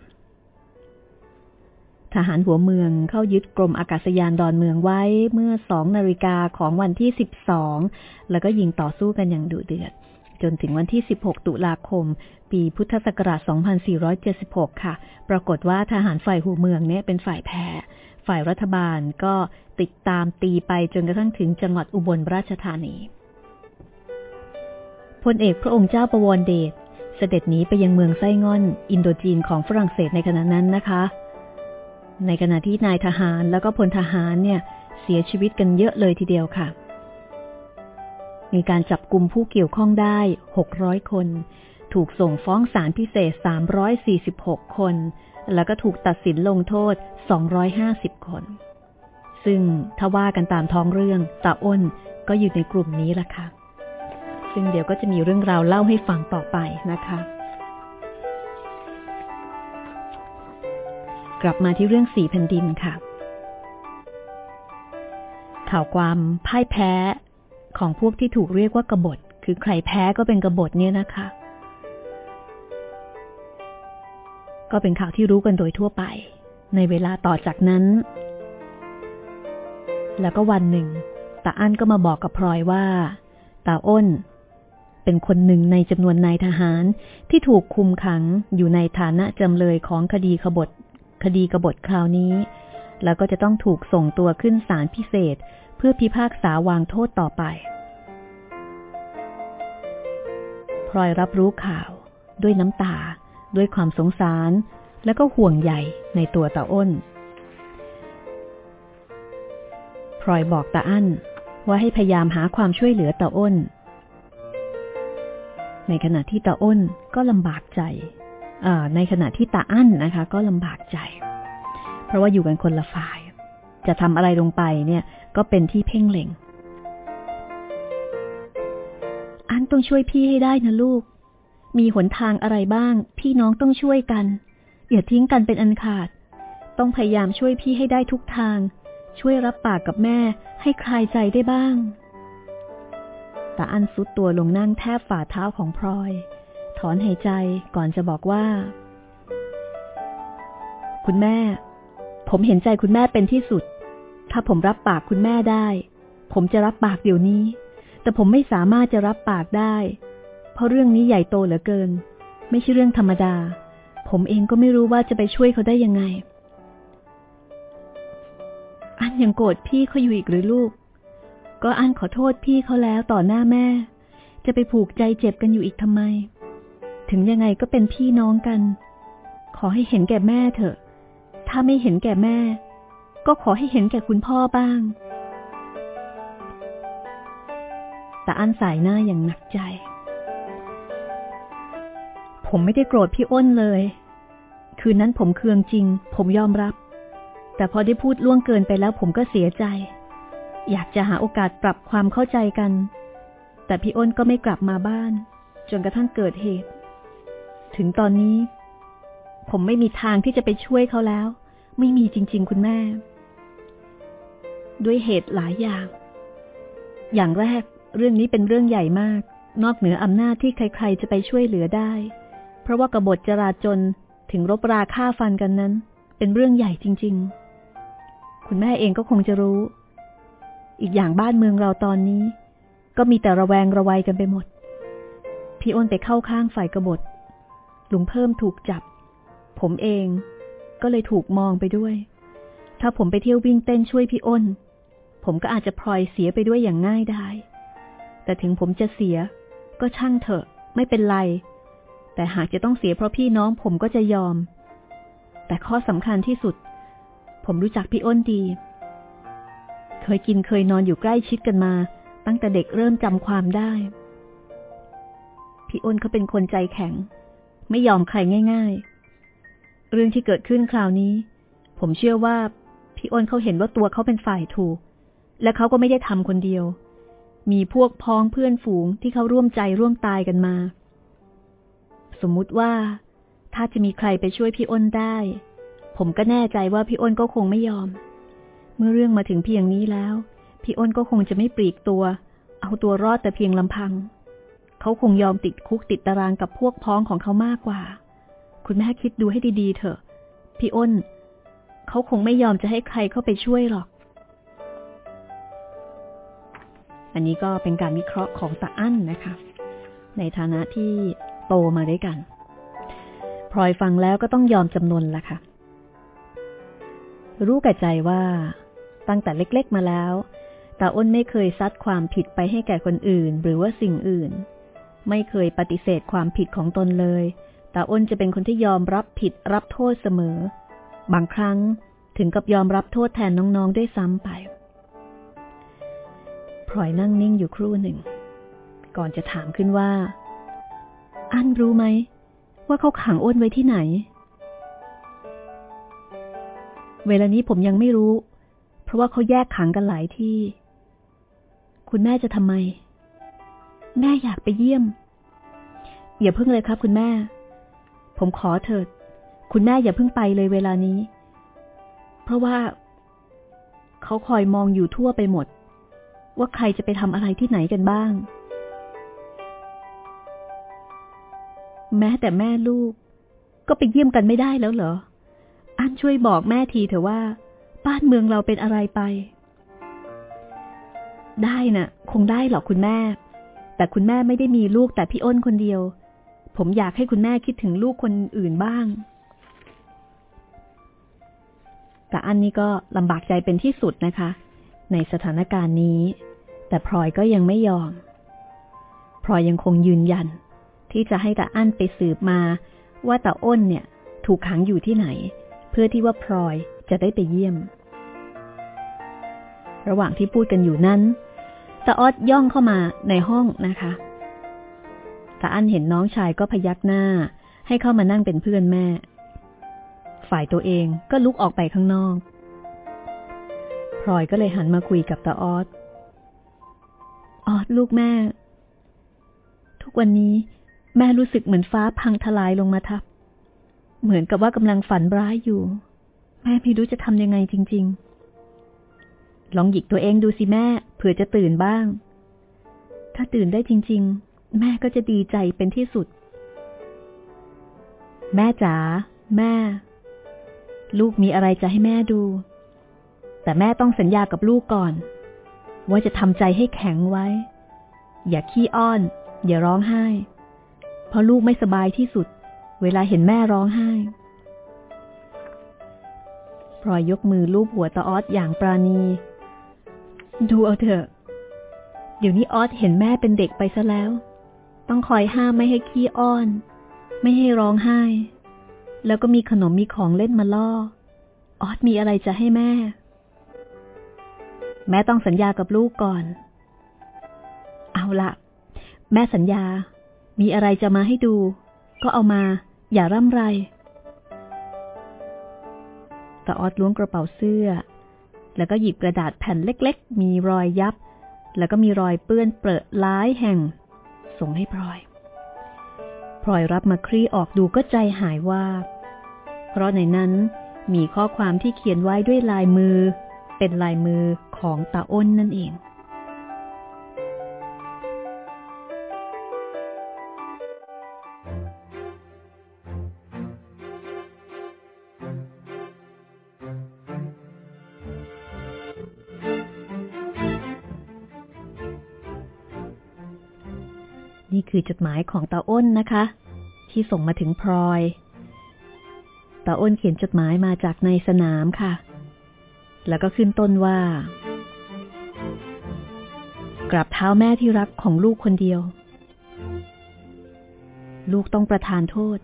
ทหารหัวเมืองเข้ายึดกรมอากาศยานดอนเมืองไว้เมื่อสองนาฬิกาของวันที่ 12 แล้วก็ยิงต่อสู้กันอย่างดุเดือดจนถึงวันที่ 16 ตุลาคม ปีพุทธศักราช 2476 ค่ะ ปรากฏว่าทหารฝ่ายหัวเมืองเนี่ยเป็นฝ่ายแพ้ ฝ่ายรัฐบาลก็ติดตามตีไปจนกระทั่งถึงจังหวัดอุบลราชธานี พลเอกพระองค์เจ้าประวรเดชเสด็จหนีไปยังเมืองไส้ง่อน อินโดจีนของฝรั่งเศสในขณะนั้นนะคะ ในขณะที่นายทหารแล้วก็พลทหารเนี่ยเสียชีวิตกันเยอะเลยทีเดียวค่ะ มีการจับกลุ่มผู้เกี่ยวข้องได้ 600 คน ถูกส่งฟ้องศาลพิเศษ 346 คน แล้วก็ถูกตัดสินลงโทษ 250 คน ซึ่งถ้าว่ากันตามท้องเรื่องตาอ้นก็อยู่ในกลุ่มนี้ละค่ะ ซึ่งเดี๋ยวก็จะมีเรื่องราวเล่าให้ฟังต่อไปนะคะ กลับมาที่เรื่องสีแผ่นดินค่ะ ข่าวความพ่ายแพ้ของพวกที่ถูกเรียกว่ากบฏ คือใครแพ้ก็เป็นกบฏเนี่ยนะคะ ก็เป็นข่าวที่รู้กันโดยทั่วไป ในเวลาต่อจากนั้น แล้วก็วันหนึ่งตาอั้นก็มาบอกกับพลอยว่าตาอ้น เป็นคนหนึ่งในจำนวนนายทหารที่ถูกคุมขังอยู่ในฐานะจำเลยของคดีขบฏคดีกบฏคราวนี้ แล้วก็จะต้องถูกส่งตัวขึ้นศาลพิเศษ เพื่อพิพากษาวางโทษต่อไปพลอยรับรู้ข่าวด้วยน้ำตา ด้วยความสงสารและก็ห่วงใหญ่ในตัวตาอ้นพลอยบอกตาอั้นว่าให้พยายามหาความช่วยเหลือตาอ้น ในขณะที่ตาอ้นก็ลำบากใจ ในขณะที่ตาอั้นนะคะ ก็ลำบากใจ เพราะว่าอยู่กันคนละฝ่าย จะทำอะไรลงไปเนี่ยก็เป็นที่เพ่งเล็ง อั้นต้องช่วยพี่ให้ได้นะลูก มีหนทางอะไรบ้าง พี่น้องต้องช่วยกัน อย่าทิ้งกันเป็นอันขาด ต้องพยายามช่วยพี่ให้ได้ทุกทาง ช่วยรับปากกับแม่ให้คลายใจได้บ้างตาอันซุดตัวลงนั่งแทบฝ่าเท้าของพลอย ถอนหายใจก่อนจะบอกว่า คุณแม่ ผมเห็นใจคุณแม่เป็นที่สุด ถ้าผมรับปากคุณแม่ได้ ผมจะรับปากเดี๋ยวนี้ แต่ผมไม่สามารถจะรับปากได้ ราะเรื่องนี้ใหญ่โตเหลือเกิน ไม่ใช่เรื่องธรรมดา ผมเองก็ไม่รู้ว่าจะไปช่วยเขาได้ยังไง อันยังโกรธพี่เขาอยู่อีกหรือลูก ก็อันขอโทษพี่เขาแล้วต่อหน้าแม่ จะไปผูกใจเจ็บกันอยู่อีกทำไม ถึงยังไงก็เป็นพี่น้องกัน ขอให้เห็นแก่แม่เถอะ ถ้าไม่เห็นแก่แม่ ก็ขอให้เห็นแก่คุณพ่อบ้างแต่อันสายหน้าอย่างหนักใจ ผมไม่ได้โกรธพี่อ้นเลย คืนนั้นผมเคืองจริง ผมยอมรับ แต่พอได้พูดล่วงเกินไปแล้วผมก็เสียใจ อยากจะหาโอกาสปรับความเข้าใจกัน แต่พี่อ้นก็ไม่กลับมาบ้าน จนกระทั่งเกิดเหตุ ถึงตอนนี้ ผมไม่มีทางที่จะไปช่วยเขาแล้ว ไม่มีจริง ๆ คุณแม่ ด้วยเหตุหลายอย่าง อย่างแรกเรื่องนี้เป็นเรื่องใหญ่มาก นอกเหนืออำนาจที่ใคร ๆ จะไปช่วยเหลือได้ เพราะว่ากบฏจราจนถึงรบราฆ่าฟันกันนั้น เป็นเรื่องใหญ่จริง ๆ คุณแม่เองก็คงจะรู้ อีกอย่างบ้านเมืองเราตอนนี้ ก็มีแต่ระแวงระวัยกันไปหมด พี่อ้นไปเข้าข้างฝ่ายกบฏลุงเพิ่มถูกจับ ผมเองก็เลยถูกมองไปด้วย ถ้าผมไปเที่ยววิ่งเต้นช่วยพี่อ้น ผมก็อาจจะพลอยเสียไปด้วยอย่างง่ายได้แต่ถึงผมจะเสีย ก็ช่างเถอะ ไม่เป็นไร แต่หากจะต้องเสียเพราะพี่น้องผมก็จะยอม แต่ข้อสำคัญที่สุด ผมรู้จักพี่อ้นดี เคยกินเคยนอนอยู่ใกล้ชิดกันมา ตั้งแต่เด็กเริ่มจำความได้ พี่อ้นเขาเป็นคนใจแข็ง ไม่ยอมใครง่าย ๆ เรื่องที่เกิดขึ้นคราวนี้ ผมเชื่อว่าพี่อ้นเขาเห็นว่าตัวเขาเป็นฝ่ายถูก และเขาก็ไม่ได้ทำคนเดียว มีพวกพ้องเพื่อนฝูงที่เขาร่วมใจร่วมตายกันมา สมมุติว่า ถ้าจะมีใครไปช่วยพี่อ้นได้ ผมก็แน่ใจว่าพี่อ้นก็คงไม่ยอม เมื่อเรื่องมาถึงเพียงนี้แล้ว พี่อ้นก็คงจะไม่ปลีกตัว เอาตัวรอดแต่เพียงลำพัง เขาคงยอมติดคุกติดตารางกับพวกพ้องของเขามากกว่า คุณแม่คิดดูให้ดีๆเถอะ พี่อ้น เขาคงไม่ยอมจะให้ใครเข้าไปช่วยหรอกอันนี้ก็เป็นการวิเคราะห์ของตาอั้นนะคะ ในฐานะที่ โตมาด้วยกันพลอยฟังแล้วก็ต้องยอมจำนนละค่ะ รู้กับใจว่าตั้งแต่เล็กๆมาแล้วตาอ้นไม่เคยซัดความผิดไปให้แก่คนอื่น หรือว่าสิ่งอื่น ไม่เคยปฏิเสธความผิดของตนเลยตาอ้นจะเป็นคนที่ยอมรับผิดรับโทษเสมอ บางครั้งถึงกับยอมรับโทษแทนน้องๆด้วยซ้ำไปพลอยนั่งนิ่งอยู่ครู่หนึ่ง ก่อนจะถามขึ้นว่า อันรู้ไหม ว่าเขาขังอ้นไว้ที่ไหน เวลานี้ผมยังไม่รู้ เพราะว่าเขาแยกขังกันหลายที่ คุณแม่จะทำไม แม่อยากไปเยี่ยม อย่าเพิ่งเลยครับ คุณแม่ ผมขอเถิด คุณแม่อย่าเพิ่งไปเลยเวลานี้ เพราะว่า เขาคอยมองอยู่ทั่วไปหมด ว่าใครจะไปทำอะไรที่ไหนกันบ้าง แม้แต่แม่ลูก ก็ไปเยี่ยมกันไม่ได้แล้วเหรอ อันช่วยบอกแม่ทีเถอะว่า บ้านเมืองเราเป็นอะไรไป ได้นะ่ะ คงได้หรอกคุณแม่ แต่คุณแม่ไม่ได้มีลูกแต่พี่อ้นคนเดียว ผมอยากให้คุณแม่คิดถึงลูกคนอื่นบ้าง แต่อันนี้ก็ลำบากใจเป็นที่สุดนะคะ ในสถานการณ์นี้ แต่พลอยก็ยังไม่ยอมพลอยยังคงยืนยัน ที่จะให้ตาอั้นไปสืบมา ว่าตาอ้นเนี่ย ถูกขังอยู่ที่ไหน เพื่อที่ว่าพลอยจะได้ไปเยี่ยม ระหว่างที่พูดกันอยู่นั้นตาออดย่องเข้ามาในห้องนะคะตาอั้นเห็นน้องชายก็พยักหน้า ให้เข้ามานั่งเป็นเพื่อนแม่ ฝ่ายตัวเองก็ลุกออกไปข้างนอก พลอยก็เลยหันมาคุยกับตาออดออดลูกแม่ ทุกวันนี้ แม่รู้สึกเหมือนฟ้าพังทลายลงมาทับ เหมือนกับว่ากำลังฝันร้ายอยู่ แม่ไม่รู้จะทำยังไงจริง ๆ ลองหยิกตัวเองดูสิแม่เผื่อจะตื่นบ้าง ถ้าตื่นได้จริง ๆ แม่ก็จะดีใจเป็นที่สุด แม่จ๋าแม่ ลูกมีอะไรจะให้แม่ดู แต่แม่ต้องสัญญากับลูกก่อน ว่าจะทำใจให้แข็งไว้ อย่าขี้อ้อน อย่าร้องไห้ เพราะลูกไม่สบายที่สุด เวลาเห็นแม่ร้องไห้พลอยยกมือลูบหัวตาออสอย่างปราณี ดูเอาเถอะ เดี๋ยวนี้ออสเห็นแม่เป็นเด็กไปซะแล้ว ต้องคอยห้ามไม่ให้ขี้อ้อน ไม่ให้ร้องไห้ แล้วก็มีขนมมีของเล่นมาล่อ ออสมีอะไรจะให้แม่ แม่ต้องสัญญากับลูกก่อน เอาละแม่สัญญา มีอะไรจะมาให้ดู ก็เอามา อย่าร่ำไรตาออดล้วงกระเป๋าเสื้อ แล้วก็หยิบกระดาษแผ่นเล็ก ๆ มีรอยยับ แล้วก็มีรอยเปื้อนเปรอะล้ายแห่ง ส่งให้พลอย พลอยรับมาคลี่ออกดูก็ใจหายว่า เพราะในนั้นมีข้อความที่เขียนไว้ด้วยลายมือ เป็นลายมือของตาอ้นนั่นเอง คือจดหมายของตาอ้นนะคะ ที่ส่งมาถึงพลอยตาอ้นเขียนจดหมายมาจากในสนามค่ะ แล้วก็ขึ้นต้นว่า กราบเท้าแม่ที่รักของลูกคนเดียว ลูกต้องประทานโทษ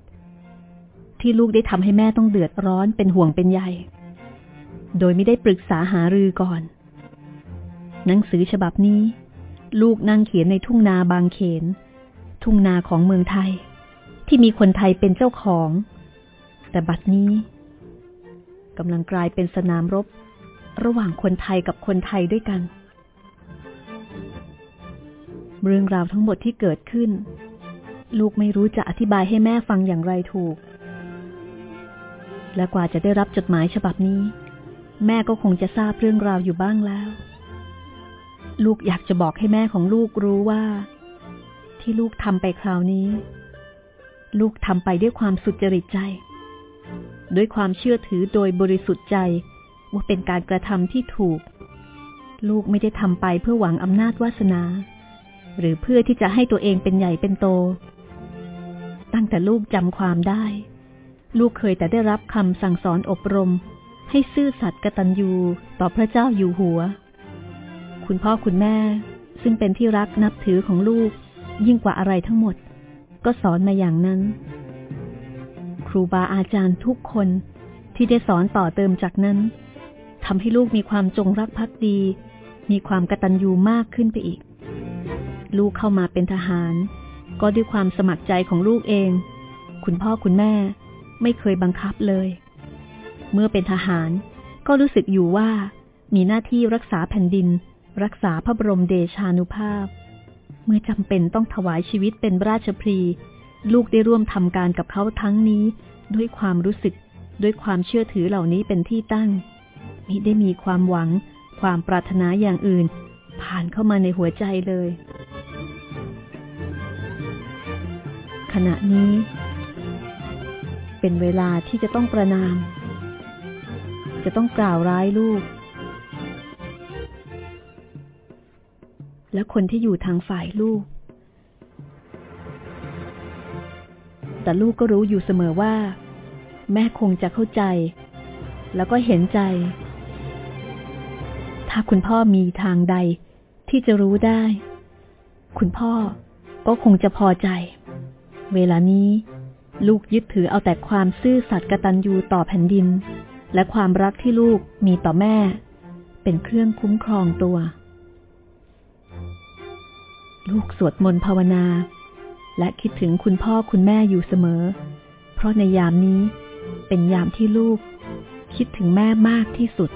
ที่ลูกได้ทำให้แม่ต้องเดือดร้อนเป็นห่วงเป็นใย โดยไม่ได้ปรึกษาหารือก่อน หนังสือฉบับนี้ ลูกนั่งเขียนในทุ่งนาบางเขน ทุ่งนาของเมืองไทย ที่มีคนไทยเป็นเจ้าของ แต่บัดนี้กำลังกลายเป็นสนามรบ ระหว่างคนไทยกับคนไทยด้วยกัน เรื่องราวทั้งหมดที่เกิดขึ้น ลูกไม่รู้จะอธิบายให้แม่ฟังอย่างไรถูก และกว่าจะได้รับจดหมายฉบับนี้ แม่ก็คงจะทราบเรื่องราวอยู่บ้างแล้ว ลูกอยากจะบอกให้แม่ของลูกรู้ว่า ที่ลูกทำไปคราวนี้ ลูกทำไปด้วยความสุจริตใจ ด้วยความเชื่อถือโดยบริสุทธิ์ใจ ว่าเป็นการกระทำที่ถูก ลูกไม่ได้ทำไปเพื่อหวังอำนาจวาสนา หรือเพื่อที่จะให้ตัวเองเป็นใหญ่เป็นโต ตั้งแต่ลูกจำความได้ ลูกเคยแต่ได้รับคำสั่งสอนอบรม ให้ซื่อสัตย์กตัญญูต่อพระเจ้าอยู่หัว คุณพ่อคุณแม่ซึ่งเป็นที่รักนับถือของลูก ยิ่งกว่าอะไรทั้งหมด ก็สอนมาอย่างนั้น ครูบาอาจารย์ทุกคนที่ได้สอนต่อเติมจากนั้นทำให้ลูกมีความจงรักภักดี มีความกตัญญูมากขึ้นไปอีก ลูกเข้ามาเป็นทหาร ก็ด้วยความสมัครใจของลูกเอง คุณพ่อคุณแม่ไม่เคยบังคับเลย เมื่อเป็นทหารก็รู้สึกอยู่ว่ามีหน้าที่รักษาแผ่นดิน รักษาพระบรมเดชานุภาพ เมื่อจำเป็นต้องถวายชีวิตเป็นราชพรีลูกได้ร่วมทำการกับเขาทั้งนี้ ด้วยความรู้สึก ด้วยความเชื่อถือเหล่านี้เป็นที่ตั้งมิได้มีความหวัง ความปรารถนาอย่างอื่น ผ่านเข้ามาในหัวใจเลย ขณะนี้ เป็นเวลาที่จะต้องประนาม จะต้องกล่าวร้ายลูก และคนที่อยู่ทางฝ่ายลูก แต่ลูกก็รู้อยู่เสมอว่า แม่คงจะเข้าใจ แล้วก็เห็นใจ ถ้าคุณพ่อมีทางใดที่จะรู้ได้ คุณพ่อก็คงจะพอใจ เวลานี้ลูกยึดถือเอาแต่ความซื่อสัตย์กตัญญูต่อแผ่นดิน และความรักที่ลูกมีต่อแม่ เป็นเครื่องคุ้มครองตัว ลูกสวดมนต์ภาวนา และคิดถึงคุณพ่อคุณแม่อยู่เสมอ เพราะในยามนี้เป็นยามที่ลูก คิดถึงแม่มากที่สุด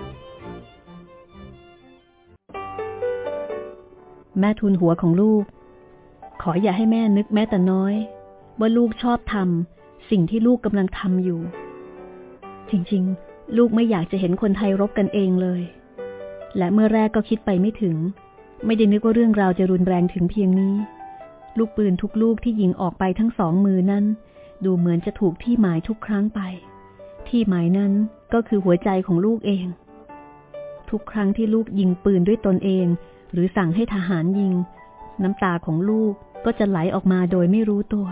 แม่ทุนหัวของลูก ขออย่าให้แม่นึกแม้แต่น้อย ว่าลูกชอบทำสิ่งที่ลูกกำลังทำอยู่ จริงๆ ลูกไม่อยากจะเห็นคนไทยรบกันเองเลย และเมื่อแรกก็คิดไปไม่ถึง ไม่ได้นึกว่าเรื่องราวจะรุนแรงถึงเพียงนี้ ลูกปืนทุกลูกที่ยิงออกไปทั้งสองมือนั้น ดูเหมือนจะถูกที่หมายทุกครั้งไป ที่หมายนั้นก็คือหัวใจของลูกเอง ทุกครั้งที่ลูกยิงปืนด้วยตนเอง หรือสั่งให้ทหารยิง น้ำตาของลูกก็จะไหลออกมาโดยไม่รู้ตัว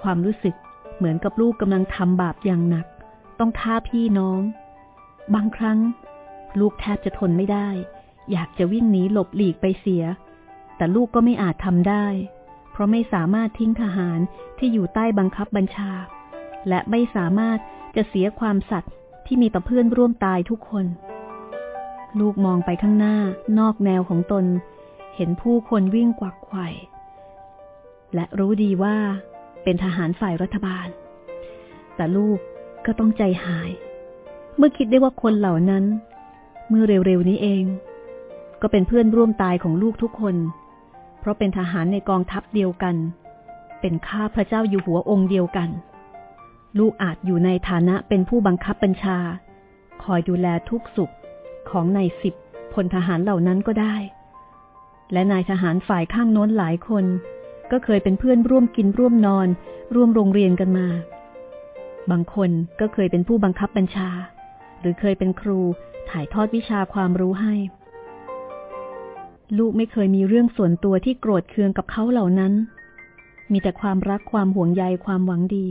ความรู้สึกเหมือนกับลูกกำลังทำบาปอย่างหนัก ต้องฆ่าพี่น้อง บางครั้ง ลูกแทบจะทนไม่ได้ อยากจะวิ่งหนีหลบหลีกไปเสีย แต่ลูกก็ไม่อาจทำได้ เพราะไม่สามารถทิ้งทหารที่อยู่ใต้บังคับบัญชา และไม่สามารถจะเสียความสัตย์ที่มีต่อเพื่อนร่วมตายทุกคน ลูกมองไปข้างหน้านอกแนวของตน เห็นผู้คนวิ่งกวักไขว่และรู้ดีว่าเป็นทหารฝ่ายรัฐบาล แต่ลูกก็ต้องใจหาย เมื่อคิดได้ว่าคนเหล่านั้น เมื่อเร็วๆนี้เอง ก็เป็นเพื่อนร่วมตายของลูกทุกคน เพราะเป็นทหารในกองทัพเดียวกัน เป็นข้าพระเจ้าอยู่หัวองค์เดียวกัน ลูกอาจอยู่ในฐานะเป็นผู้บังคับบัญชา คอยดูแลทุกสุขของนายสิบพลทหารเหล่านั้นก็ได้ และนายทหารฝ่ายข้างโน้นหลายคน ก็เคยเป็นเพื่อนร่วมกินร่วมนอน ร่วมโรงเรียนกันมา บางคนก็เคยเป็นผู้บังคับบัญชา หรือเคยเป็นครูถ่ายทอดวิชาความรู้ให้ ลูกไม่เคยมีเรื่องส่วนตัวที่โกรธเคืองกับเขาเหล่านั้น มีแต่ความรักความห่วงใยความหวังดี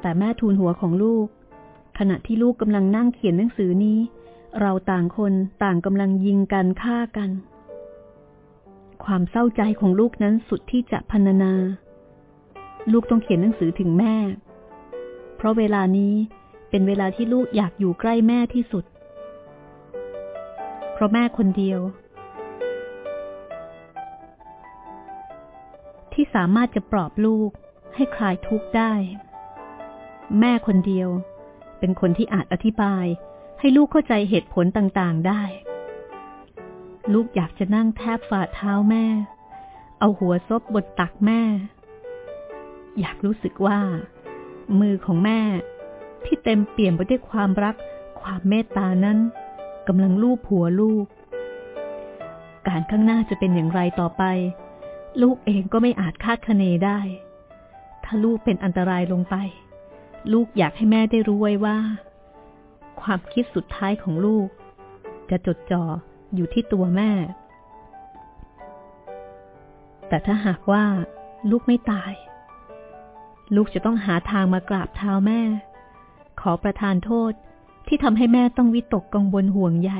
แต่แม่ทูลหัวของลูก ขณะที่ลูกกำลังนั่งเขียนหนังสือนี้ เราต่างคนต่างกำลังยิงกันฆ่ากัน ความเศร้าใจของลูกนั้นสุดที่จะพรรณนา ลูกต้องเขียนหนังสือถึงแม่ เพราะเวลานี้เป็นเวลาที่ลูกอยากอยู่ใกล้แม่ที่สุด เพราะแม่คนเดียว ที่สามารถจะปลอบลูกให้คลายทุกข์ได้ แม่คนเดียว เป็นคนที่อาจอธิบาย ให้ลูกเข้าใจเหตุผลต่างๆได้ ลูกอยากจะนั่งแทบฝ่าเท้าแม่ เอาหัวซบบนตักแม่ อยากรู้สึกว่า มือของแม่ที่เต็มเปี่ยมไปด้วยความรัก ความเมตตานั้นกำลังลูบหัวลูก การข้างหน้าจะเป็นอย่างไรต่อไป ลูกเองก็ไม่อาจคาดคะเนได้ ถ้าลูกเป็นอันตรายลงไป ลูกอยากให้แม่ได้รู้ไว้ว่า ความคิดสุดท้ายของลูก จะจดจ่ออยู่ที่ตัวแม่ แต่ถ้าหากว่าลูกไม่ตาย ลูกจะต้องหาทางมากราบเท้าแม่ ขอประทานโทษที่ทำให้แม่ต้องวิตกกังวลห่วงใย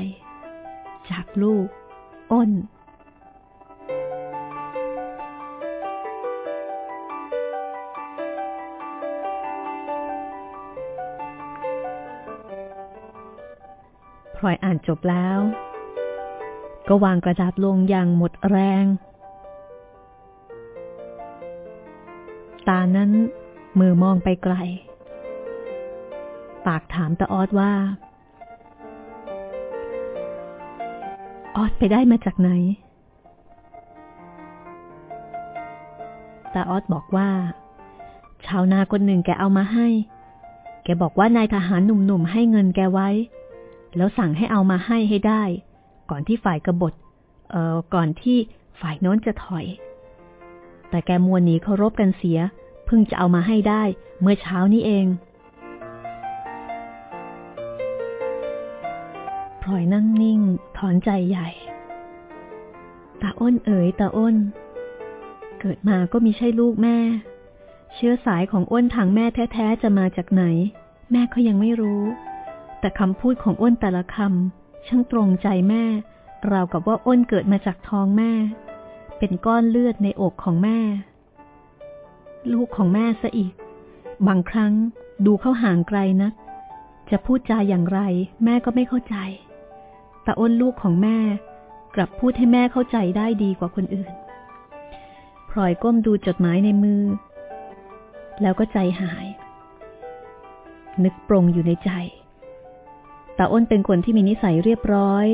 จากลูก อ้น ลอยอ่านจบแล้ว ก็วางกระดาษลงอย่างหมดแรง ตานั้นมือมองไปไกล ปากถามตาออดว่า ออดไปได้มาจากไหนตาออดบอกว่า ชาวนาคนหนึ่งแกเอามาให้ แกบอกว่านายทหารหนุ่มๆให้เงินแกไว้ แล้วสั่งให้เอามาให้ให้ได้ ก่อนที่ฝ่ายกบฏเอ่อก่อนที่ฝ่ายโน้นจะถอย แต่แกมวหนีเคารพกันเสีย เพิ่งจะเอามาให้ได้เมื่อเช้านี้เองพลอยนั่งนิ่ง ถอนใจใหญ่ตาอ้นเอ๋ยตาอ้น เกิดมาก็มีใช่ลูกแม่ เชื้อสายของอ้นทางแม่แท้ๆจะมาจากไหน แม่ก็ยังไม่รู้ แต่คำพูดของอ้นแต่ละคำช่างตรงใจแม่ ราวกับว่าอ้นเกิดมาจากท้องแม่ เป็นก้อนเลือดในอกของแม่ ลูกของแม่ซะอีก บางครั้งดูเข้าห่างไกลนะัก จะพูดจาอย่างไร แม่ก็ไม่เข้าใจ แต่อ้นลูกของแม่ กลับพูดให้แม่เข้าใจได้ดีกว่าคนอื่นพลอยก้มดูจดหมายในมือ แล้วก็ใจหาย นึกปรงอยู่ในใจ ตาอ้นเป็นคนที่มีนิสัยเรียบร้อย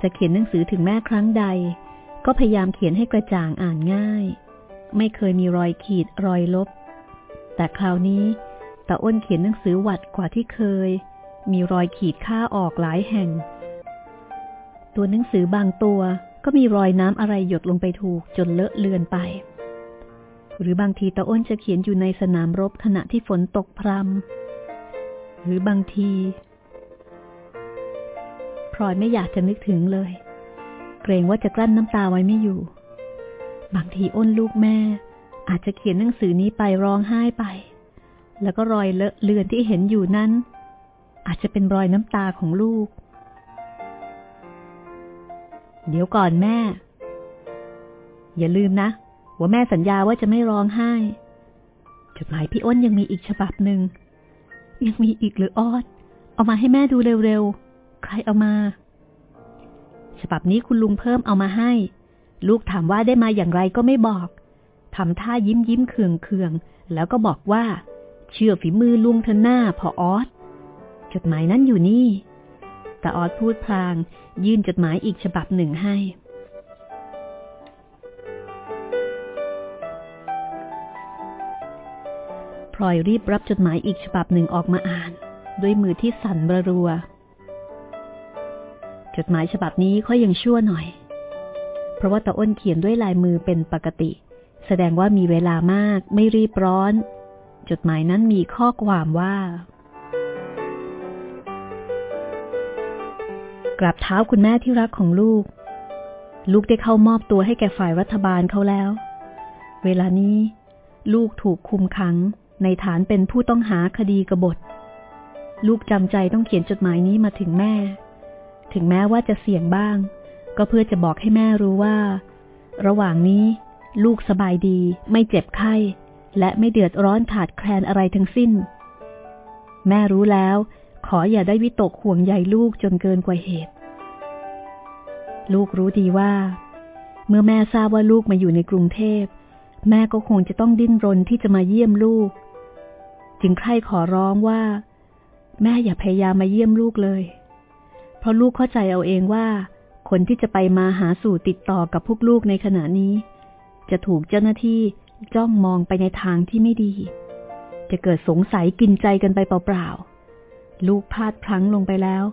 จะเขียนหนังสือถึงแม่ครั้งใด ก็พยายามเขียนให้กระจ่างอ่านง่าย ไม่เคยมีรอยขีดรอยลบ แต่คราวนี้ตาอ้นเขียนหนังสือหวัดกว่าที่เคย มีรอยขีดค่าออกหลายแห่ง ตัวหนังสือบางตัวก็มีรอยน้ำอะไรหยดลงไปถูกจนเลอะเลือนไป หรือบางทีตาอ้นจะเขียนอยู่ในสนามรบขณะที่ฝนตกพรำหรือบางที พลอยไม่อยากจะนึกถึงเลย เกรงว่าจะกลั้นน้ำตาไว้ไม่อยู่ บางทีอ้นลูกแม่ อาจจะเขียนหนังสือนี้ไปร้องไห้ไป แล้วก็รอยเลอะเลือนที่เห็นอยู่นั้น อาจจะเป็นรอยน้ำตาของลูก เดี๋ยวก่อนแม่ อย่าลืมนะว่าแม่สัญญาว่าจะไม่ร้องไห้ จดหมายพี่อ้นยังมีอีกฉบับหนึ่งยังมีอีกหรือออดเอามาให้แม่ดูเร็วๆ ใครเอามา ฉบับนี้คุณลุงเพิ่มเอามาให้ ลูกถามว่าได้มาอย่างไรก็ไม่บอกทำท่ายิ้มยิ้มเคืองเคืองแล้วก็บอกว่า เชื่อฝีมือลุงเธอหน้าพอออสจดหมายนั้นอยู่นี่ แต่ออสพูดพลาง ยื่นจดหมายอีกฉบับหนึ่งให้ พลอยรีบรับจดหมายอีกฉบับหนึ่งออกมาอ่าน ด้วยมือที่สั่นระรัว จดหมายฉบับนี้ค่อยยังชั่วหน่อย เพราะว่าตาอ้นเขียนด้วยลายมือเป็นปกติ แสดงว่ามีเวลามากไม่รีบร้อน จดหมายนั้นมีข้อความว่า กราบเท้าคุณแม่ที่รักของลูก ลูกได้เข้ามอบตัวให้แก่ฝ่ายรัฐบาลเขาแล้ว เวลานี้ ลูกถูกคุมขังในฐานเป็นผู้ต้องหาคดีกบฏ ลูกจำใจต้องเขียนจดหมายนี้มาถึงแม่ ถึงแม้ว่าจะเสี่ยงบ้าง ก็เพื่อจะบอกให้แม่รู้ว่า ระหว่างนี้ลูกสบายดี ไม่เจ็บไข้ และไม่เดือดร้อนขาดแคลนอะไรทั้งสิ้น แม่รู้แล้ว ขออย่าได้วิตกห่วงใยลูกจนเกินกว่าเหตุ ลูกรู้ดีว่า เมื่อแม่ทราบว่าลูกมาอยู่ในกรุงเทพ แม่ก็คงจะต้องดิ้นรนที่จะมาเยี่ยมลูก จึงใคร่ขอร้องว่า แม่อย่าพยายามมาเยี่ยมลูกเลย เพราะลูกเข้าใจเอาเองว่า คนที่จะไปมาหาสู่ติดต่อกับพวกลูกในขณะนี้ จะถูกเจ้าหน้าที่จ้องมองไปในทางที่ไม่ดี จะเกิดสงสัยกินใจกันไปเปล่าๆ ลูกพลาดพลั้งลงไปแล้ว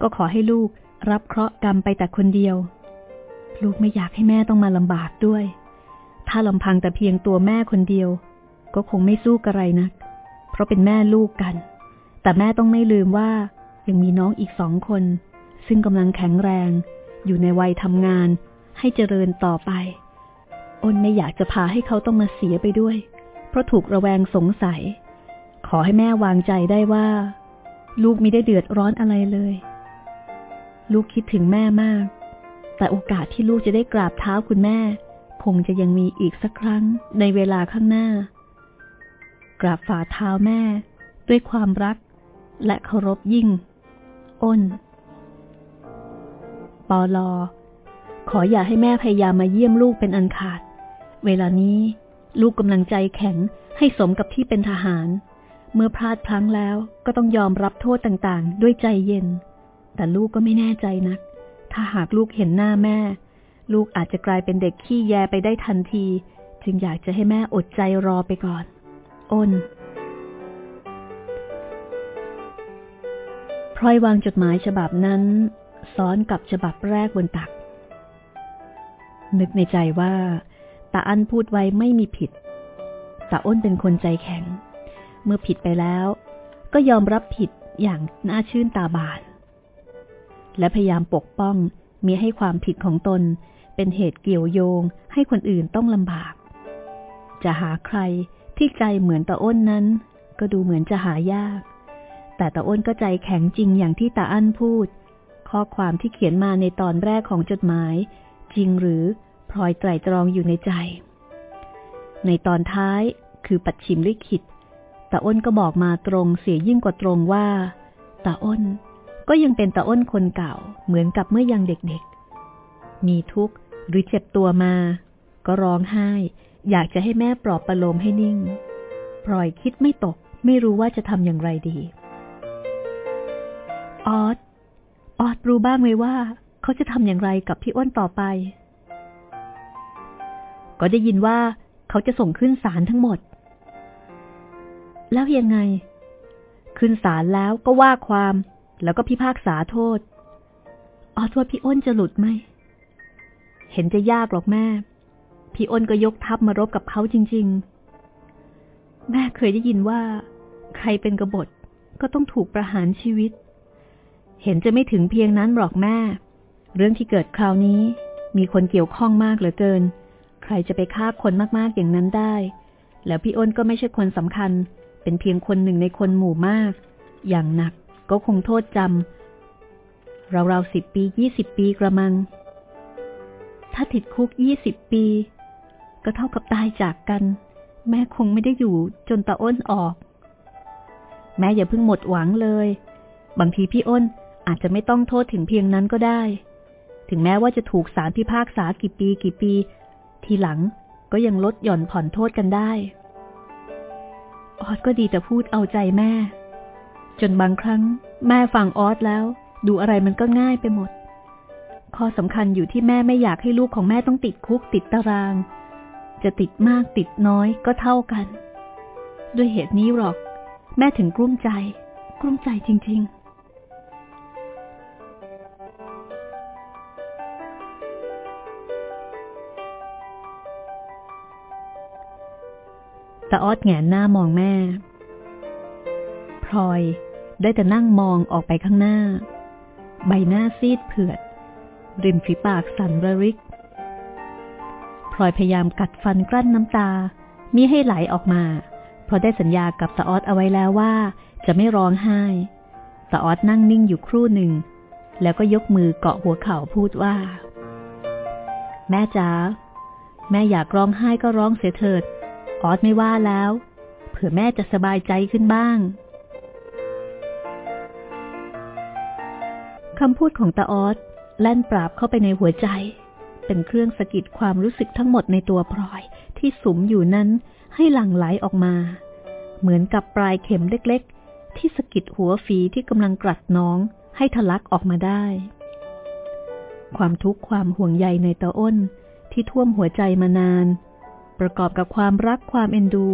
ก็ขอให้ลูกรับเคราะห์กรรมไปแต่คนเดียว ลูกไม่อยากให้แม่ต้องมาลำบากด้วย ถ้าลำพังแต่เพียงตัวแม่คนเดียว ก็คงไม่สู้กระไรนัก เพราะเป็นแม่ลูกกัน แต่แม่ต้องไม่ลืมว่ายังมีน้องอีกสองคน ซึ่งกำลังแข็งแรง อยู่ในวัยทำงานให้เจริญต่อไป อ้นไม่อยากจะพาให้เขาต้องมาเสียไปด้วย เพราะถูกระแวงสงสัย ขอให้แม่วางใจได้ว่า ลูกไมิได้เดือดร้อนอะไรเลย ลูกคิดถึงแม่มาก แต่โอกาสที่ลูกจะได้กราบเท้าคุณแม่ คงจะยังมีอีกสักครั้งในเวลาข้างหน้า กราบฝ่าเท้าแม่ ด้วยความรักและเคารพยิ่ง อ้น ปอลอ ขออย่าให้แม่พยายามมาเยี่ยมลูกเป็นอันขาด เวลานี้ลูกกำลังใจแข็งให้สมกับที่เป็นทหาร เมื่อพลาดพลั้งแล้วก็ต้องยอมรับโทษต่างๆ ด้วยใจเย็น แต่ลูกก็ไม่แน่ใจนัก ถ้าหากลูกเห็นหน้าแม่ ลูกอาจจะกลายเป็นเด็กขี้แยไปได้ทันที จึงอยากจะให้แม่อดใจรอไปก่อน อ้นพลอยวางจดหมายฉบับนั้น ซ้อนกับฉบับแรกบนตัก นึกในใจว่าตาอั้นพูดไว้ไม่มีผิดตาอ้นเป็นคนใจแข็ง เมื่อผิดไปแล้ว ก็ยอมรับผิดอย่างน่าชื่นตาบาน และพยายามปกป้องมีให้ความผิดของตนเป็นเหตุเกี่ยวโยงให้คนอื่นต้องลำบาก จะหาใครที่ใจเหมือนตาอ้นนั้น ก็ดูเหมือนจะหายาก แต่ตาอ้นก็ใจแข็งจริงอย่างที่ตาอั้นพูด ข้อความที่เขียนมาในตอนแรกของจดหมาย จริงหรือพลอยไตรตรองอยู่ในใจ ในตอนท้ายคือปัดชิมลิขิตตาอ้นก็บอกมาตรงเสียยิ่งกว่าตรงว่าตาอ้นก็ยังเป็นตาอ้นคนเก่าเหมือนกับเมื่อยังเด็กๆ มีทุกข์หรือเจ็บตัวมา ก็ร้องไห้ อยากจะให้แม่ปลอบประโลมให้นิ่งพลอยคิดไม่ตกไม่รู้ว่าจะทำอย่างไรดี ออส ออสรู้บ้างไหมว่า เขาจะทำอย่างไรกับพี่อ้นต่อไป ก็ได้ยินว่าเขาจะส่งขึ้นศาลทั้งหมด แล้วยังไง ขึ้นศาลแล้วก็ว่าความ แล้วก็พิพากษาโทษ ออสว่าพี่อ้นจะหลุดไหม เห็นจะยากหรอกแม่ พี่อ้นก็ยกทัพมารบกับเขาจริง ๆ แม่เคยได้ยินว่า ใครเป็นกบฏก็ต้องถูกประหารชีวิต เห็นจะไม่ถึงเพียงนั้นหรอกแม่ เรื่องที่เกิดคราวนี้ มีคนเกี่ยวข้องมากเหลือเกิน ใครจะไปฆ่าคนมากๆอย่างนั้นได้ แล้วพี่อ้นก็ไม่ใช่คนสำคัญ เป็นเพียงคนหนึ่งในคนหมู่มาก อย่างหนักก็คงโทษจำราวๆสิบปียี่สิบปีกระมัง ถ้าติดคุกยี่สิบปี ก็เท่ากับตายจากกัน แม่คงไม่ได้อยู่จนตาอ้นออก แม่อย่าเพิ่งหมดหวังเลย บางทีพี่อ้น อาจจะไม่ต้องโทษถึงเพียงนั้นก็ได้ ถึงแม้ว่าจะถูกสารพิพากษากี่ปีกี่ปี ทีหลังก็ยังลดหย่อนผ่อนโทษกันได้ ออสก็ดีแต่พูดเอาใจแม่ จนบางครั้งแม่ฟังออสแล้ว ดูอะไรมันก็ง่ายไปหมด ข้อสำคัญอยู่ที่แม่ไม่อยากให้ลูกของแม่ต้องติดคุกติดตาราง จะติดมากติดน้อยก็เท่ากัน ด้วยเหตุนี้หรอก แม่ถึงกลุ้มใจ กลุ้มใจจริง ๆาออดแงนหน้ามองแม่ พลอยได้แต่นั่งมองออกไปข้างหน้า ใบหน้าซีดเผือด ริมฝีปากสั่นระริก พลอยพยายามกัดฟันกลั้นน้ำตามิให้ไหลออกมา เพราะได้สัญญากับตาออดเอาไว้แล้วว่า จะไม่ร้องไห้ตาออดนั่งนิ่งอยู่ครู่หนึ่ง แล้วก็ยกมือเกาะหัวเข่าพูดว่า แม่จ๋าแม่อยากร้องไห้ก็ร้องเสียเถิด ออสไม่ว่าแล้ว เผื่อแม่จะสบายใจขึ้นบ้างคำพูดของตาออสแล่นปราบเข้าไปในหัวใจ เป็นเครื่องสะกิดความรู้สึกทั้งหมดในตัวพลอยที่สุมอยู่นั้นให้หลั่งไหลออกมา เหมือนกับปลายเข็มเล็กๆ ที่สะกิดหัวฝีที่กำลังกรัดน้องให้ทะลักออกมาได้ ความทุกข์ความห่วงใยในตาอ้นที่ท่วมหัวใจมานาน ประกอบกับความรักความเอ็นดู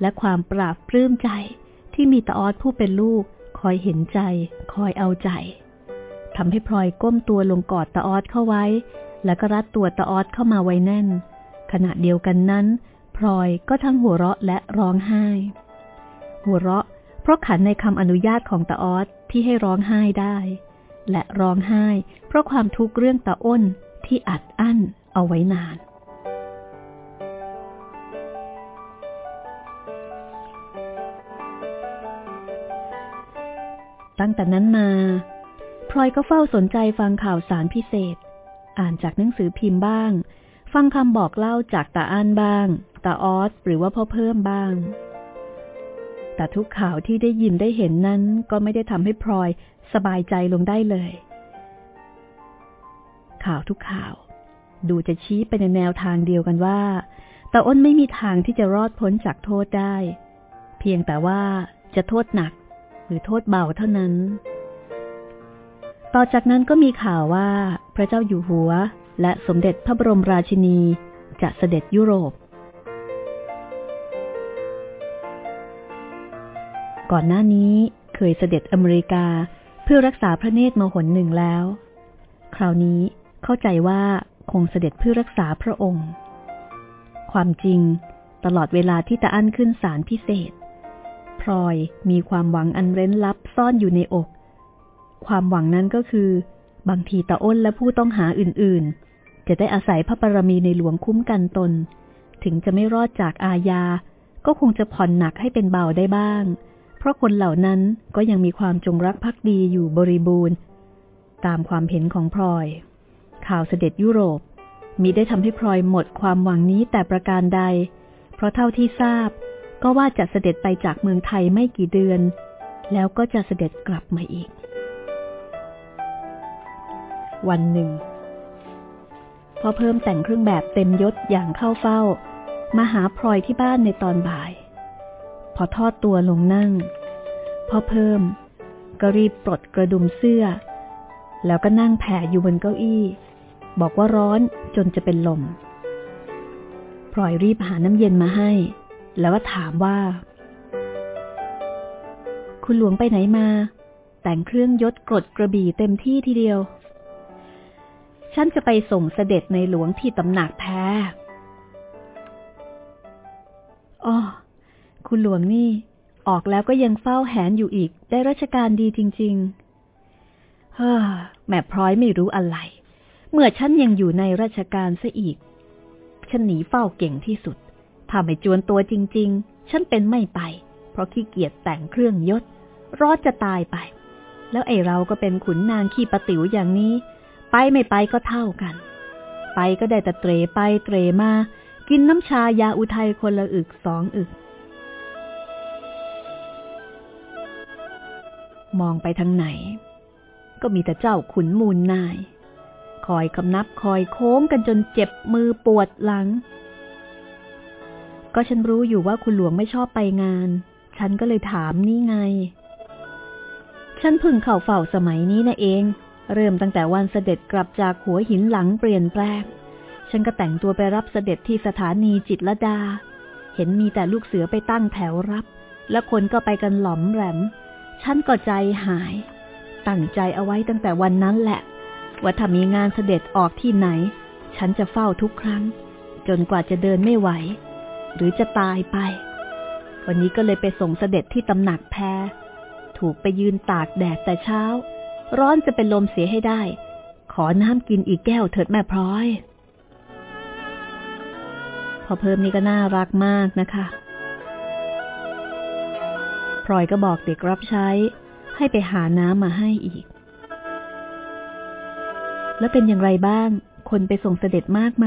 และความปราบปลื้มใจที่มีตาออดผู้เป็นลูก คอยเห็นใจ คอยเอาใจทำให้พลอยก้มตัวลงกอดตาออดเข้าไว้ แล้วก็รัดตัวตาออดเข้ามาไว้แน่น ขณะเดียวกันนั้นพลอยก็ทั้งหัวเราะและร้องไห้ หัวเราะ เพราะขันในคำอนุญาตของตาออสที่ให้ร้องไห้ได้ และร้องไห้ เพราะความทุกข์เรื่องตาอ้นที่อัดอั้นเอาไว้นาน ตั้งแต่นั้นมาพลอยก็เฝ้าสนใจฟังข่าวสารพิเศษ อ่านจากหนังสือพิมพ์บ้าง ฟังคำบอกเล่าจากตาอั้นบ้างตาออสหรือว่าพ่อเพิ่มบ้าง แต่ทุกข่าวที่ได้ยินได้เห็นนั้นก็ไม่ได้ทำให้พลอยสบายใจลงได้เลย ข่าวทุกข่าว ดูจะชี้ไปในแนวทางเดียวกันว่าตาอ้นไม่มีทางที่จะรอดพ้นจากโทษได้ เพียงแต่ว่าจะโทษหนัก หรือโทษเบาเท่านั้น ต่อจากนั้นก็มีข่าวว่าพระเจ้าอยู่หัวและสมเด็จพระบรมราชินีจะเสด็จยุโรป ก่อนหน้านี้เคยเสด็จอเมริกาเพื่อรักษาพระเนตรมาหนหนึ่งแล้ว คราวนี้เข้าใจว่าคงเสด็จเพื่อรักษาพระองค์ ความจริงตลอดเวลาที่ตาอั้นขึ้นศาลพิเศษ พลอยมีความหวังอันเร้นลับซ่อนอยู่ในอก ความหวังนั้นก็คือ บางทีตาอ้นและผู้ต้องหาอื่นๆ จะได้อาศัยพระบารมีในหลวงคุ้มกันตน ถึงจะไม่รอดจากอาญา ก็คงจะผ่อนหนักให้เป็นเบาได้บ้าง เพราะคนเหล่านั้นก็ยังมีความจงรักภักดีอยู่บริบูรณ์ ตามความเห็นของพลอย ข่าวเสด็จยุโรปมีได้ทำให้พลอยหมดความหวังนี้แต่ประการใด เพราะเท่าที่ทราบ ก็ว่าจะเสด็จไปจากเมืองไทยไม่กี่เดือน แล้วก็จะเสด็จกลับมาอีก วันหนึ่ง พอเพิ่มแต่งเครื่องแบบเต็มยศอย่างเข้าเฝ้า มาหาพลอยที่บ้านในตอนบ่าย พอทอดตัวลงนั่งพ่อเพิ่ม ก็รีบปลดกระดุมเสื้อ แล้วก็นั่งแผ่อยู่บนเก้าอี้ บอกว่าร้อนจนจะเป็นลมพลอยรีบหาน้ำเย็นมาให้ แล้วก็ถามว่า คุณหลวงไปไหนมา แต่งเครื่องยศกรดกระบี่เต็มที่ทีเดียว ฉันจะไปส่งเสด็จในหลวงที่ตำหนักแพ้อ๋อคุณหลวงนี่ ออกแล้วก็ยังเฝ้าแหนอยู่อีก ได้ราชการดีจริง ๆ เฮ้อ แม่พร้อยไม่รู้อะไร เมื่อฉันยังอยู่ในราชการซะอีก ฉันหนีเฝ้าเก่งที่สุด ถ้าไม่จวนตัวจริง ๆ ฉันเป็นไม่ไป เพราะขี้เกียจแต่งเครื่องยศรอดจะตายไป แล้วไอเราก็เป็นขุนนางขี้ปะติ๋วอย่างนี้ ไปไม่ไปก็เท่ากัน ไปก็ได้แต่เตรไปเตรมา กินน้ำชายาอุทัยคนละอึกสองอึก มองไปทางไหน ก็มีแต่เจ้าขุนมูลนาย คอยคำนับคอยโค้งกันจนเจ็บมือปวดหลัง ก็ฉันรู้อยู่ว่าคุณหลวงไม่ชอบไปงาน ฉันก็เลยถามนี่ไง ฉันพึ่งเข่าเฝ้าสมัยนี้นะเอง เริ่มตั้งแต่วันเสด็จกลับจากหัวหินหลังเปลี่ยนแปลง ฉันก็แต่งตัวไปรับเสด็จที่สถานีจิตรดา เห็นมีแต่ลูกเสือไปตั้งแถวรับ และคนก็ไปกันหล่อมแหลม ฉันก็ใจหาย ตั้งใจเอาไว้ตั้งแต่วันนั้นแหละ ว่าถ้ามีงานเสด็จออกที่ไหน ฉันจะเฝ้าทุกครั้ง จนกว่าจะเดินไม่ไหว หรือจะตายไป วันนี้ก็เลยไปส่งเสด็จที่ตำหนักแพถูกไปยืนตากแดดแต่เช้า ร้อนจะเป็นลมเสียให้ได้ ขอน้ำกินอีกแก้วเถิดแม่พร้อย พอเพิ่มนี่ก็น่ารักมากนะคะพลอยก็บอกเด็กรับใช้ ให้ไปหาน้ำมาให้อีก แล้วเป็นอย่างไรบ้าง คนไปส่งเสด็จมากไหม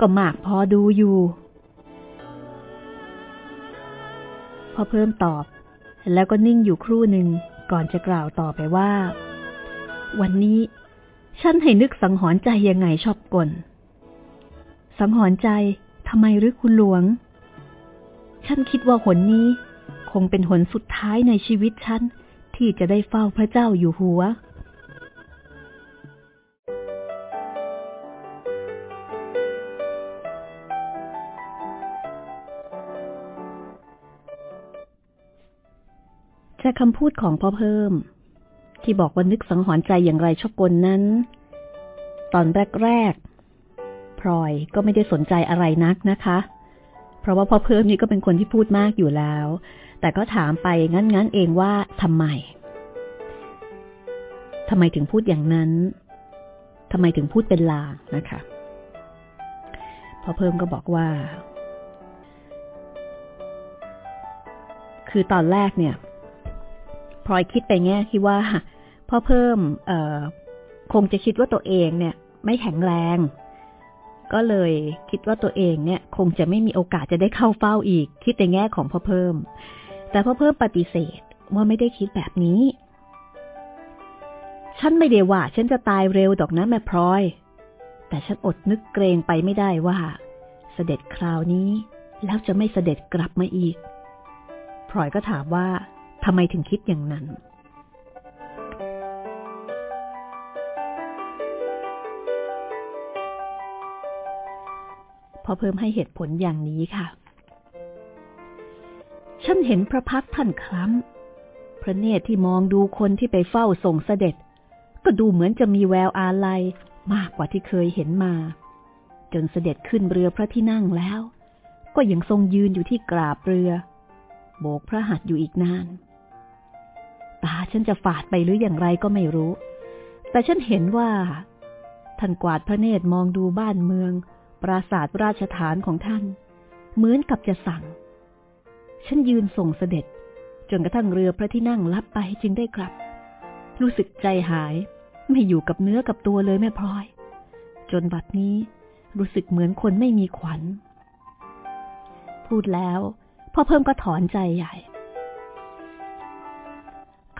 ก็มากพอดูอยู่ พอเพิ่มตอบ แล้วก็นิ่งอยู่ครู่หนึ่งก่อนจะกล่าวต่อไปว่า วันนี้ฉันให้นึกสังหรณ์ใจยังไงชอบกล สังหรณ์ใจทำไมหรือคุณหลวง ฉันคิดว่าหนนี้ คงเป็นหนสุดท้ายในชีวิตฉันที่จะได้เฝ้าพระเจ้าอยู่หัว แต่คำพูดของพ่อเพิ่ม ที่บอกว่านึกสังหรณ์ใจอย่างไรชอบกลนั้น ตอนแรกๆพลอยก็ไม่ได้สนใจอะไรนักนะคะ เพราะว่าพ่อเพิ่มนี่ก็เป็นคนที่พูดมากอยู่แล้ว แต่ก็ถามไปงั้นๆเองว่าทำไมทำไมถึงพูดอย่างนั้นทำไมถึงพูดเป็นลางนะคะพอเพิ่มก็บอกว่า คือตอนแรกเนี่ย พลอยคิดไปแง่ที่ว่าพ่อเพิ่มเอคงจะคิดว่าตัวเองเนี่ย ไม่แข็งแรง ก็เลยคิดว่าตัวเองเนี่ย คงจะไม่มีโอกาสจะได้เข้าเฝ้าอีก คิดในแง่ของพ่อเพิ่ม แต่พ่อเพิ่มปฏิเสธว่าไม่ได้คิดแบบนี้ ฉันไม่ได้ว่า ฉันจะตายเร็วดอกนะแม่พลอย แต่ฉันอดนึกเกรงไปไม่ได้ว่า เสด็จคราวนี้แล้วจะไม่เสด็จกลับมาอีกพลอยก็ถามว่า ทำไมถึงคิดอย่างนั้น พอเพิ่มให้เหตุผลอย่างนี้ค่ะ ฉันเห็นพระพักท่านคล้ำ พระเนตรที่มองดูคนที่ไปเฝ้าส่งเสด็จ ก็ดูเหมือนจะมีแววอาลัยมากกว่าที่เคยเห็นมา จนเสด็จขึ้นเรือพระที่นั่งแล้ว ก็ยังทรงยืนอยู่ที่กราบเรือ โบกพระหัตถ์อยู่อีกนาน ตาฉันจะฝาดไปหรืออย่างไรก็ไม่รู้ แต่ฉันเห็นว่าท่านกวาดพระเนตรมองดูบ้านเมือง ปราสาทราชฐานของท่าน เหมือนกับจะสั่ง ฉันยืนส่งเสด็จ จนกระทั่งเรือพระที่นั่งลับไปจึงได้กลับ รู้สึกใจหาย ไม่อยู่กับเนื้อกับตัวเลยแม่พลอย จนบัดนี้รู้สึกเหมือนคนไม่มีขวัญ พูดแล้วพ่อเพิ่มก็ถอนใจใหญ่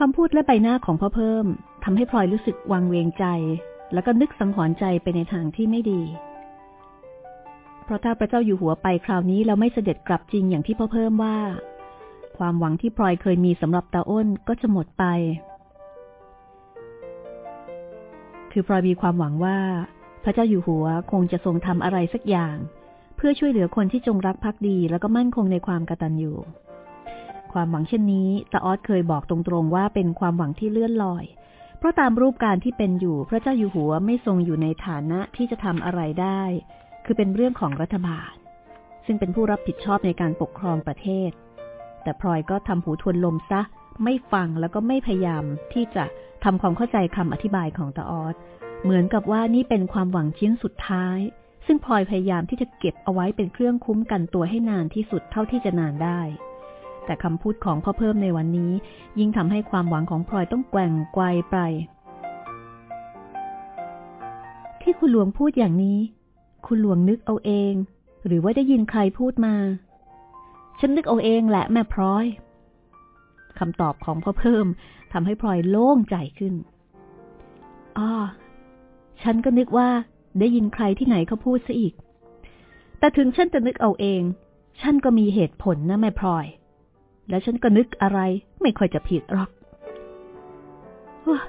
คำพูดและใบหน้าของพ่อเพิ่มทำให้พลอยรู้สึกวังเวงใจ แล้วก็นึกสังหรณ์ใจไปในทางที่ไม่ดี เพราะถ้าพระเจ้าอยู่หัวไปคราวนี้แล้วไม่เสด็จกลับจริงอย่างที่พ่อเพิ่มว่า ความหวังที่พลอยเคยมีสำหรับตาอ้นก็จะหมดไป คือพลอยมีความหวังว่า พระเจ้าอยู่หัวคงจะทรงทำอะไรสักอย่าง เพื่อช่วยเหลือคนที่จงรักภักดีแล้วก็มั่นคงในความกตัญญู ความหวังเช่นนี้ตาออสเคยบอกตรงๆว่าเป็นความหวังที่เลื่อนลอย เพราะตามรูปการที่เป็นอยู่พระเจ้าอยู่หัวไม่ทรงอยู่ในฐานะที่จะทำอะไรได้ คือเป็นเรื่องของรัฐบาล ซึ่งเป็นผู้รับผิดชอบในการปกครองประเทศ แต่พลอยก็ทำหูทวนลมซะ ไม่ฟังแล้วก็ไม่พยายามที่จะทำความเข้าใจคำอธิบายของตาออสเหมือนกับว่านี่เป็นความหวังชิ้นสุดท้าย ซึ่งพลอยพยายามที่จะเก็บเอาไว้เป็นเครื่องคุ้มกันตัวให้นานที่สุดเท่าที่จะนานได้ แต่คำพูดของพ่อเพิ่มในวันนี้ ยิ่งทำให้ความหวังของพลอยต้องแกว่งไกวไป ที่คุณหลวงพูดอย่างนี้ คุณหลวงนึกเอาเอง หรือว่าได้ยินใครพูดมา ฉันนึกเอาเองแหละแม่พลอยคำตอบของพ่อเพิ่มทำให้พลอยโล่งใจขึ้นอ้อฉันก็นึกว่าได้ยินใครที่ไหนเขาพูดซะอีก แต่ถึงฉันจะนึกเอาเอง ฉันก็มีเหตุผลนะแม่พลอย และฉันก็นึกอะไรไม่ค่อยจะผิดหรอกว่า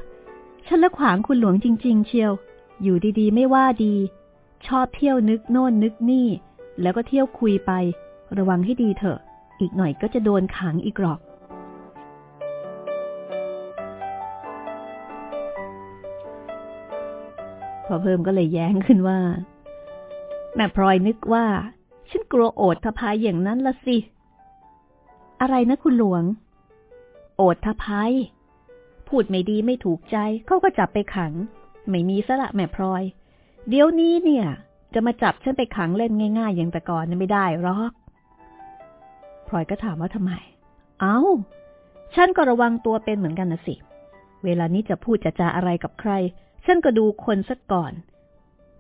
ฉันละขวางคุณหลวงจริง ๆ เชียว อยู่ดีๆ ไม่ว่าดี ชอบเที่ยวนึกโน่นนึกนี่ แล้วก็เที่ยวคุยไป ระวังให้ดีเถอะ อีกหน่อยก็จะโดนขังอีกหรอกพอเพิ่มก็เลยแย้งขึ้นว่า แม่พลอยนึกว่า ฉันกลัวโอดทพายอย่างนั้นละสิ อะไรนะคุณหลวง โอดทพายพูดไม่ดีไม่ถูกใจเขาก็จับไปขัง ไม่มีสละแม่พลอย เดี๋ยวนี้เนี่ย จะมาจับฉันไปขังเล่นง่าย ๆ อย่างแต่ก่อนนไม่ได้หรอกพลอยก็ถามว่าทำไม เอา้า ฉันก็ระวังตัวเป็นเหมือนกันนะสิ เวลานี้จะพูดจะจาอะไรกับใคร ฉันก็ดูคนสักก่อน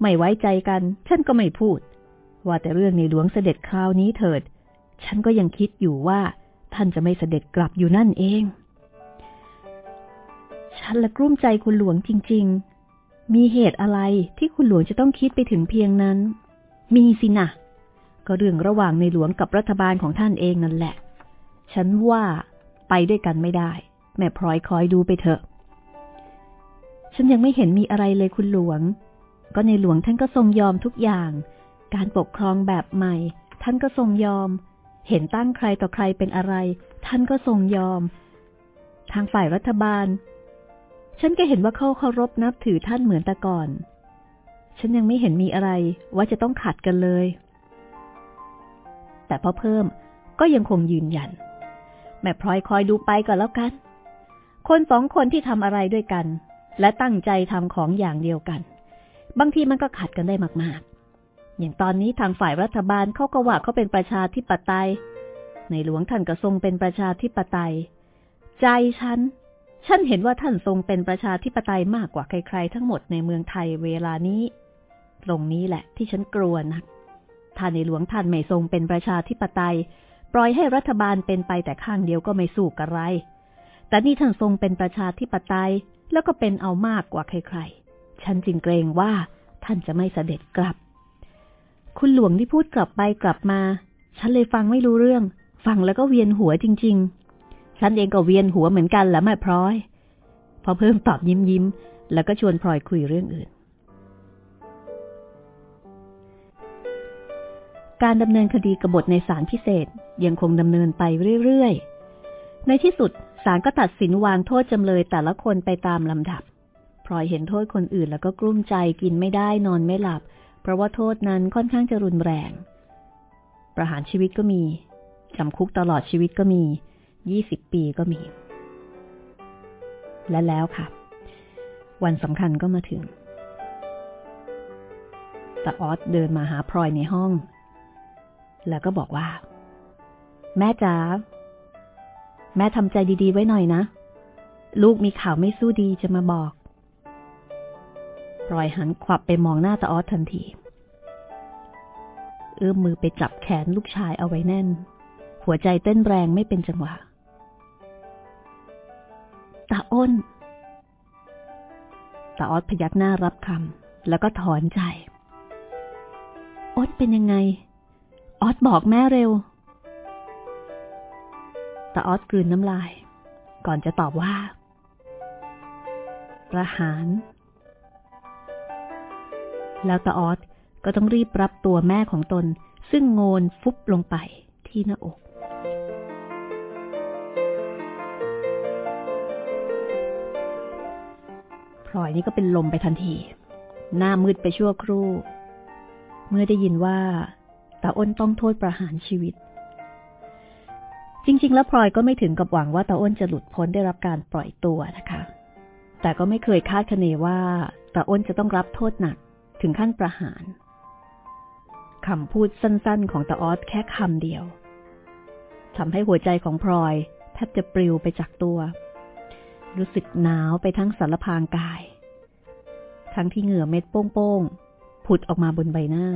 ไม่ไว้ใจกัน ฉันก็ไม่พูด ว่าแต่เรื่องในหลวงเสด็จคราวนี้เถิด ฉันก็ยังคิดอยู่ว่า ท่านจะไม่เสด็จกลับอยู่นั่นเอง ฉันละกลุ้มใจคุณหลวงจริง ๆ มีเหตุอะไรที่คุณหลวงจะต้องคิดไปถึงเพียงนั้น มีสินะก็เรื่องระหว่างในหลวงกับรัฐบาลของท่านเองนั่นแหละ ฉันว่าไปด้วยกันไม่ได้ แม่พลอยคอยดูไปเถอะ ฉันยังไม่เห็นมีอะไรเลยคุณหลวง ก็ในหลวงท่านก็ทรงยอมทุกอย่าง การปกครองแบบใหม่ ท่านก็ทรงยอม เห็นตั้งใครต่อใครเป็นอะไร ท่านก็ทรงยอม ทางฝ่ายรัฐบาล ฉันก็เห็นว่าเขาเคารพนับถือท่านเหมือนแต่ก่อน ฉันยังไม่เห็นมีอะไรว่าจะต้องขัดกันเลย แต่พอเพิ่มก็ยังคงยืนยัน แม่พลอยคอยดูไปก่อนแล้วกัน คนสองคนที่ทำอะไรด้วยกัน และตั้งใจทำของอย่างเดียวกัน บางทีมันก็ขัดกันได้มาก อย่างตอนนี้ทางฝ่ายรัฐบาลเขาก็ว่าเขาเป็นประชาธิปไตย ในหลวงท่านก็ทรงเป็นประชาธิปไตย ใจฉัน ฉันเห็นว่าท่านทรงเป็นประชาธิปไตยมากกว่าใครๆ ทั้งหมดในเมืองไทยเวลานี้ ตรงนี้แหละที่ฉันกลัวนะท่านในหลวงท่านไม่ทรงเป็นประชาธิปไตย ปล่อยให้รัฐบาลเป็นไปแต่ข้างเดียวก็ไม่สู้กระไร แต่นี่ท่านทรงเป็นประชาธิปไตยแล้วก็เป็นเอามากกว่าใครๆ ฉันจึงเกรงว่าท่านจะไม่เสด็จกลับ คุณหลวงที่พูดกลับไปกลับมา ฉันเลยฟังไม่รู้เรื่อง ฟังแล้วก็เวียนหัวจริง ๆ ฉันเองก็เวียนหัวเหมือนกันแหละแม่พร้อย พอเพิ่มตอบยิ้มยิ้มแล้วก็ชวนพลอยคุยเรื่องอื่น การดำเนินคดีกบฏในศาลพิเศษยังคงดำเนินไปเรื่อยๆ ในที่สุดศาลก็ตัดสินวางโทษจำเลยแต่ละคนไปตามลำดับพลอยเห็นโทษคนอื่นแล้วก็กลุ้มใจกินไม่ได้นอนไม่หลับ เพราะว่าโทษนั้นค่อนข้างจะรุนแรง ประหารชีวิตก็มีจำคุกตลอดชีวิตก็มียี่สิบปีก็มี และแล้วค่ะ วันสำคัญก็มาถึงตาออสเดินมาหาพลอยในห้อง แล้วก็บอกว่า แม่จ๋าแม่ทำใจดีๆไว้หน่อยนะ ลูกมีข่าวไม่สู้ดีจะมาบอก พลอยหันขวับไปมองหน้าตาออสทันที เอื้อมมือไปจับแขนลูกชายเอาไว้แน่น หัวใจเต้นแรงไม่เป็นจังหวะตาอ้นตาออสพยักหน้ารับคำแล้วก็ถอนใจ อ้นเป็นยังไง ออสบอกแม่เร็วตาออสกลืนน้ำลาย ก่อนจะตอบว่า ประหาร แล้วตาออสก็ต้องรีบรับตัวแม่ของตน ซึ่งโงนฟุบลงไปที่หน้าอกพลอยนี่ก็เป็นลมไปทันที หน้ามืดไปชั่วครู่ เมื่อได้ยินว่าตาอ้นต้องโทษประหารชีวิต จริง ๆ แล้วพลอยก็ไม่ถึงกับหวังว่าตาอ้นจะหลุดพ้นได้รับการปล่อยตัวนะคะ แต่ก็ไม่เคยคาดคะเนว่าตาอ้นจะต้องรับโทษหนัก ถึงขั้นประหารคำพูดสั้นๆ ของตาออสแค่คำเดียวทำให้หัวใจของพลอยแทบจะปลิวไปจากตัว รู้สึกหนาวไปทั้งสารพางกาย ทั้งที่เหงื่อเม็ดโป้งๆผุดออกมาบนใบหน้า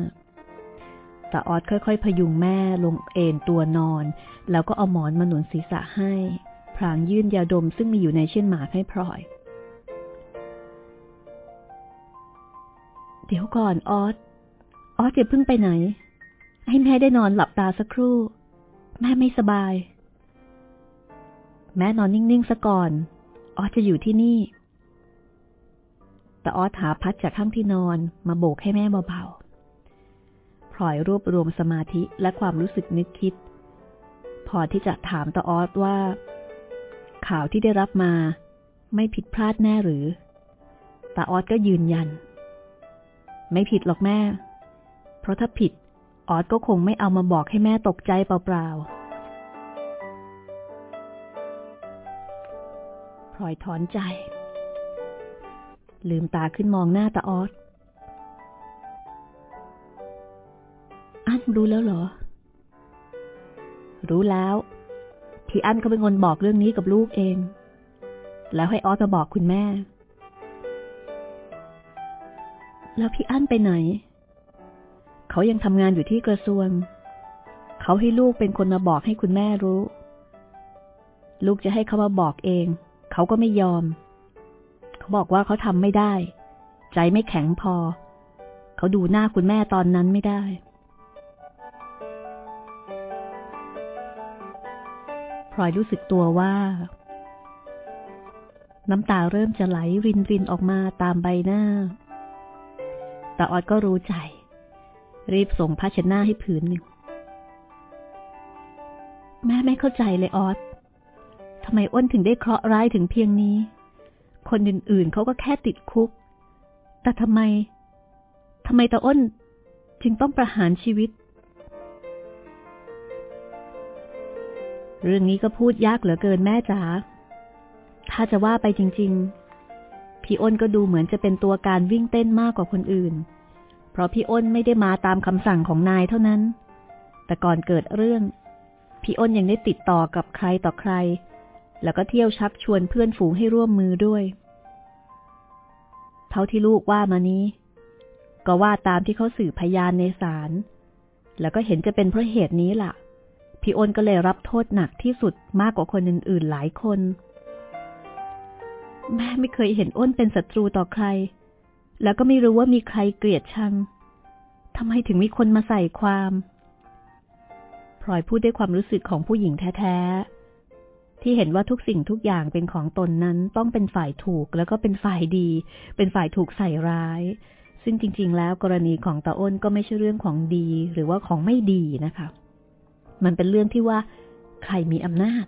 ตาออสค่อยๆ พยุงแม่ลงเอนตัวนอน แล้วก็เอาหมอนมาหนุนศีรษะให้พลางยื่นยาดมซึ่งมีอยู่ในเช่นหมากให้พลอย ดี๋ยวก่อนออส ออสอย่าเพิ่งไปไหน ให้แม่ได้นอนหลับตาสักครู่ แม่ไม่สบาย แม่นอนนิ่งๆซะก่อน ออสจะอยู่ที่นี่ แต่ออสหาพัดจากข้างที่นอนมาโบกให้แม่เบาๆพลอยรวบรวมสมาธิและความรู้สึกนึกคิด พอที่จะถามตาออสว่า ข่าวที่ได้รับมา ไม่ผิดพลาดแน่หรือตาออสก็ยืนยัน ไม่ผิดหรอกแม่ เพราะถ้าผิด ออสก็คงไม่เอามาบอกให้แม่ตกใจเปล่าๆพลอยถอนใจ ลืมตาขึ้นมองหน้าตาออสอันรู้แล้วเหรอ รู้แล้ว ที่อันเขาเป็นคนบอกเรื่องนี้กับลูกเอง แล้วให้ออสมาบอกคุณแม่ แล้วพี่อั้นไปไหน เขายังทำงานอยู่ที่กระทรวง เขาให้ลูกเป็นคนมาบอกให้คุณแม่รู้ ลูกจะให้เขามาบอกเอง เขาก็ไม่ยอม เขาบอกว่าเขาทำไม่ได้ ใจไม่แข็งพอ เขาดูหน้าคุณแม่ตอนนั้นไม่ได้พลอยรู้สึกตัวว่า น้ำตาเริ่มจะไหลรินรินออกมาตามใบหน้า แต่ออดก็รู้ใจ รีบส่งผ้าเช็ดหน้าให้ผืนหนึ่ง แม่ไม่เข้าใจเลยออสทำไมอ้นถึงได้เคราะห์ร้ายถึงเพียงนี้ คนอื่นๆเขาก็แค่ติดคุก แต่ทำไมทำไมตาอ้นจึงต้องประหารชีวิต เรื่องนี้ก็พูดยากเหลือเกินแม่จ๋า ถ้าจะว่าไปจริง ๆ พี่อ้นก็ดูเหมือนจะเป็นตัวการวิ่งเต้นมากกว่าคนอื่น เพราะพี่อ้นไม่ได้มาตามคำสั่งของนายเท่านั้น แต่ก่อนเกิดเรื่อง พี่อ้นยังได้ติดต่อกับใครต่อใคร แล้วก็เที่ยวชักชวนเพื่อนฝูงให้ร่วมมือด้วย เท่าที่ลูกว่ามานี้ ก็ว่าตามที่เขาสื่อพยานในศาล แล้วก็เห็นจะเป็นเพราะเหตุนี้ล่ะ พี่อ้นก็เลยรับโทษหนักที่สุดมากกว่าคนอื่นๆหลายคน แม่ไม่เคยเห็นอ้นเป็นศัตรูต่อใคร แล้วก็ไม่รู้ว่ามีใครเกลียดชังทำไมถึงมีคนมาใส่ความพลอยพูดด้วยความรู้สึกของผู้หญิงแท้ๆ ที่เห็นว่าทุกสิ่งทุกอย่างเป็นของตนนั้นต้องเป็นฝ่ายถูกแล้วก็เป็นฝ่ายดี เป็นฝ่ายถูกใส่ร้าย ซึ่งจริง ๆ แล้วกรณีของตาอ้นก็ไม่ใช่เรื่องของดี หรือว่าของไม่ดีนะคะ มันเป็นเรื่องที่ว่า ใครมีอำนาจ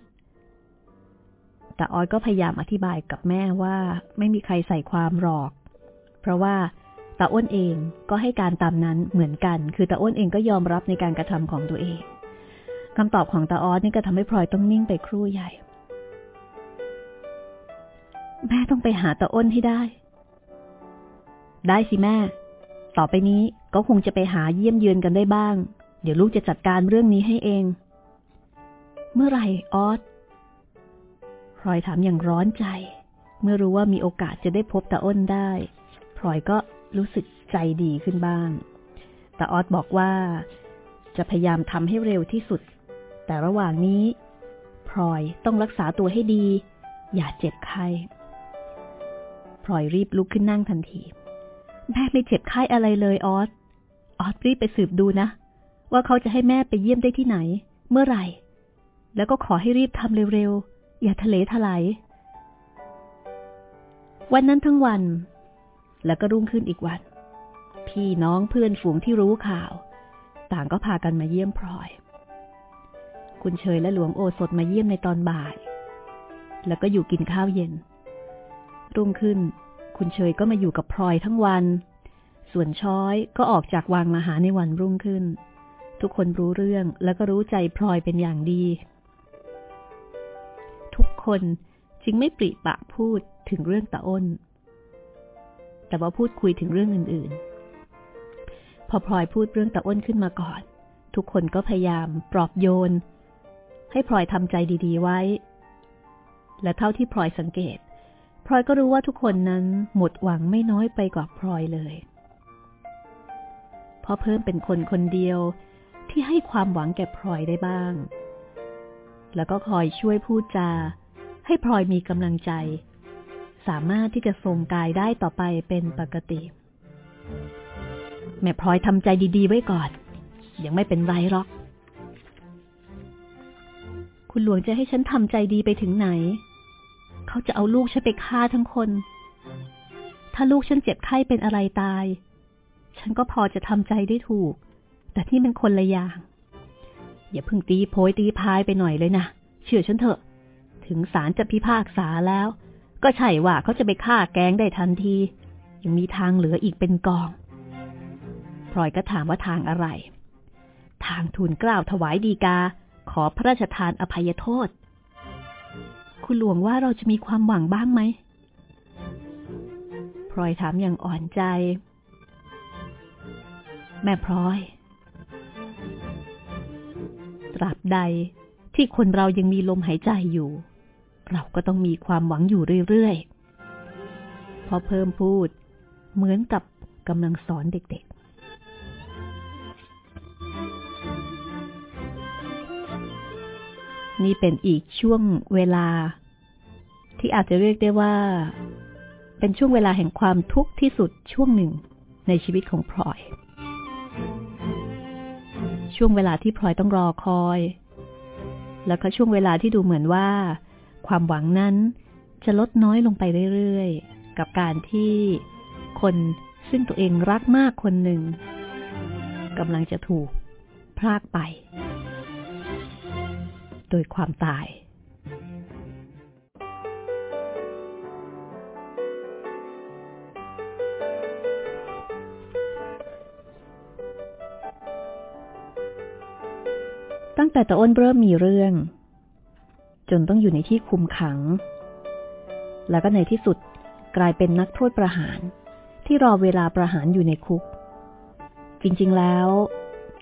แต่ออยก็พยายามอธิบายกับแม่ว่าไม่มีใครใส่ความหรอก เพราะว่าตาอ้นเองก็ให้การตามนั้นเหมือนกัน คือตาอ้นเองก็ยอมรับในการกระทำของตัวเองคำตอบของตาออสนี่ก็ทำให้พลอยต้องนิ่งไปครู่ใหญ่ แม่ต้องไปหาตาอ้นให้ได้ ได้สิแม่ ต่อไปนี้ก็คงจะไปหาเยี่ยมเยือนกันได้บ้าง เดี๋ยวลูกจะจัดการเรื่องนี้ให้เอง เมื่อไหร่ออส ลอยถามอย่างร้อนใจ เมื่อรู้ว่ามีโอกาสจะได้พบตาอ้นได้พลอยก็รู้สึกใจดีขึ้นบ้างแต่ออสบอกว่า จะพยายามทำให้เร็วที่สุด แต่ระหว่างนี้พลอยต้องรักษาตัวให้ดี อย่าเจ็บไข้พลอยรีบลุกขึ้นนั่งทันที แม่ไม่เจ็บไข้อะไรเลยออสออสรีบไปสืบดูนะ ว่าเขาจะให้แม่ไปเยี่ยมได้ที่ไหน เมื่อไหร่ แล้วก็ขอให้รีบทำเร็วๆ อย่าทะเลถลายวันนั้นทั้งวัน แล้วก็รุ่งขึ้นอีกวัน พี่น้องเพื่อนฝูงที่รู้ข่าว ต่างก็พากันมาเยี่ยมพลอย คุณเชยและหลวงโอสถมาเยี่ยมในตอนบ่าย แล้วก็อยู่กินข้าวเย็น รุ่งขึ้น คุณเชยก็มาอยู่กับพลอยทั้งวัน ส่วนช้อยก็ออกจากวางมาหาในวันรุ่งขึ้น ทุกคนรู้เรื่องแล้วก็รู้ใจพลอยเป็นอย่างดี ทุกคนจึงไม่ปริปากพูดถึงเรื่องตาอ้น แต่ว่าพูดคุยถึงเรื่องอื่นๆ พอพลอยพูดเรื่องตาอ้นขึ้นมาก่อน ทุกคนก็พยายามปลอบโยน ให้พลอยทำใจดีๆไว้ และเท่าที่พลอยสังเกต พลอยก็รู้ว่าทุกคนนั้นหมดหวังไม่น้อยไปกว่าพลอยเลยเพราะเพิ่มเป็นคนคนเดียวที่ให้ความหวังแก่พลอยได้บ้าง แล้วก็คอยช่วยพูดจา ให้พลอยมีกำลังใจ สามารถที่จะทรงกายได้ต่อไปเป็นปกติ แม่พลอยทำใจดีๆ ไว้ก่อน ยังไม่เป็นไรหรอก คุณหลวงจะให้ฉันทำใจดีไปถึงไหน เขาจะเอาลูกฉันไปฆ่าทั้งคน ถ้าลูกฉันเจ็บไข้เป็นอะไรตาย ฉันก็พอจะทำใจได้ถูก แต่ที่มันคนละอย่าง อย่าเพิ่งตีโพยตีพายไปหน่อยเลยนะ เชื่อฉันเถอะ ถึงศาลจะพิพากษาแล้ว ก็ใช่ว่าเขาจะไปฆ่าแกงได้ทันที ยังมีทางเหลืออีกเป็นกองพลอยก็ถามว่าทางอะไร ทางทูลกล่าวถวายดีกา ขอพระราชทานอภัยโทษ คุณหลวงว่าเราจะมีความหวังบ้างไหมพลอยถามอย่างอ่อนใจ แม่พลอย ตราบใดที่คนเรายังมีลมหายใจอยู่ เราก็ต้องมีความหวังอยู่เรื่อยๆ พอเพิ่มพูด เหมือนกับกำลังสอนเด็กๆ นี่เป็นอีกช่วงเวลา ที่อาจจะเรียกได้ว่า เป็นช่วงเวลาแห่งความทุกข์ที่สุดช่วงหนึ่งในชีวิตของพลอย ช่วงเวลาที่พลอยต้องรอคอย แล้วก็ช่วงเวลาที่ดูเหมือนว่า ความหวังนั้นจะลดน้อยลงไปเรื่อยๆ กับการที่คนซึ่งตัวเองรักมากคนหนึ่งกำลังจะถูกพรากไป โดยความตาย ตั้งแต่ตะอ้นเริ่มมีเรื่อง จนต้องอยู่ในที่คุมขัง แล้วก็ในที่สุดกลายเป็นนักโทษประหารที่รอเวลาประหารอยู่ในคุก จริงๆแล้ว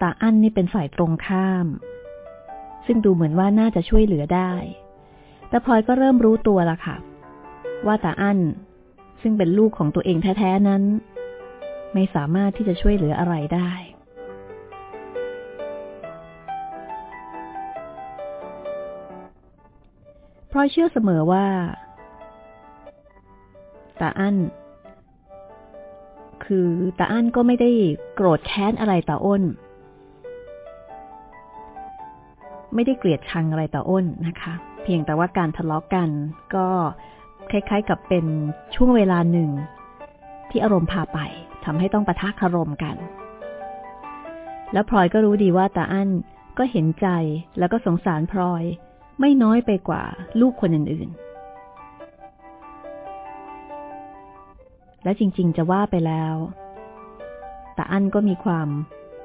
ตาอั้นนี่เป็นฝ่ายตรงข้าม ซึ่งดูเหมือนว่าน่าจะช่วยเหลือได้ แต่พลอยก็เริ่มรู้ตัวละค่ะ ว่าตาอั้นซึ่งเป็นลูกของตัวเองแท้ ๆ นั้น ไม่สามารถที่จะช่วยเหลืออะไรได้ พลอยเชื่อเสมอว่าตาอั้นคือตาอั้นก็ไม่ได้โกรธแค้นอะไรตาอ้น ไม่ได้เกลียดชังอะไรตาอ้นนะคะ เพียงแต่ว่าการทะเลาะกกันก็คล้ายๆกับเป็นช่วงเวลาหนึ่ง ที่อารมณ์พาไปทำให้ต้องปะทะคารมกัน แล้วพลอยก็รู้ดีว่าตาอั้นก็เห็นใจแล้วก็สงสารพลอย ไม่น้อยไปกว่าลูกคนอื่นๆ และจริงๆ จะว่าไปแล้วตาอั้นก็มีความ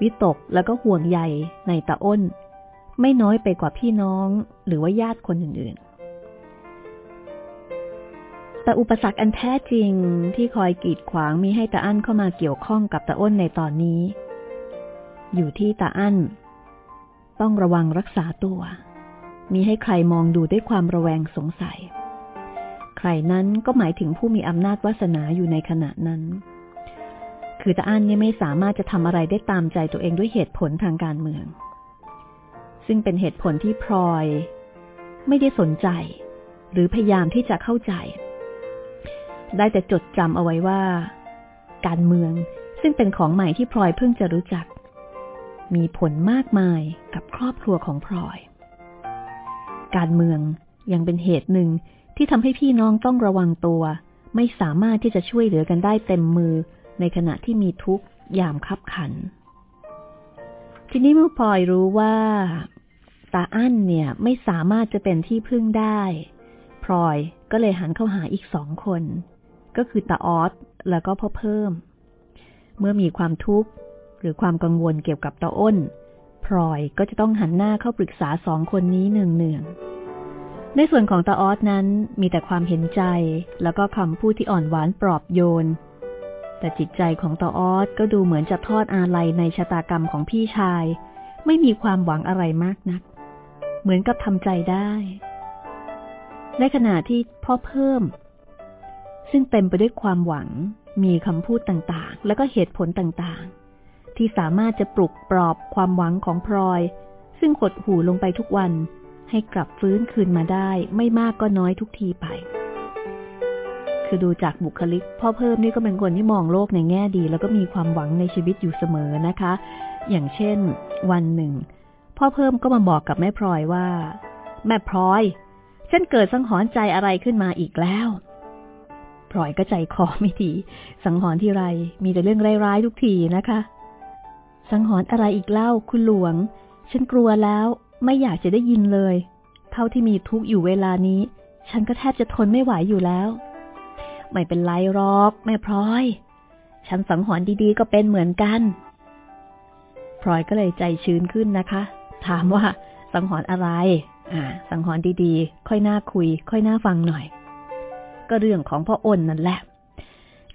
วิตกแล้วก็ห่วงใยในตาอ้น ไม่น้อยไปกว่าพี่น้องหรือว่าญาติคนอื่นๆ แต่อุปสรรคอันแท้จริงที่คอยกีดขวางมีให้ตาอั้นเข้ามาเกี่ยวข้องกับตาอ้นในตอนนี้ อยู่ที่ตาอั้น ต้องระวังรักษาตัว มีให้ใครมองดูด้วยความระแวงสงสัย ใครนั้นก็หมายถึงผู้มีอำนาจวาสนาอยู่ในขณะนั้น คือตาอั้นนี่ไม่สามารถจะทำอะไรได้ตามใจตัวเองด้วยเหตุผลทางการเมือง ซึ่งเป็นเหตุผลที่พลอย ไม่ได้สนใจ หรือพยายามที่จะเข้าใจ ได้แต่จดจำเอาไว้ว่า การเมืองซึ่งเป็นของใหม่ที่พลอยเพิ่งจะรู้จัก มีผลมากมายกับครอบครัวของพลอย การเมืองยังเป็นเหตุหนึ่งที่ทำให้พี่น้องต้องระวังตัว ไม่สามารถที่จะช่วยเหลือกันได้เต็มมือในขณะที่มีทุกข์ยามคับขัน ทีนี้เมื่อพลอยรู้ว่าตาอั้นเนี่ยไม่สามารถจะเป็นที่พึ่งได้พลอยก็เลยหันเข้าหาอีกสองคน ก็คือตาออสแล้วก็พ่อเพิ่ม เมื่อมีความทุกข์หรือความกังวลเกี่ยวกับตาอ้น พลอยก็จะต้องหันหน้าเข้าปรึกษาสองคนนี้เนืองๆ ในส่วนของตาออสนั้นมีแต่ความเห็นใจแล้วก็คำพูดที่อ่อนหวานปลอบโยน แต่จิตใจของตาออสก็ดูเหมือนจะทอดอาลัยในชะตากรรมของพี่ชาย ไม่มีความหวังอะไรมากนัก เหมือนกับทำใจได้ ในขณะที่พ่อเพิ่ม ซึ่งเต็มไปด้วยความหวังมีคำพูดต่างๆ และก็เหตุผลต่างๆ ที่สามารถจะปลุกปลอบความหวังของพลอย ซึ่งหดหู่ลงไปทุกวัน ให้กลับฟื้นคืนมาได้ไม่มากก็น้อยทุกทีไป คือดูจากบุคลิก พ่อเพิ่มนี่ก็เป็นคนที่มองโลกในแง่ดี แล้วก็มีความหวังในชีวิตอยู่เสมอนะคะ อย่างเช่น วันหนึ่ง พ่อเพิ่มก็มาบอกกับแม่พลอยว่า แม่พลอยฉันเกิดสังหรณ์ใจอะไรขึ้นมาอีกแล้วพลอยก็ใจคอไม่ดี สังหรณ์ที่ไร มีแต่เรื่องร้ายๆทุกทีนะคะ สังหรณ์อะไรอีกเล่าคุณหลวง ฉันกลัวแล้วไม่อยากจะได้ยินเลย เท่าที่มีทุกข์อยู่เวลานี้ ฉันก็แทบจะทนไม่ไหวอยู่แล้ว ไม่เป็นไรหรอกแม่พลอย ฉันสังหรณ์ดีๆก็เป็นเหมือนกันพลอยก็เลยใจชื้นขึ้นนะคะ ถามว่าสังหรณ์อะไร อ่า สังหรณ์ดีๆ ค่อยน่าคุย ค่อยน่าฟังหน่อย ก็เรื่องของพ่ออ้นนั่นแหละ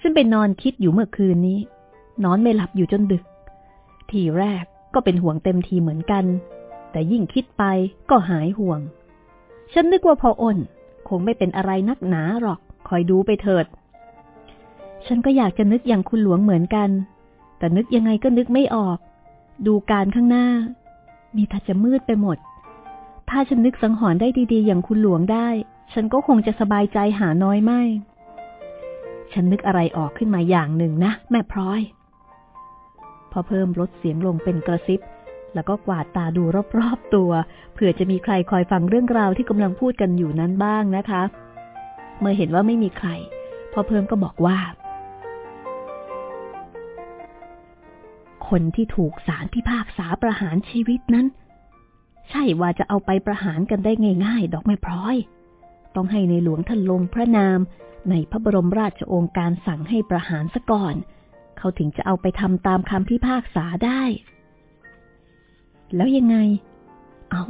ซึ่งเป็นนอนคิดอยู่เมื่อคืนนี้ นอนไม่หลับอยู่จนดึก ทีแรกก็เป็นห่วงเต็มทีเหมือนกัน แต่ยิ่งคิดไปก็หายห่วง ฉันนึกว่าพออ้น คงไม่เป็นอะไรนักหนาหรอก คอยดูไปเถิด ฉันก็อยากจะนึกอย่างคุณหลวงเหมือนกัน แต่นึกยังไงก็นึกไม่ออก ดูการข้างหน้า มีแต่จะมืดไปหมด ถ้าฉันนึกสังหรณ์ได้ดีๆ อย่างคุณหลวงได้ ฉันก็คงจะสบายใจหาน้อยไม่ ฉันนึกอะไรออกขึ้นมาอย่างหนึ่งนะ แม่พร้อย พอเพิ่มลดเสียงลงเป็นกระซิบ แล้วก็กวาดตาดูรอบๆตัว เผื่อจะมีใครคอยฟังเรื่องราวที่กำลังพูดกันอยู่นั้นบ้างนะคะ เมื่อเห็นว่าไม่มีใคร พอเพิ่มก็บอกว่า คนที่ถูกสารพิพากษาประหารชีวิตนั้น ใช่ว่าจะเอาไปประหารกันได้ง่าย ๆ ดอกไม้พร้อย ต้องให้ในหลวงท่านลงพระนามในพระบรมราชโองการสั่งให้ประหารซะก่อนเเขาถึงจะเอาไปทำตามคำพิพากษาได้ แล้วยังไง เอา้า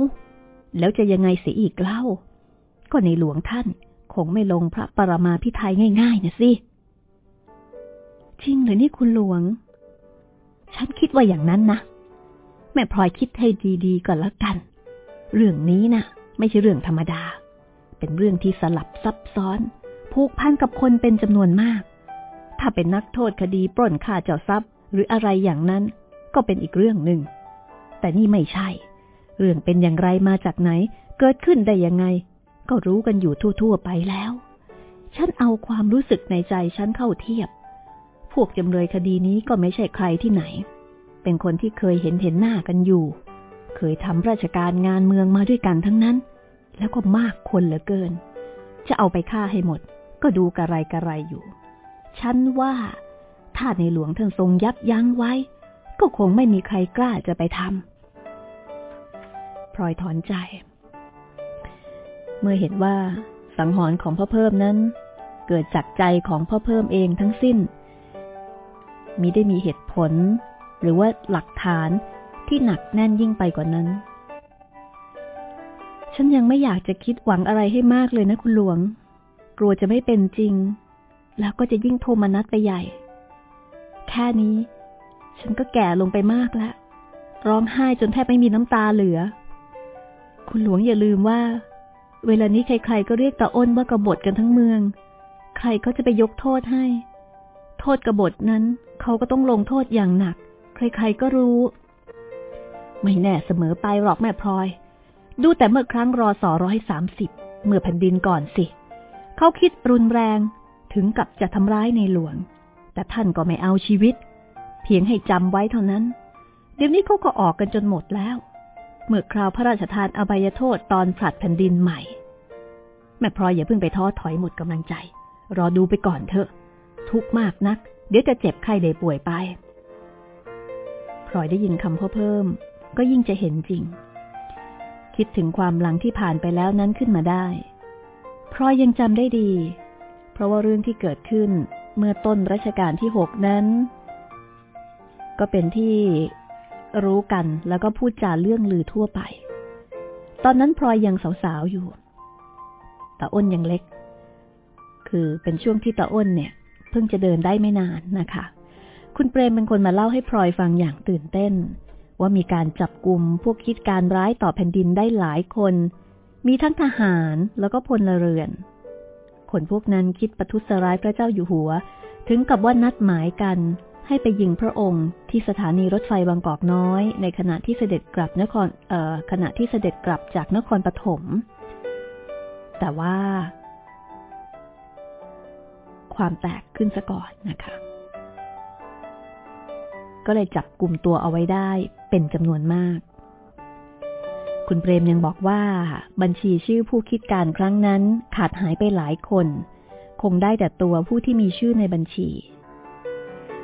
แล้วจะยังไงเสียอีกเล่า ก็ในหลวงท่านคงไม่ลงพระปรมาพิไทยง่ายๆนะสิ จริงหรือนี่คุณหลวง ฉันคิดว่าอย่างนั้นนะ แม่พลอยคิดให้ดีๆก่อนละกัน เรื่องนี้นะ่ะ ไม่ใช่เรื่องธรรมดา เป็นเรื่องที่สลับซับซ้อน ผูกพันกับคนเป็นจำนวนมาก ถ้าเป็นนักโทษคดีปล้นฆ่าเจ้าทรัพย์ หรืออะไรอย่างนั้น ก็เป็นอีกเรื่องหนึ่ง แต่นี่ไม่ใช่ เรื่องเป็นอย่างไรมาจากไหน เกิดขึ้นได้ยังไง ก็รู้กันอยู่ทั่วๆไปแล้ว ฉันเอาความรู้สึกในใจฉันเข้าเทียบ พวกจำเลยคดีนี้ก็ไม่ใช่ใครที่ไหน เป็นคนที่เคยเห็นเห็นหน้ากันอยู่ เคยทำราชการงานเมืองมาด้วยกันทั้งนั้น แล้วก็มากคนเหลือเกิน จะเอาไปฆ่าให้หมด ก็ดูกระไรกระไรอยู่ ฉันว่า ถ้าในหลวงท่านทรงยับยั้งไว้ ก็คงไม่มีใครกล้าจะไปทำพลอยถอนใจ เมื่อเห็นว่าสังหรณ์ของพ่อเพิ่มนั้น เกิดจากใจของพ่อเพิ่มเองทั้งสิ้น มิได้มีเหตุผล หรือว่าหลักฐานที่หนักแน่นยิ่งไปกว่านั้น ฉันยังไม่อยากจะคิดหวังอะไรให้มากเลยนะคุณหลวง กลัวจะไม่เป็นจริง แล้วก็จะยิ่งโทมนัสไปใหญ่ แค่นี้ ฉันก็แก่ลงไปมากแล้ว ร้องไห้จนแทบไม่มีน้ำตาเหลือ คุณหลวงอย่าลืมว่า เวลานี้ใครๆก็เรียกตาอ้นว่ากบฏกันทั้งเมือง ใครก็จะไปยกโทษให้ โทษกบฏนั้นเขาก็ต้องลงโทษอย่างหนัก ใครๆก็รู้ ไม่แน่เสมอไปหรอกแม่พลอย ดูแต่เมื่อครั้งรอสอร้อยสามสิบเมื่อแผ่นดินก่อนสิ เขาคิดรุนแรง ถึงกับจะทำร้ายในหลวง แต่ท่านก็ไม่เอาชีวิต เพียงให้จำไว้เท่านั้น เดี๋ยวนี้เขาก็ออกกันจนหมดแล้ว เมื่อคราวพระราชทานอบายโทษตอนผลัดแผ่นดินใหม่ แม่พลอยอย่าเพิ่งไปท้อถอยหมดกำลังใจ รอดูไปก่อนเถอะ ทุกมากนัก เดี๋ยวจะเจ็บไข้ได้ป่วยไปพลอยได้ยินคำพ่อเพิ่ม ก็ยิ่งจะเห็นจริง คิดถึงความหลังที่ผ่านไปแล้วนั้นขึ้นมาได้พลอยยังจำได้ดี เพราะว่าเรื่องที่เกิดขึ้นเมื่อต้นรัชกาลที่หกนั้น ก็เป็นที่รู้กันแล้วก็พูดจาเรื่องลือทั่วไป ตอนนั้นพลอยยังสาวๆอยู่ตาอ้นยังเล็ก คือเป็นช่วงที่ตาอ้นเนี่ย เพิ่งจะเดินได้ไม่นานนะคะ คุณเปรมเป็นคนมาเล่าให้พลอยฟังอย่างตื่นเต้น ว่ามีการจับกลุ่มพวกคิดการร้ายต่อแผ่นดินได้หลายคน มีทั้งทหารแล้วก็พลเรือน คนพวกนั้นคิดประทุษร้ายพระเจ้าอยู่หัว ถึงกับว่านัดหมายกัน ให้ไปยิงพระองค์ที่สถานีรถไฟบางกอกน้อย ในขณะที่เสด็จกลับนครเอ่อขณะที่เสด็จกลับจากนครปฐมแต่ว่า ความแตกขึ้นซะก่อนนะคะ ก็เลยจับกลุ่มตัวเอาไว้ได้เป็นจำนวนมาก คุณเปรมยังบอกว่า บัญชีชื่อผู้คิดการครั้งนั้นขาดหายไปหลายคน คงได้แต่ตัวผู้ที่มีชื่อในบัญชี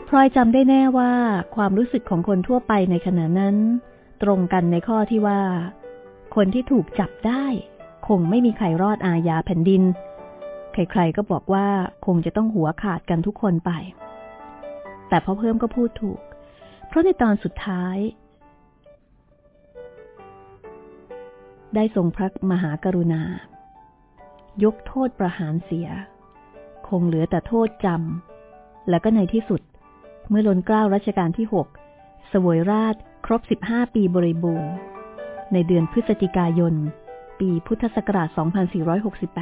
พลอยจำได้แน่ว่าความรู้สึกของคนทั่วไปในขณะนั้น ตรงกันในข้อที่ว่า คนที่ถูกจับได้ คงไม่มีใครรอดอาญาแผ่นดิน ใครๆก็บอกว่าคงจะต้องหัวขาดกันทุกคนไป แต่พอเพิ่มก็พูดถูก เพราะในตอนสุดท้าย ได้ทรงพระมหากรุณา ยกโทษประหารเสีย คงเหลือแต่โทษจำ และก็ในที่สุด เมื่อลนเกล้ารัชกาลที่หกสวยราชครบ 15 ปีบริบูรณ์ ในเดือนพฤศจิกายน ปีพุทธศักราช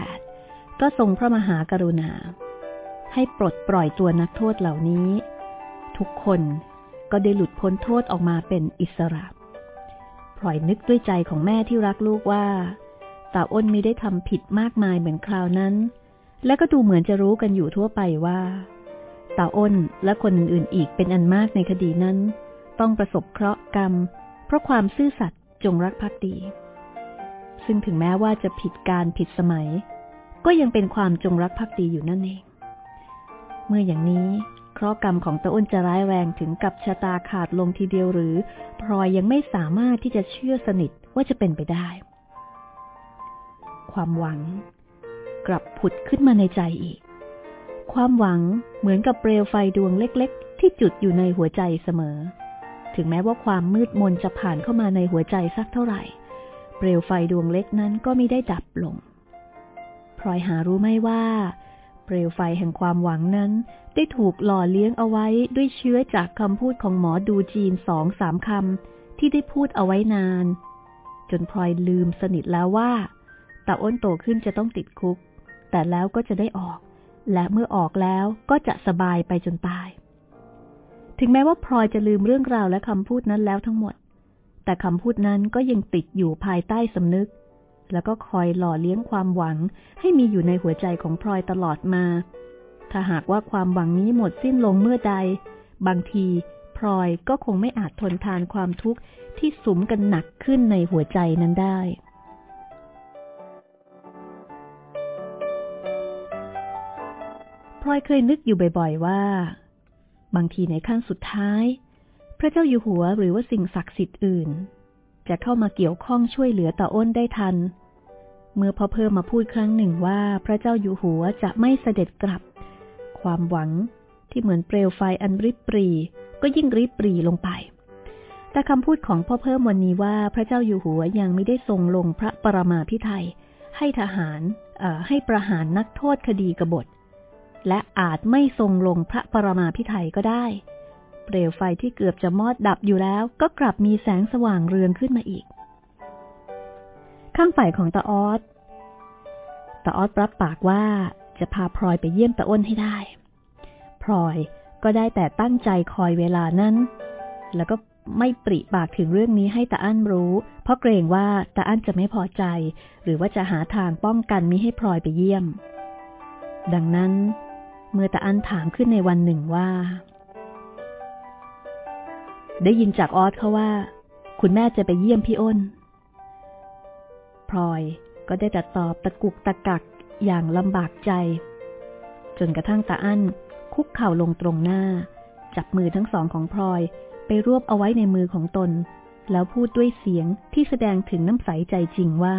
2468 ก็ทรงพระมหากรุณา ให้ปลดปล่อยตัวนักโทษเหล่านี้ ทุกคนก็ได้หลุดพ้นโทษออกมาเป็นอิสระ พลอยนึกด้วยใจของแม่ที่รักลูกว่าตาอ้นไม่ได้ทำผิดมากมายเหมือนคราวนั้น และก็ดูเหมือนจะรู้กันอยู่ทั่วไปว่าตาอ้นและคนอื่นๆอีกเป็นอันมากในคดีนั้น ต้องประสบเคราะห์กรรม เพราะความซื่อสัตย์จงรักภักดี ซึ่งถึงแม้ว่าจะผิดการผิดสมัย ก็ยังเป็นความจงรักภักดีอยู่นั่นเอง เมื่ออย่างนี้ เคราะห์กรรมของตาอ้นจะร้ายแรงถึงกับชะตาขาดลงทีเดียวหรือ พลอยยังไม่สามารถที่จะเชื่อสนิทว่าจะเป็นไปได้ ความหวัง กลับผุดขึ้นมาในใจอีก ความหวังเหมือนกับเปลวไฟดวงเล็ก ๆ ที่จุดอยู่ในหัวใจเสมอ ถึงแม้ว่าความมืดมนจะผ่านเข้ามาในหัวใจสักเท่าไหร่ เปลวไฟดวงเล็กนั้นก็ไม่ได้ดับลงพลอยหารู้ไม่ว่า เปลวไฟแห่งความหวังนั้น ได้ถูกหล่อเลี้ยงเอาไว้ด้วยเชื้อจากคำพูดของหมอดูจีนสองสามคำที่ได้พูดเอาไว้นาน จนพลอยลืมสนิทแล้วว่าตาอ้นโตขึ้นจะต้องติดคุก แต่แล้วก็จะได้ออก และเมื่อออกแล้วก็จะสบายไปจนตาย ถึงแม้ว่าพลอยจะลืมเรื่องราวและคำพูดนั้นแล้วทั้งหมด แต่คำพูดนั้นก็ยังติดอยู่ภายใต้สำนึก แล้วก็คอยหล่อเลี้ยงความหวังให้มีอยู่ในหัวใจของพลอยตลอดมา ถ้าหากว่าความหวังนี้หมดสิ้นลงเมื่อใด บางทีพลอยก็คงไม่อาจทนทานความทุกข์ที่สุมกันหนักขึ้นในหัวใจนั้นได้ พลอยเคยนึกอยู่บ่อยๆว่า บางทีในขั้นสุดท้าย พระเจ้าอยู่หัวหรือว่าสิ่งศักดิ์สิทธิ์อื่น จะเข้ามาเกี่ยวข้องช่วยเหลือตาอ้นได้ทัน เมื่อพอเพิ่มมาพูดครั้งหนึ่งว่าพระเจ้าอยู่หัวจะไม่เสด็จกลับ ความหวังที่เหมือนเปลวไฟอันริบปรี ก็ยิ่งริบปรีลงไป แต่คำพูดของพ่อเพิ่มวันนี้ว่าพระเจ้าอยู่หัวยังไม่ได้ทรงลงพระปรมาพิไทยให้ทหารให้ประหารนักโทษคดีกบฏ และอาจไม่ทรงลงพระปรมาพิไทยก็ได้ เปลวไฟที่เกือบจะมอดดับอยู่แล้วก็กลับมีแสงสว่างเรืองขึ้นมาอีก ข้างฝ่ายของตาออสตาออสรับปากว่า จะพาพลอยไปเยี่ยมตาอ้นให้ได้ พลอยก็ได้แต่ตั้งใจคอยเวลานั้น แล้วก็ไม่ปริปากถึงเรื่องนี้ให้ตาอั้นรู้ เพราะเกรงว่าตาอั้นจะไม่พอใจ หรือว่าจะหาทางป้องกันมิให้พลอยไปเยี่ยม ดังนั้น เมื่อตาอันถามขึ้นในวันหนึ่งว่า ได้ยินจากออสเขาว่า คุณแม่จะไปเยี่ยมพี่อ้น พลอยก็ได้แต่ตอบตะกุกตะกัก อย่างลำบากใจ จนกระทั่งตาอั้นคุกเข่าลงตรงหน้า จับมือทั้งสองของพลอยไปรวบเอาไว้ในมือของตน แล้วพูดด้วยเสียงที่แสดงถึงน้ำใสใจจริงว่า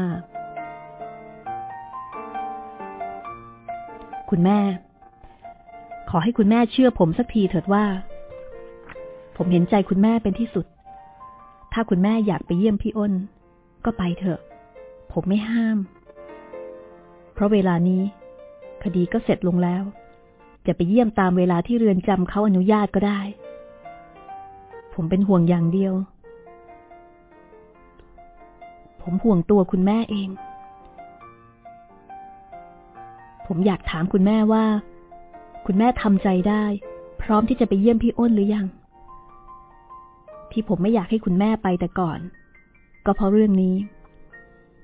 คุณแม่ ขอให้คุณแม่เชื่อผมสักทีเถิดว่า ผมเห็นใจคุณแม่เป็นที่สุด ถ้าคุณแม่อยากไปเยี่ยมพี่อ้น ก็ไปเถอะ ผมไม่ห้าม เพราะเวลานี้ คดีก็เสร็จลงแล้ว จะไปเยี่ยมตามเวลาที่เรือนจำเขาอนุญาตก็ได้ ผมเป็นห่วงอย่างเดียว ผมห่วงตัวคุณแม่เอง ผมอยากถามคุณแม่ว่า คุณแม่ทำใจได้ พร้อมที่จะไปเยี่ยมพี่อ้นหรือยัง ที่ผมไม่อยากให้คุณแม่ไปแต่ก่อน ก็เพราะเรื่องนี้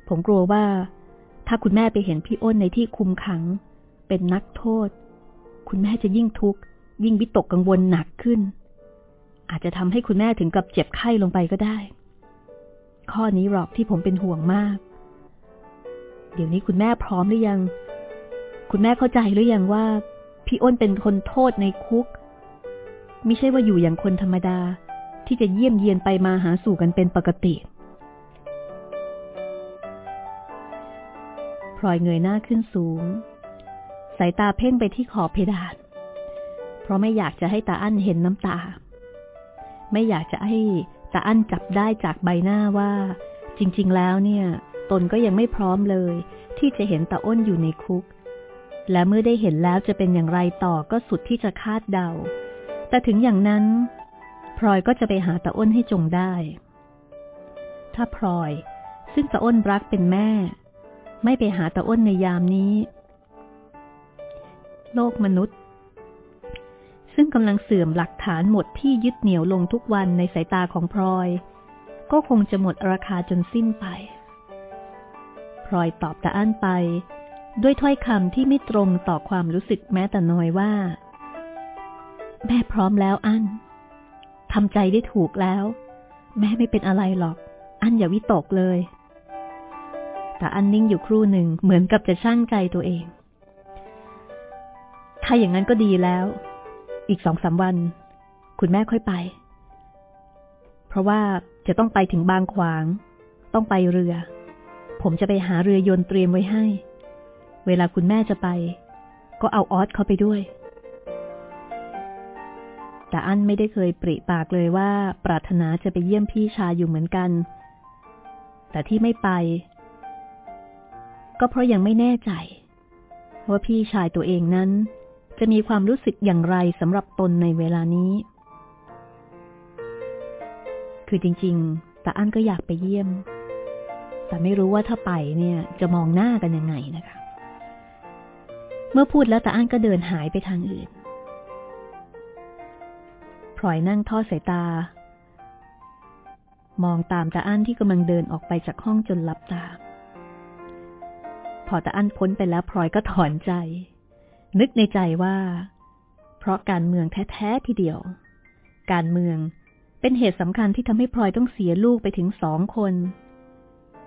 ผมกลัวว่า ถ้าคุณแม่ไปเห็นพี่อ้นในที่คุมขัง เป็นนักโทษ คุณแม่จะยิ่งทุกข์ ยิ่งวิตกกังวลหนักขึ้น อาจจะทำให้คุณแม่ถึงกับเจ็บไข้ลงไปก็ได้ ข้อนี้หรอกที่ผมเป็นห่วงมาก เดี๋ยวนี้คุณแม่พร้อมหรือยัง คุณแม่เข้าใจหรือยังว่า พี่อ้นเป็นคนโทษในคุก ไม่ใช่ว่าอยู่อย่างคนธรรมดาที่จะเยี่ยมเยียนไปมาหาสู่กันเป็นปกติ ลอยเงยหน้าขึ้นสูง สายตาเพ่งไปที่ขอบเพดาน เพราะไม่อยากจะให้ตาอั้นเห็นน้ำตา ไม่อยากจะให้ตาอั้นจับได้จากใบหน้าว่า จริง ๆ แล้วเนี่ย ตนก็ยังไม่พร้อมเลย ที่จะเห็นตาอ้นอยู่ในคุก และเมื่อได้เห็นแล้วจะเป็นอย่างไรต่อก็สุดที่จะคาดเดา แต่ถึงอย่างนั้นพลอยก็จะไปหาตาอ้นให้จงได้ ถ้าพลอยซึ่งตาอ้นรักเป็นแม่ ไม่ไปหาตาอ้นในยามนี้ โลกมนุษย์ ซึ่งกำลังเสื่อมหลักฐานหมดที่ยึดเหนี่ยวลงทุกวันในสายตาของพลอย ก็คงจะหมดราคาจนสิ้นไปพลอยตอบตาอ้นไป ด้วยถ้อยคำที่ไม่ตรงต่อความรู้สึกแม้แต่น้อยว่า แม่พร้อมแล้วอันทำใจได้ถูกแล้ว แม่ไม่เป็นอะไรหรอก อันอย่าวิตกเลย แต่อันนิ่งอยู่ครู่หนึ่งเหมือนกับจะช่างใจตัวเอง ถ้าอย่างนั้นก็ดีแล้ว อีกสองสาวัน คุณแม่ค่อยไป เพราะว่าจะต้องไปถึงบางขวาง ต้องไปเรือ ผมจะไปหาเรือยนต์เตรียมไว้ให้ เวลาคุณแม่จะไป ก็เอาออสเข้าไปด้วยแต่อันไม่ได้เคยปริปากเลยว่า ปรารถนาจะไปเยี่ยมพี่ชายอยู่เหมือนกัน แต่ที่ไม่ไป ก็เพราะยังไม่แน่ใจ ว่าพี่ชายตัวเองนั้น จะมีความรู้สึกอย่างไรสำหรับตนในเวลานี้ คือจริงๆตาอั้นก็อยากไปเยี่ยม แต่ไม่รู้ว่าถ้าไปเนี่ย จะมองหน้ากันยังไงนะคะ เมื่อพูดแล้วตาอั้นก็เดินหายไปทางอื่นพลอยนั่งทอดสายตา มองตามตาอั้นที่กำลังเดินออกไปจากห้องจนลับตา พอตาอั้นพ้นไปแล้วพลอยก็ถอนใจ นึกในใจว่า เพราะการเมืองแท้ๆทีเดียว การเมืองเป็นเหตุสำคัญที่ทำให้พลอยต้องเสียลูกไปถึงสองคน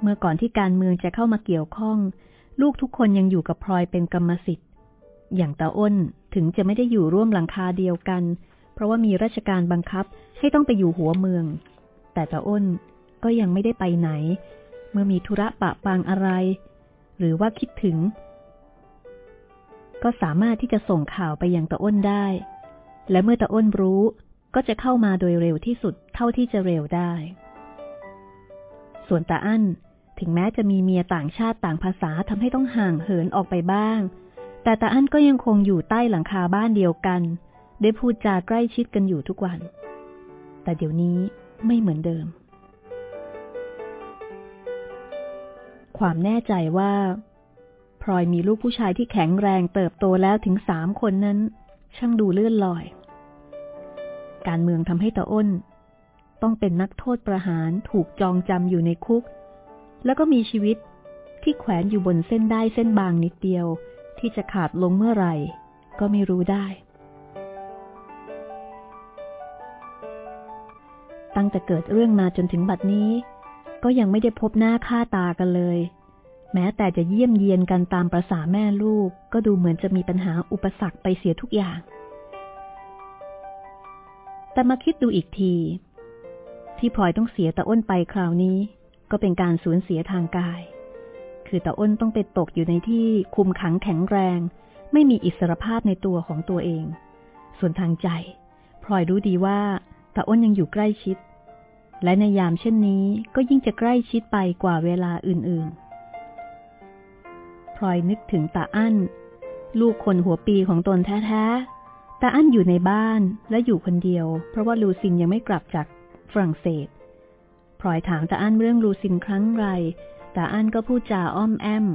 เมื่อก่อนที่การเมืองจะเข้ามาเกี่ยวข้อง ลูกทุกคนยังอยู่กับพลอยเป็นกรรมสิทธิ์ อย่างตาอ้นถึงจะไม่ได้อยู่ร่วมหลังคาเดียวกัน เพราะว่ามีราชการบังคับให้ต้องไปอยู่หัวเมือง แต่ตาอ้นก็ยังไม่ได้ไปไหน เมื่อมีธุระปะปางอะไร หรือว่าคิดถึง ก็สามารถที่จะส่งข่าวไปยังตาอ้นได้ และเมื่อตาอ้นรู้ก็จะเข้ามาโดยเร็วที่สุดเท่าที่จะเร็วได้ ส่วนตาอั้นถึงแม้จะมีเมียต่างชาติต่างภาษาทำให้ต้องห่างเหินออกไปบ้าง แต่ตาอั้นก็ยังคงอยู่ใต้หลังคาบ้านเดียวกัน ได้พูดจาใกล้ชิดกันอยู่ทุกวัน แต่เดี๋ยวนี้ไม่เหมือนเดิม ความแน่ใจว่า พลอยมีลูกผู้ชายที่แข็งแรงเติบโตแล้วถึงสามคนนั้น ช่างดูเลื่อนลอย การเมืองทำให้ตาอ้น ต้องเป็นนักโทษประหารถูกจองจำอยู่ในคุก แล้วก็มีชีวิตที่แขวนอยู่บนเส้นได้เส้นบางนิดเดียวที่จะขาดลงเมื่อไหร่ ก็ไม่รู้ได้ ตั้งแต่เกิดเรื่องมาจนถึงบัดนี้ ก็ยังไม่ได้พบหน้าค่าตากันเลย แม้แต่จะเยี่ยมเยียนกันตามประษาแม่ลูก ก็ดูเหมือนจะมีปัญหาอุปสรรคไปเสียทุกอย่าง แต่มาคิดดูอีกที ที่พลอยต้องเสียตาอ้นไปคราวนี้ ก็เป็นการสูญเสียทางกาย คือตาอ้นต้องไปตกอยู่ในที่คุมขังแข็งแรง ไม่มีอิสรภาพในตัวของตัวเอง ส่วนทางใจพลอยรู้ดีว่าตาอ้นยังอยู่ใกล้ชิด และในยามเช่นนี้ก็ยิ่งจะใกล้ชิดไปกว่าเวลาอื่นๆ พลอยนึกถึงตาอั้น ลูกคนหัวปีของตนแท้ๆ ตาอั้นอยู่ในบ้านและอยู่คนเดียว เพราะว่าลูซินยังไม่กลับจากฝรั่งเศส พลอยถามตาอั้นเรื่องลูซินครั้งไร ตาอั้นก็พูดจาอ้อมแอม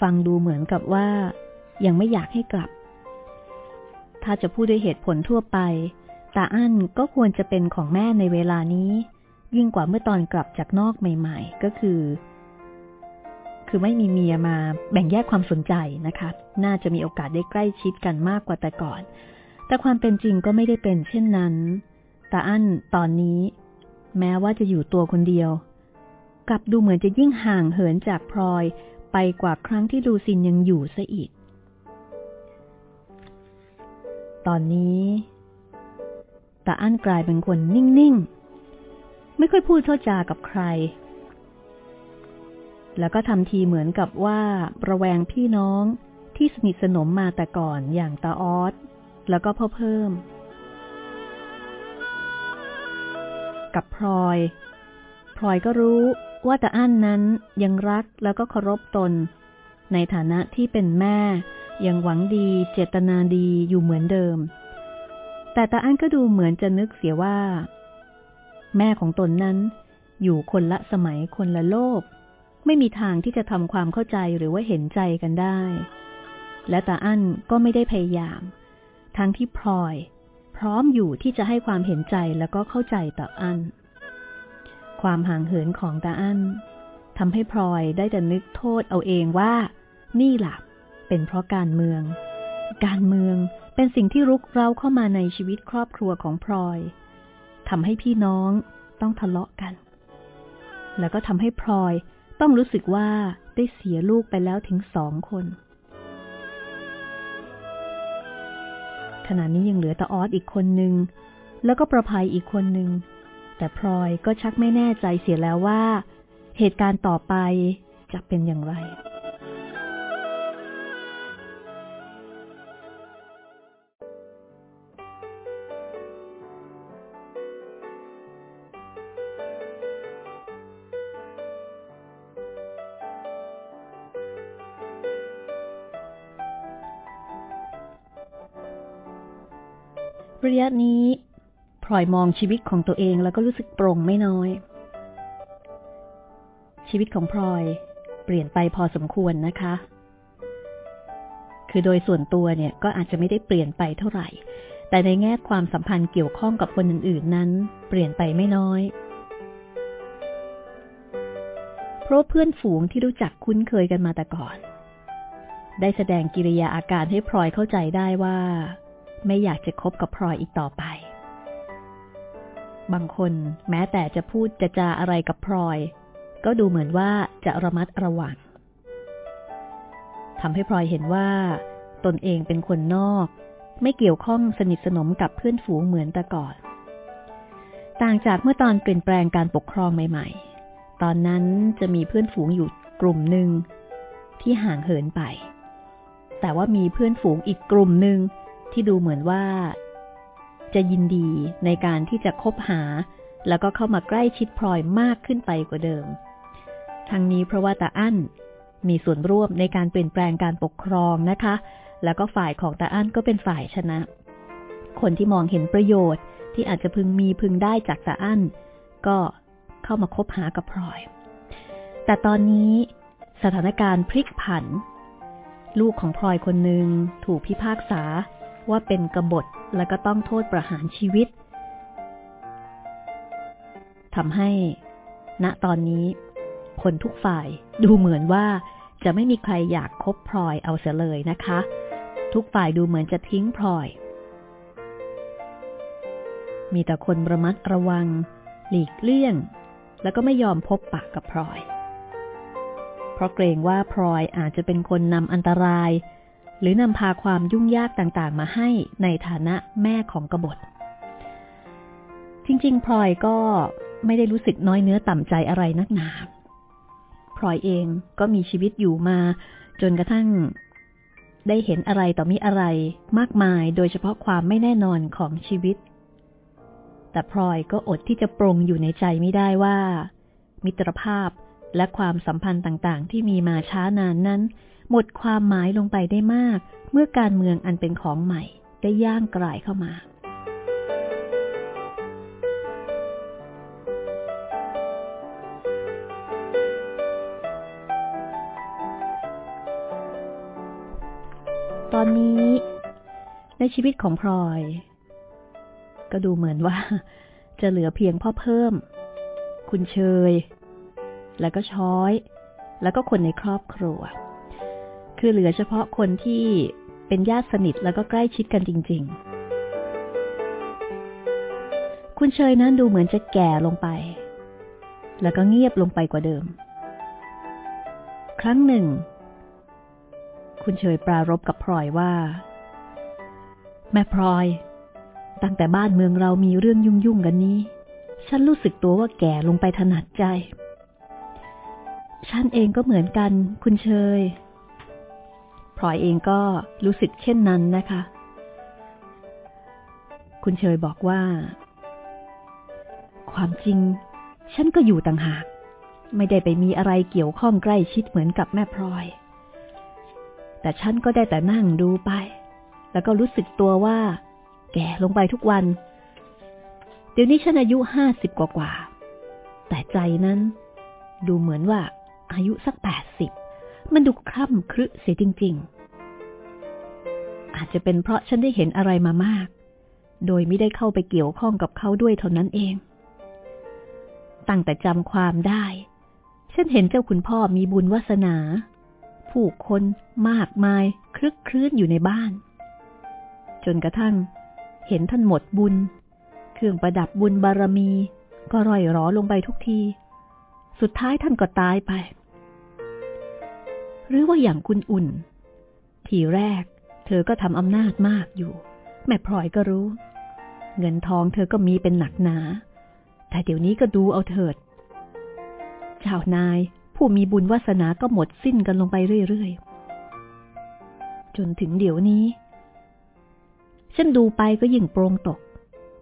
ฟังดูเหมือนกับว่า ยังไม่อยากให้กลับ ถ้าจะพูดด้วยเหตุผลทั่วไปตาอั้นก็ควรจะเป็นของแม่ในเวลานี้ ยิ่งกว่าเมื่อตอนกลับจากนอกใหม่ ๆ ก็คือ คือไม่มีเมียมาแบ่งแยกความสนใจนะคะ น่าจะมีโอกาสได้ใกล้ชิดกันมากกว่าแต่ก่อน แต่ความเป็นจริงก็ไม่ได้เป็นเช่นนั้นตาอั้นตอนนี้ แม้ว่าจะอยู่ตัวคนเดียว กลับดูเหมือนจะยิ่งห่างเหินจากพลอยไปกว่าครั้งที่ลูซินยังอยู่ซะอีก ตอนนี้ตาอั้นกลายเป็นคนนิ่ง ๆ ไม่ค่อยพูดเท่าจากับใคร แล้วก็ทำทีเหมือนกับว่า ระแวงพี่น้องที่สนิทสนมมาแต่ก่อนอย่างตาออสแล้วก็พ่อเพิ่ม กับพลอยพลอยก็รู้ว่าตาอั้นนั้นยังรักแล้วก็เคารพตน ในฐานะที่เป็นแม่ ยังหวังดีเจตนาดีอยู่เหมือนเดิม แต่ตาอั้นก็ดูเหมือนจะนึกเสียว่า แม่ของตนนั้น อยู่คนละสมัยคนละโลก ไม่มีทางที่จะทำความเข้าใจหรือว่าเห็นใจกันได้ และตาอั้นก็ไม่ได้พยายาม ทั้งที่พลอย พร้อมอยู่ที่จะให้ความเห็นใจแล้วก็เข้าใจตาอั้นความห่างเหินของตาอั้นทำให้พลอยได้แต่นึกโทษเอาเองว่า นี่หลับเป็นเพราะการเมือง การเมืองเป็นสิ่งที่รุกเร้าเข้ามาในชีวิตครอบครัวของพลอย ทำให้พี่น้องต้องทะเลาะกัน แล้วก็ทำให้พลอยต้องรู้สึกว่าได้เสียลูกไปแล้วถึงสองคน ขณะนี้ยังเหลือตาออสอีกคนหนึ่ง แล้วก็ประภัยอีกคนหนึ่ง แต่พลอยก็ชักไม่แน่ใจเสียแล้วว่า เหตุการณ์ต่อไปจะเป็นอย่างไร ระยะนี้พลอยมองชีวิตของตัวเองแล้วก็รู้สึกโปร่งไม่น้อย ชีวิตของพลอยเปลี่ยนไปพอสมควรนะคะ คือโดยส่วนตัวเนี่ยก็อาจจะไม่ได้เปลี่ยนไปเท่าไหร่ แต่ในแง่ความสัมพันธ์เกี่ยวข้องกับคนอื่น ๆ นั้น เปลี่ยนไปไม่น้อย เพราะเพื่อนฝูงที่รู้จักคุ้นเคยกันมาแต่ก่อน ได้แสดงกิริยาอาการให้พลอยเข้าใจได้ว่า ไม่อยากจะคบกับพลอยอีกต่อไป บางคนแม้แต่จะพูดจะจาอะไรกับพลอย ก็ดูเหมือนว่าจะระมัดระวังทำให้พลอยเห็นว่า ตนเองเป็นคนนอก ไม่เกี่ยวข้องสนิทสนมกับเพื่อนฝูงเหมือนแต่ก่อน ต่างจากเมื่อตอนเปลี่ยนแปลงการปกครองใหม่ ๆ ตอนนั้นจะมีเพื่อนฝูงอยู่กลุ่มหนึ่งที่ห่างเหินไป แต่ว่ามีเพื่อนฝูงอีกกลุ่มหนึ่ง ที่ดูเหมือนว่า จะยินดีในการที่จะคบหา แล้วก็เข้ามาใกล้ชิดพลอยมากขึ้นไปกว่าเดิม ทั้งนี้เพราะว่าตาอั้นมีส่วนร่วมในการเปลี่ยนแปลงการปกครองนะคะ แล้วก็ฝ่ายของตาอั้นก็เป็นฝ่ายชนะ คนที่มองเห็นประโยชน์ที่อาจจะพึงมีพึงได้จากตาอั้น ก็เข้ามาคบหากับพลอย แต่ตอนนี้สถานการณ์พลิกผัน ลูกของพลอยคนหนึ่งถูกพิพากษา ว่าเป็นกบฏและก็ต้องโทษประหารชีวิตทำให้ ณตอนนี้ คนทุกฝ่ายดูเหมือนว่าจะไม่มีใครอยากคบพลอยเอาเสียเลยนะคะ ทุกฝ่ายดูเหมือนจะทิ้งพลอย มีแต่คนระมัดระวัง หลีกเลี่ยง แล้วก็ไม่ยอมพบปะกับพลอย เพราะเกรงว่าพลอยอาจจะเป็นคนนำอันตราย หรือนำพาความยุ่งยากต่างๆ มาให้ในฐานะแม่ของกบฏ จริง ๆ พลอยก็ไม่ได้รู้สึกน้อยเนื้อต่ำใจอะไรนักหนา พลอยเองก็มีชีวิตอยู่มา จนกระทั่ง ได้เห็นอะไรต่อมีอะไรมากมาย โดยเฉพาะความไม่แน่นอนของชีวิต แต่พลอยก็อดที่จะปรงอยู่ในใจไม่ได้ว่า มิตรภาพและความสัมพันธ์ต่างๆ ที่มีมาช้านานนั้น หมดความหมายลงไปได้มาก เมื่อการเมืองอันเป็นของใหม่ ได้ย่างกลายเข้ามา ตอนนี้ ในชีวิตของพลอย ก็ดูเหมือนว่า จะเหลือเพียงพ่อเพิ่ม คุณเชย แล้วก็ช้อย แล้วก็คนในครอบครัว คือเหลือเฉพาะคนที่เป็นญาติสนิทแล้วก็ใกล้ชิดกันจริง ๆ คุณเชยนั้นดูเหมือนจะแก่ลงไป แล้วก็เงียบลงไปกว่าเดิม ครั้งหนึ่ง คุณเฉยปรารบกับพลอยว่า แม่พลอย ตั้งแต่บ้านเมืองเรามีเรื่องยุ่งยุ่งกันนี้ ฉันรู้สึกตัวว่าแก่ลงไปถนัดใจฉันเองก็เหมือนกัน คุณเชย ลอยเองก็รู้สึกเช่นนั้นนะคะ คุณเชยบอกว่า ความจริง ฉันก็อยู่ต่างหาก ไม่ได้ไปมีอะไรเกี่ยวข้องใกล้ชิดเหมือนกับแม่พลอย แต่ฉันก็ได้แต่นั่งดูไป แล้วก็รู้สึกตัวว่า แก่ลงไปทุกวัน เดี๋ยวนี้ฉันอายุห้าสิบกว่าแต่ใจนั้น ดูเหมือนว่าอายุสักแปดสิบมันดูคร่ำครึเสียจริง ๆ อาจจะเป็นเพราะฉันได้เห็นอะไรมามาก โดยไม่ได้เข้าไปเกี่ยวข้องกับเขาด้วยเท่านั้นเอง ตั้งแต่จำความได้ ฉันเห็นเจ้าคุณพ่อมีบุญวาสนา ผู้คนมากมายคลึกคลื้นอยู่ในบ้าน จนกระทั่ง เห็นท่านหมดบุญ เครื่องประดับบุญบารมี ก็ร่อยรอลงไปทุกที สุดท้ายท่านก็ตายไป หรือว่าอย่างคุณอุ่น ทีแรก เธอก็ทำอำนาจมากอยู่ แม่พลอยก็รู้ เงินทองเธอก็มีเป็นหนักหนา แต่เดี๋ยวนี้ก็ดูเอาเถิดเจ้านายผู้มีบุญวาสนาก็หมดสิ้นกันลงไปเรื่อยๆ จนถึงเดี๋ยวนี้ ฉันดูไปก็ยิ่งโปรงตก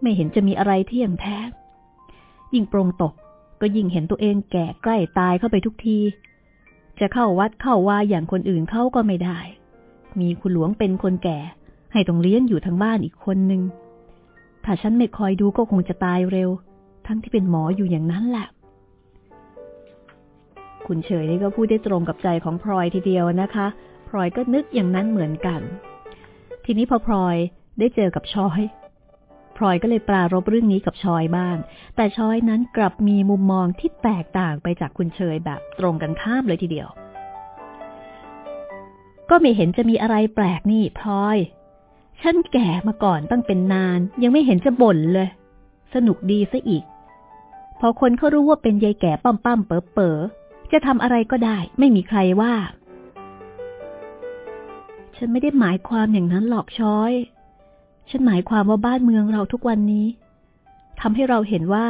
ไม่เห็นจะมีอะไรเที่ยงแท้ ยิ่งโปรงตกก็ยิ่งเห็นตัวเองแก่ใกล้ตายเข้าไปทุกที จะเข้าวัดเข้าวาอย่างคนอื่นเข้าก็ไม่ได้ มีคุณหลวงเป็นคนแก่ ให้ต้องเลี้ยงอยู่ทางบ้านอีกคนหนึ่งถ้าฉันไม่คอยดูก็คงจะตายเร็ว ทั้งที่เป็นหมออยู่อย่างนั้นแหละคุณเฉยนี่ก็พูดได้ตรงกับใจของพลอยทีเดียวนะคะ พลอยก็นึกอย่างนั้นเหมือนกัน ทีนี้พอพลอยได้เจอกับชอยพลอยก็เลยปรารบเรื่องนี้กับชอยบ้าง แต่ชอยนั้นกลับมีมุมมองที่แตกต่างไปจากคุณเชยแบบตรงกันข้ามเลยทีเดียว ก็ไม่เห็นจะมีอะไรแปลกนี่พลอย ฉันแก่มาก่อนตั้งเป็นนาน ยังไม่เห็นจะบ่นเลย สนุกดีซะอีก พอคนเขารู้ว่าเป็นยายแก่ปั้มปั้มเป๋อเป๋อจะทำอะไรก็ได้ ไม่มีใครว่า ฉันไม่ได้หมายความอย่างนั้นหรอกช้อย ฉันหมายความว่าบ้านเมืองเราทุกวันนี้ทำให้เราเห็นว่า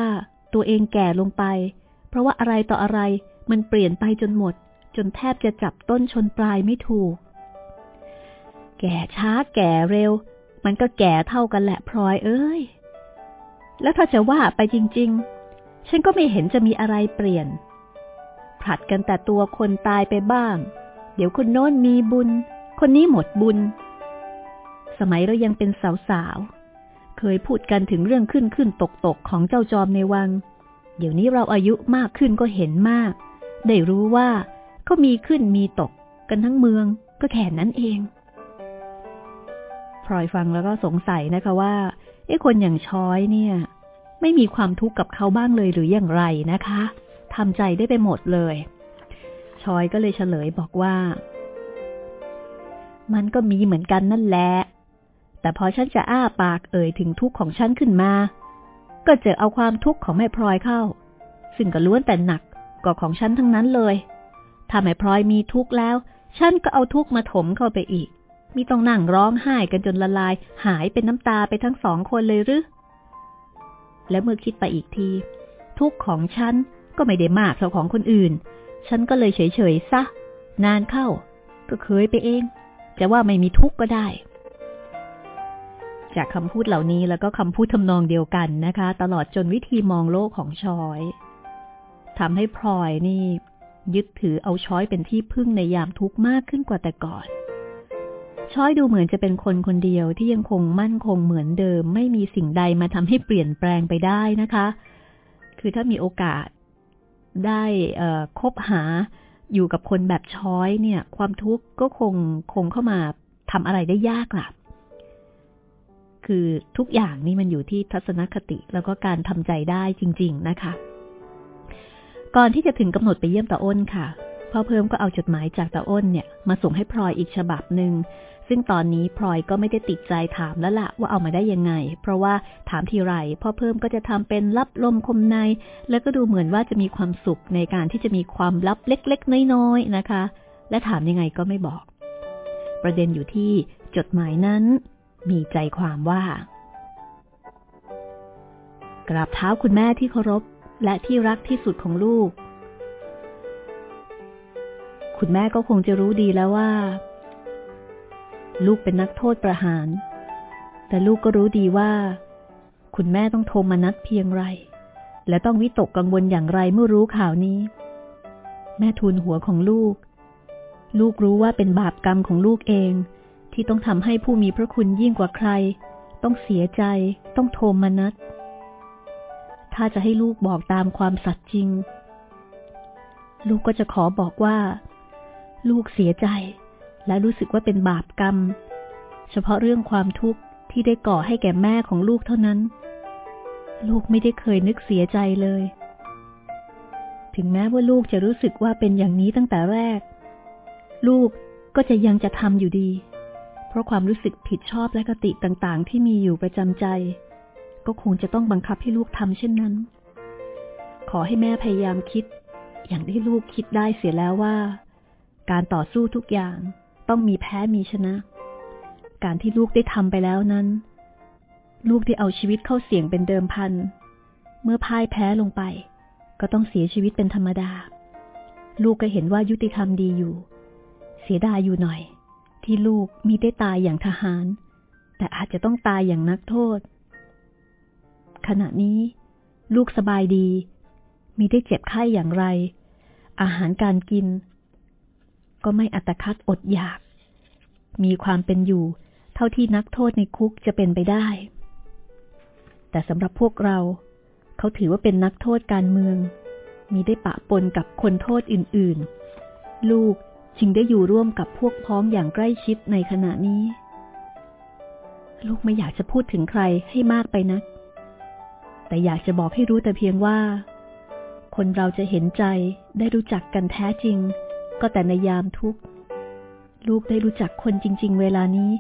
ตัวเองแก่ลงไป เพราะว่าอะไรต่ออะไรมันเปลี่ยนไปจนหมด จนแทบจะจับต้นชนปลายไม่ถูก แก่ช้าแก่เร็ว มันก็แก่เท่ากันแหละพลอยเอ้ย แล้วถ้าจะว่าไปจริง ๆ ฉันก็ไม่เห็นจะมีอะไรเปลี่ยน ผลัดกันแต่ตัวคนตายไปบ้าง เดี๋ยวคนโน้นมีบุญ คนนี้หมดบุญ สมัยเรายังเป็นสาวๆ เคยพูดกันถึงเรื่องขึ้นขึ้นตกตกของเจ้าจอมในวัง เดี๋ยวนี้เราอายุมากขึ้นก็เห็นมาก ได้รู้ว่า เขามีขึ้นมีตกกันทั้งเมืองก็แค่นั้นเองพลอยฟังแล้วก็สงสัยนะคะว่าไอ้คนอย่างช้อยเนี่ย ไม่มีความทุกข์กับเขาบ้างเลยหรืออย่างไรนะคะทำใจได้ไปหมดเลยชอยก็เลยเฉลยบอกว่า มันก็มีเหมือนกันนั่นแหละ แต่พอฉันจะอ้าปากเอ่ยถึงทุกข์ของฉันขึ้นมา ก็เจอเอาความทุกข์ของแม่พลอยเข้า ซึ่งก็ล้วนแต่หนักกว่าของฉันทั้งนั้นเลย ถ้าแม่พลอยมีทุกข์แล้ว ฉันก็เอาทุกข์มาถมเข้าไปอีก มีต้องนั่งร้องไห้กันจนละลาย หายเป็นน้ำตาไปทั้งสองคนเลยหรือ และเมื่อคิดไปอีกที ทุกข์ของฉันก็ไม่ได้มากเท่าของคนอื่น ฉันก็เลยเฉยๆซะ นานเข้า ก็เคยไปเองจะว่าไม่มีทุกข์ก็ได้จากคำพูดเหล่านี้แล้วก็คำพูดทำนองเดียวกันนะคะ ตลอดจนวิธีมองโลกของชอยทำให้พลอยนี่ ยึดถือเอาช้อยเป็นที่พึ่งในยามทุกข์มากขึ้นกว่าแต่ก่อน ช้อยดูเหมือนจะเป็นคนคนเดียวที่ยังคงมั่นคงเหมือนเดิม ไม่มีสิ่งใดมาทำให้เปลี่ยนแปลงไปได้นะคะ คือถ้ามีโอกาสได้คบหาอยู่กับคนแบบช้อยเนี่ย ความทุกข์ก็คงคงเข้ามาทำอะไรได้ยากล่ะ คือทุกอย่างนี่มันอยู่ที่ทัศนคติแล้วก็การทำใจได้จริง ๆ นะคะ ก่อนที่จะถึงกำหนดไปเยี่ยมตาอ้นค่ะพ่อเพิ่มก็เอาจดหมายจากตาอ้นเนี่ย มาส่งให้พลอยอีกฉบับหนึ่งซึ่งตอนนี้พลอยก็ไม่ได้ติดใจถามแล้วละว่าเอามาได้ยังไง เพราะว่าถามทีไรพ่อเพิ่มก็จะทำเป็นลับลมคมใน แล้วก็ดูเหมือนว่าจะมีความสุขในการที่จะมีความลับเล็กๆน้อยๆนะคะ และถามยังไงก็ไม่บอก ประเด็นอยู่ที่จดหมายนั้น มีใจความว่า กราบเท้าคุณแม่ที่เคารพ และที่รักที่สุดของลูก คุณแม่ก็คงจะรู้ดีแล้วว่า ลูกเป็นนักโทษประหาร แต่ลูกก็รู้ดีว่า คุณแม่ต้องโทมานัดเพียงไร และต้องวิตกกังวลอย่างไรเมื่อรู้ข่าวนี้ แม่ทูลหัวของลูก ลูกรู้ว่าเป็นบาปกรรมของลูกเอง ที่ต้องทำให้ผู้มีพระคุณยิ่งกว่าใคร ต้องเสียใจ ต้องโทมานัส ถ้าจะให้ลูกบอกตามความสัตย์จริง ลูกก็จะขอบอกว่า ลูกเสียใจ และรู้สึกว่าเป็นบาปกรรม เฉพาะเรื่องความทุกข์ที่ได้ก่อให้แก่แม่ของลูกเท่านั้น ลูกไม่ได้เคยนึกเสียใจเลย ถึงแม้ว่าลูกจะรู้สึกว่าเป็นอย่างนี้ตั้งแต่แรก ลูกก็จะยังจะทำอยู่ดี เพราะความรู้สึกผิดชอบและกติต่างๆ ที่มีอยู่ประจำใจ ก็คงจะต้องบังคับให้ลูกทำเช่นนั้น ขอให้แม่พยายามคิด อย่างที่ลูกคิดได้เสียแล้วว่า การต่อสู้ทุกอย่างต้องมีแพ้มีชนะ การที่ลูกได้ทำไปแล้วนั้น ลูกได้เอาชีวิตเข้าเสี่ยงเป็นเดิมพัน เมื่อพ่ายแพ้ลงไป ก็ต้องเสียชีวิตเป็นธรรมดา ลูกก็เห็นว่ายุติธรรมดีอยู่ เสียดายอยู่หน่อย ที่ลูกมีได้ตายอย่างทหาร แต่อาจจะต้องตายอย่างนักโทษ ขณะนี้ ลูกสบายดี มีได้เจ็บไข้อย่างไร อาหารการกิน ก็ไม่อัตคัดอดอยาก มีความเป็นอยู่ เท่าที่นักโทษในคุกจะเป็นไปได้ แต่สำหรับพวกเรา เขาถือว่าเป็นนักโทษการเมือง มีได้ปะปนกับคนโทษอื่นๆ ลูกจึงได้อยู่ร่วมกับพวกพ้องอย่างใกล้ชิดในขณะนี้ ลูกไม่อยากจะพูดถึงใครให้มากไปนัก แต่อยากจะบอกให้รู้แต่เพียงว่า คนเราจะเห็นใจได้รู้จักกันแท้จริง ก็แต่ในยามทุกข์ ลูกได้รู้จักคนจริง ๆ เวลานี้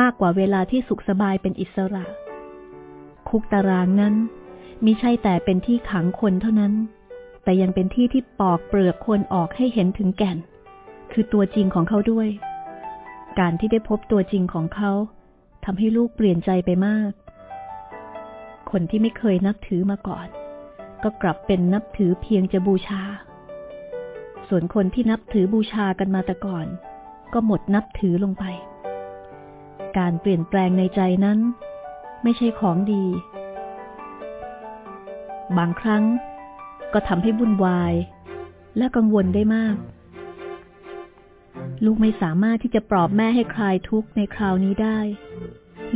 มากกว่าเวลาที่สุขสบายเป็นอิสระ คุกตารางนั้นมิใช่แต่เป็นที่ขังคนเท่านั้น แต่ยังเป็นที่ที่ปอกเปลือกคนออกให้เห็นถึงแก่น คือตัวจริงของเขาด้วย การที่ได้พบตัวจริงของเขาทำให้ลูกเปลี่ยนใจไปมาก คนที่ไม่เคยนับถือมาก่อน ก็กลับเป็นนับถือเพียงจะบูชา ส่วนคนที่นับถือบูชากันมาแต่ก่อน ก็หมดนับถือลงไป การเปลี่ยนแปลงในใจนั้น ไม่ใช่ของดี บางครั้งก็ทำให้วุ่นวาย และกังวลได้มาก ลูกไม่สามารถที่จะปลอบแม่ให้คลายทุกข์ในคราวนี้ได้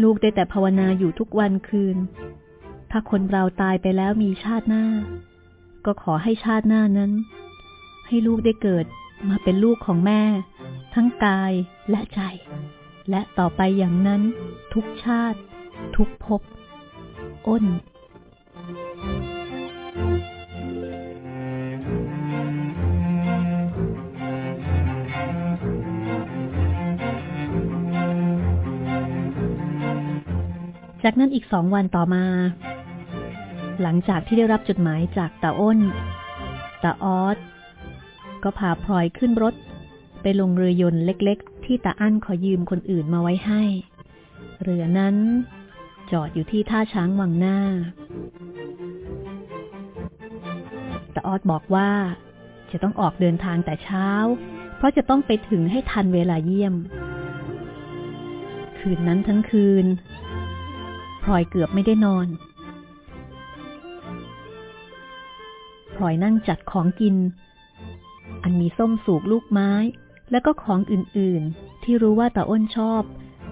ลูกได้แต่ภาวนาอยู่ทุกวันคืน ถ้าคนเราตายไปแล้วมีชาติหน้า ก็ขอให้ชาติหน้านั้น ให้ลูกได้เกิดมาเป็นลูกของแม่ ทั้งกายและใจ และต่อไปอย่างนั้น ทุกชาติ ทุกภพอ้นจากนั้นอีกสองวันต่อมา หลังจากที่ได้รับจดหมายจากตาอ้น ตาออสก็พาพลอยขึ้นรถ ไปลงเรือยนต์เล็กๆ ที่ตาอั้นขอยืมคนอื่นมาไว้ให้ เรือนั้นจอดอยู่ที่ท่าช้างวังหน้า ตาออสบอกว่าจะต้องออกเดินทางแต่เช้า เพราะจะต้องไปถึงให้ทันเวลาเยี่ยม คืนนั้นทั้งคืนพลอยเกือบไม่ได้นอน พลอยนั่งจัดของกิน อันมีส้มสูกลูกไม้ แล้วก็ของอื่นๆ ที่รู้ว่าตาอ้นชอบ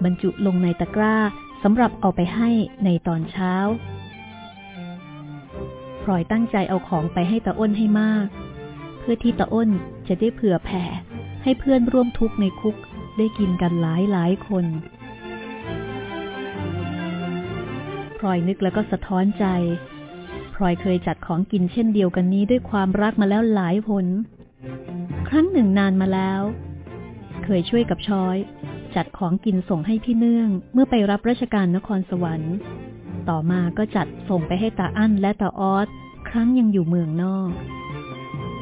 บรรจุลงในตะกร้าสำหรับเอาไปให้ในตอนเช้า พลอยตั้งใจเอาของไปให้ตาอ้นให้มาก เพื่อที่ตาอ้นจะได้เผื่อแผ่ ให้เพื่อนร่วมทุกข์ในคุกได้กินกันหลายหลายคนพลอยนึกแล้วก็สะท้อนใจ พลอยเคยจัดของกินเช่นเดียวกันนี้ด้วยความรักมาแล้วหลายผลครั้งหนึ่งนานมาแล้ว เคยช่วยกับช้อย จัดของกินส่งให้พี่เนื่องเมื่อไปรับราชการนครสวรรค์ ต่อมาก็จัดส่งไปให้ตาอั้นและตาออสครั้งยังอยู่เมืองนอก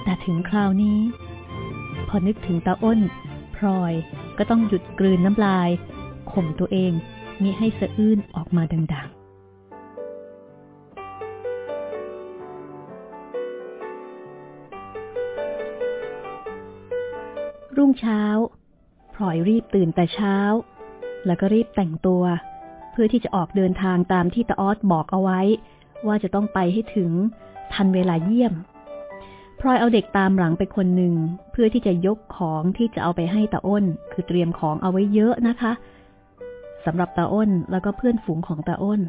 แต่ถึงคราวนี้ พอนึกถึงตาอ้น พลอยก็ต้องหยุดกลืนน้ำลายข่มตัวเองมิให้สะอื้นออกมาดังๆ รุ่งเช้าพลอยรีบตื่นแต่เช้า แล้วก็รีบแต่งตัว เพื่อที่จะออกเดินทางตามที่ตาออสบอกเอาไว้ ว่าจะต้องไปให้ถึงทันเวลาเยี่ยมพลอยเอาเด็กตามหลังไปคนหนึ่ง เพื่อที่จะยกของที่จะเอาไปให้ตาอ้น คือเตรียมของเอาไว้เยอะนะคะสำหรับตาอ้นแล้วก็เพื่อนฝูงของตาอ้น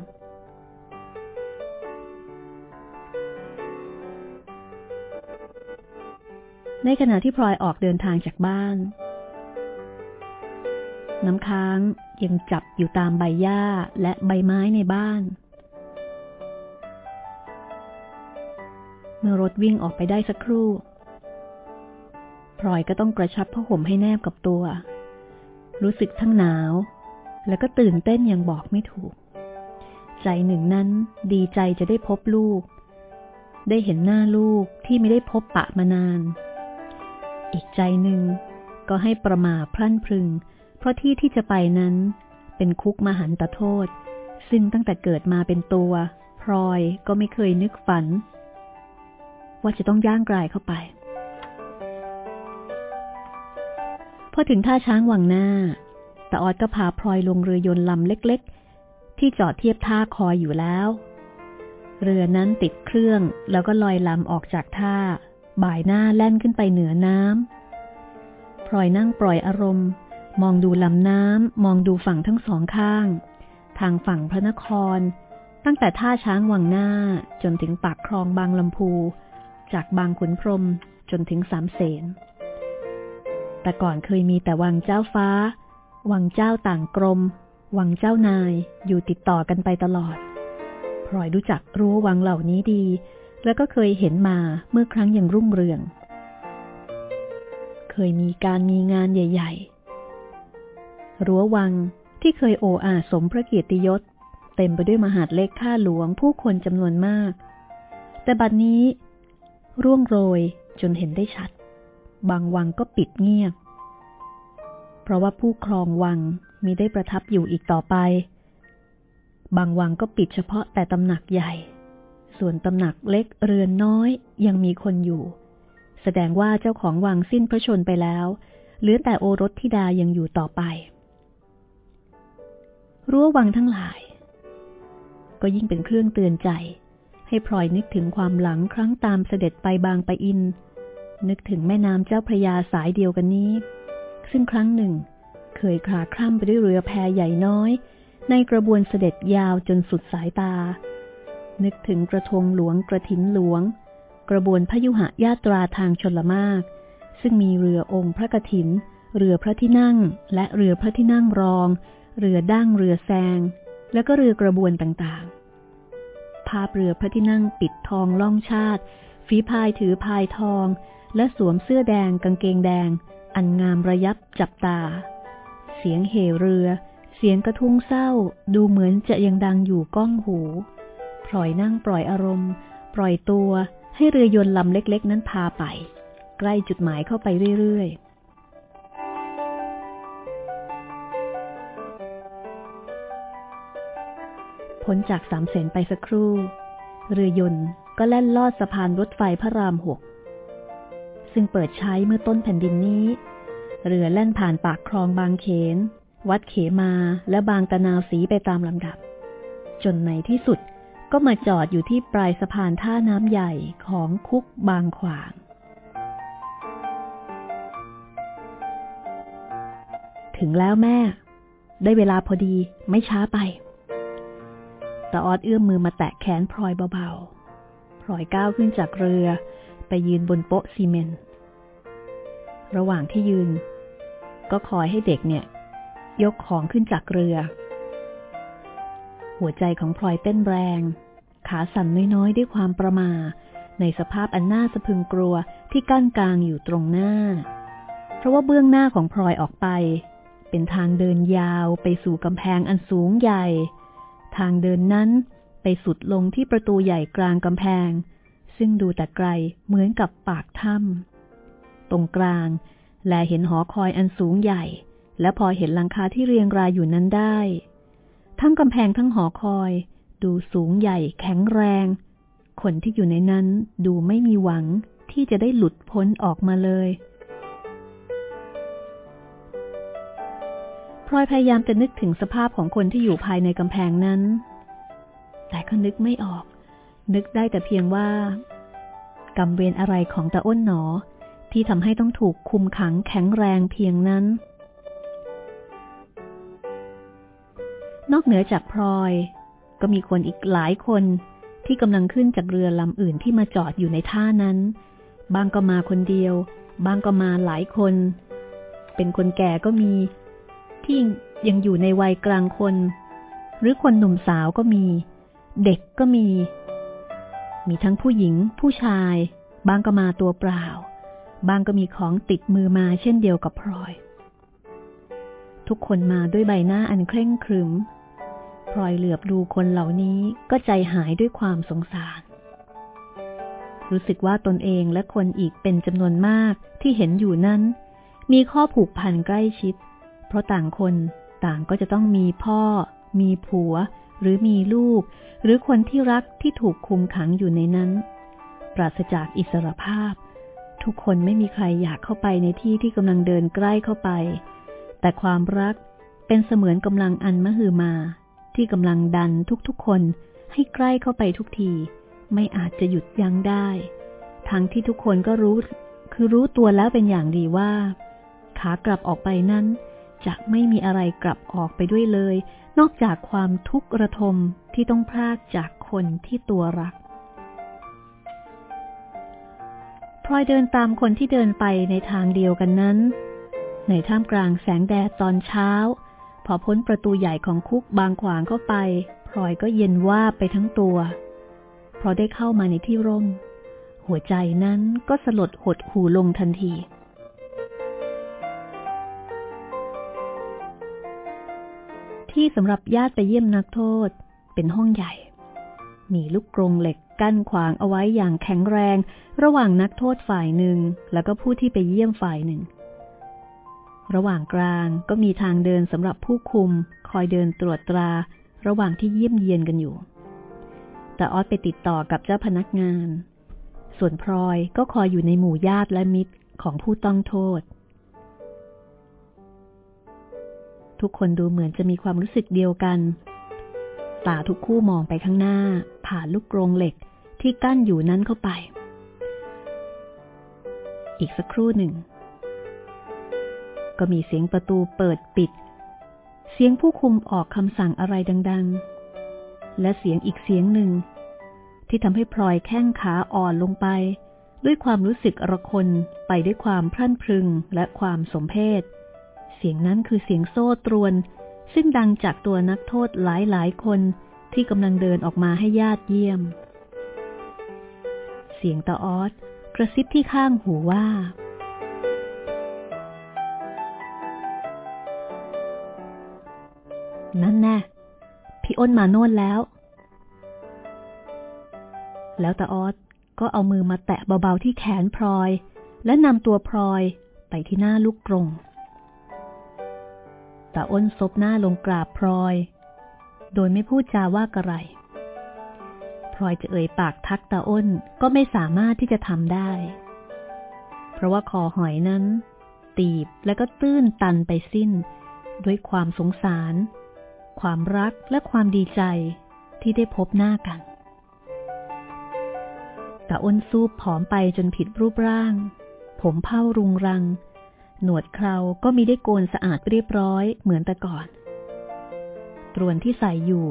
ในขณะที่พลอยออกเดินทางจากบ้าน น้ำค้างยังจับอยู่ตามใบหญ้าและใบไม้ในบ้าน เมื่อรถวิ่งออกไปได้สักครู่พลอยก็ต้องกระชับผ้าห่มให้แนบกับตัว รู้สึกทั้งหนาว แล้วก็ตื่นเต้นอย่างบอกไม่ถูก ใจหนึ่งนั้นดีใจจะได้พบลูก ได้เห็นหน้าลูกที่ไม่ได้พบปะมานาน อีกใจหนึ่งก็ให้ประมาพลั่นพรึง เพราะที่ที่จะไปนั้นเป็นคุกมหันตโทษ ซึ่งตั้งแต่เกิดมาเป็นตัว พลอยก็ไม่เคยนึกฝัน ว่าจะต้องย่างกลายเข้าไป พอถึงท่าช้างวังหน้าตาออดก็พาพลอยลงเรือยนต์ลำเล็ก ๆ ที่จอดเทียบท่าคอยอยู่แล้ว เรือนั้นติดเครื่องแล้วก็ลอยลำออกจากท่า บ่ายหน้าแล่นขึ้นไปเหนือน้ำพลอยนั่งปล่อยอารมณ์ มองดูลำน้ำมองดูฝั่งทั้งสองข้าง ทางฝั่งพระนคร ตั้งแต่ท่าช้างวังหน้าจนถึงปากคลองบางลำพู จากบางขุนพรมจนถึงสามเสนแต่ก่อนเคยมีแต่วังเจ้าฟ้า วังเจ้าต่างกรม วังเจ้านายอยู่ติดต่อกันไปตลอดพลอยรู้จักรู้วังเหล่านี้ดี แล้วก็เคยเห็นมาเมื่อครั้งยังรุ่งเรือง เคยมีการมีงานใหญ่ ๆ รั้ววังที่เคยโออาสมพระเกียรติยศ เต็มไปด้วยมหาดเล็กข้าหลวงผู้คนจำนวนมาก แต่บัดนนี้ ร่วงโรยจนเห็นได้ชัด บางวังก็ปิดเงียบ เพราะว่าผู้ครองวังมีได้ประทับอยู่อีกต่อไป บางวังก็ปิดเฉพาะแต่ตำหนักใหญ่ ส่วนตำหนักเล็กเรือนน้อยยังมีคนอยู่ แสดงว่าเจ้าของวังสิ้นพระชนไปแล้ว เหลือแต่โอรสธิดายังอยู่ต่อไป รั้ววังทั้งหลาย ก็ยิ่งเป็นเครื่องเตือนใจ ให้พลอยนึกถึงความหลังครั้งตามเสด็จไปบางปะอิน นึกถึงแม่น้ำเจ้าพระยาสายเดียวกันนี้ ซึ่งครั้งหนึ่ง เคยคลาคล่ำไปด้วยเรือแพใหญ่น้อย ในกระบวนเสด็จยาวจนสุดสายตา นึกถึงกระทงหลวงกระถินหลวง กระบวนพยุหะญาตราทางชนละมาก ซึ่งมีเรือองค์พระกถิน เรือพระที่นั่ง และเรือพระที่นั่งรอง เรือดั้งเรือแซง แล้วก็เรือกระบวนต่างๆ ภาพเรือพระที่นั่งปิดทองล่องชาติ ฝีพายถือพายทอง และสวมเสื้อแดงกางเกงแดง อันงามระยับจับตา เสียงเหเรือเสียงกระทุ้งเศร้าดูเหมือนจะยังดังอยู่ก้องหู ลอยนั่งปล่อยอารมณ์ ปล่อยตัวให้เรือยนต์ลำเล็ก ๆ นั้นพาไป ใกล้จุดหมายเข้าไปเรื่อยๆพ้นจากสามเสนไปสักครู่ เรือยนต์ก็แล่นลอดสะพานรถไฟพระรามหก ซึ่งเปิดใช้เมื่อต้นแผ่นดินนี้ เรือแล่นผ่านปากคลองบางเขน วัดเขมาและบางตะนาวสีไปตามลำดับ จนในที่สุด ก็มาจอดอยู่ที่ปลายสะพานท่าน้ำใหญ่ของคุกบางขวาง ถึงแล้วแม่ ได้เวลาพอดีไม่ช้าไปตาออดเอื้อมมือมาแตะแขนพลอยเบาๆ พลอยก้าวขึ้นจากเรือ ไปยืนบนโป๊ะซีเมนต์ ระหว่างที่ยืน ก็คอยให้เด็กเนี่ย ยกของขึ้นจากเรือ หัวใจของพลอยเต้นแรง ขาสั่นน้อยๆด้วยความประมาในสภาพอันน่าสะพึงกลัวที่กั้นกลางอยู่ตรงหน้า เพราะว่าเบื้องหน้าของพลอยออกไป เป็นทางเดินยาวไปสู่กำแพงอันสูงใหญ่ ทางเดินนั้นไปสุดลงที่ประตูใหญ่กลางกำแพง ซึ่งดูแต่ไกลเหมือนกับปากถ้ำตรงกลาง แลเห็นหอคอยอันสูงใหญ่ และพอเห็นหลังคาที่เรียงรายอยู่นั้นได้ ทั้งกำแพงทั้งหอคอย ดูสูงใหญ่แข็งแรง คนที่อยู่ในนั้นดูไม่มีหวังที่จะได้หลุดพ้นออกมาเลยพลอยพยายามจะนึกถึงสภาพของคนที่อยู่ภายในกำแพงนั้น แต่ก็นึกไม่ออก นึกได้แต่เพียงว่ากรรมเวรอะไรของตาอ้นหนอ ที่ทำให้ต้องถูกคุมขังแข็งแรงเพียงนั้น นอกเหนือจากพลอย ก็มีคนอีกหลายคนที่กำลังขึ้นจากเรือลำอื่นที่มาจอดอยู่ในท่านั้น บางก็มาคนเดียว บางก็มาหลายคน เป็นคนแก่ก็มี ที่ยังอยู่ในวัยกลางคน หรือคนหนุ่มสาวก็มี เด็กก็มี มีทั้งผู้หญิง ผู้ชาย บางก็มาตัวเปล่า บางก็มีของติดมือมาเช่นเดียวกับพลอย ทุกคนมาด้วยใบหน้าอันเคร่งครึม พลอยเหลือบดูคนเหล่านี้ก็ใจหายด้วยความสงสาร รู้สึกว่าตนเองและคนอีกเป็นจำนวนมากที่เห็นอยู่นั้น มีข้อผูกพันใกล้ชิด เพราะต่างคนต่างก็จะต้องมีพ่อ มีผัว หรือมีลูก หรือคนที่รักที่ถูกคุมขังอยู่ในนั้น ปราศจากอิสรภาพ ทุกคนไม่มีใครอยากเข้าไปในที่ที่กำลังเดินใกล้เข้าไป แต่ความรักเป็นเสมือนกำลังอันมหือมา ที่กำลังดันทุกๆคนให้ใกล้เข้าไปทุกที ไม่อาจจะหยุดยั้งได้ ทั้งที่ทุกคนก็รู้ คือรู้ตัวแล้วเป็นอย่างดีว่า ขากลับออกไปนั้น จะไม่มีอะไรกลับออกไปด้วยเลย นอกจากความทุกข์ระทมที่ต้องพรากจากคนที่ตัวรักพลอยเดินตามคนที่เดินไปในทางเดียวกันนั้น ในท่ามกลางแสงแดดตอนเช้า พอพ้นประตูใหญ่ของคุกบางขวางเข้าไปพลอยก็เย็นว่าไปทั้งตัว เพราะได้เข้ามาในที่ร่ม หัวใจนั้นก็สลดหดหูลงทันที ที่สำหรับญาติไปเยี่ยมนักโทษเป็นห้องใหญ่ มีลูกกรงเหล็กกั้นขวางเอาไว้อย่างแข็งแรง ระหว่างนักโทษฝ่ายหนึ่ง แล้วก็ผู้ที่ไปเยี่ยมฝ่ายหนึ่ง ระหว่างกลางก็มีทางเดินสำหรับผู้คุม คอยเดินตรวจตรา ระหว่างที่เยี่ยมเยียนกันอยู่ แต่ออสไปติดต่อกับเจ้าพนักงาน ส่วนพลอยก็คอยอยู่ในหมู่ญาติและมิตรของผู้ต้องโทษ ทุกคนดูเหมือนจะมีความรู้สึกเดียวกันตาทุกคู่มองไปข้างหน้า ผ่านลูกกรงเหล็กที่กั้นอยู่นั้นเข้าไป อีกสักครู่หนึ่ง ก็มีเสียงประตูเปิดปิด เสียงผู้คุมออกคำสั่งอะไรดัง ๆ และเสียงอีกเสียงหนึ่ง ที่ทำให้พลอยแข้งขาอ่อนลงไป ด้วยความรู้สึกระคนไปด้วยความพรั่นพรึงและความสมเพศ เสียงนั้นคือเสียงโซ่ตรวน ซึ่งดังจากตัวนักโทษหลายหลายคนที่กำลังเดินออกมาให้ญาติเยี่ยม เสียงตาออสกระซิบที่ข้างหูว่า นั่นแน่พี่อ้นมาโน่นแล้ว แล้วตาออสก็เอามือมาแตะเบาๆที่แขนพลอย และนำตัวพลอยไปที่หน้าลูกกรงตาอ้นซบหน้าลงกราบพลอย โดยไม่พูดจาว่ากระไรพลอยจะเอ่ยปากทักตาอ้นก็ไม่สามารถที่จะทำได้ เพราะว่าคอหอยนั้น ตีบและก็ตื้นตันไปสิ้น ด้วยความสงสาร ความรักและความดีใจที่ได้พบหน้ากันตาอ้นซูบผอมไปจนผิดรูปร่าง ผมเผ้ารุงรัง หนวดเคราก็มีได้โกนสะอาดเรียบร้อยเหมือนแต่ก่อน ตรวนที่ใส่อยู่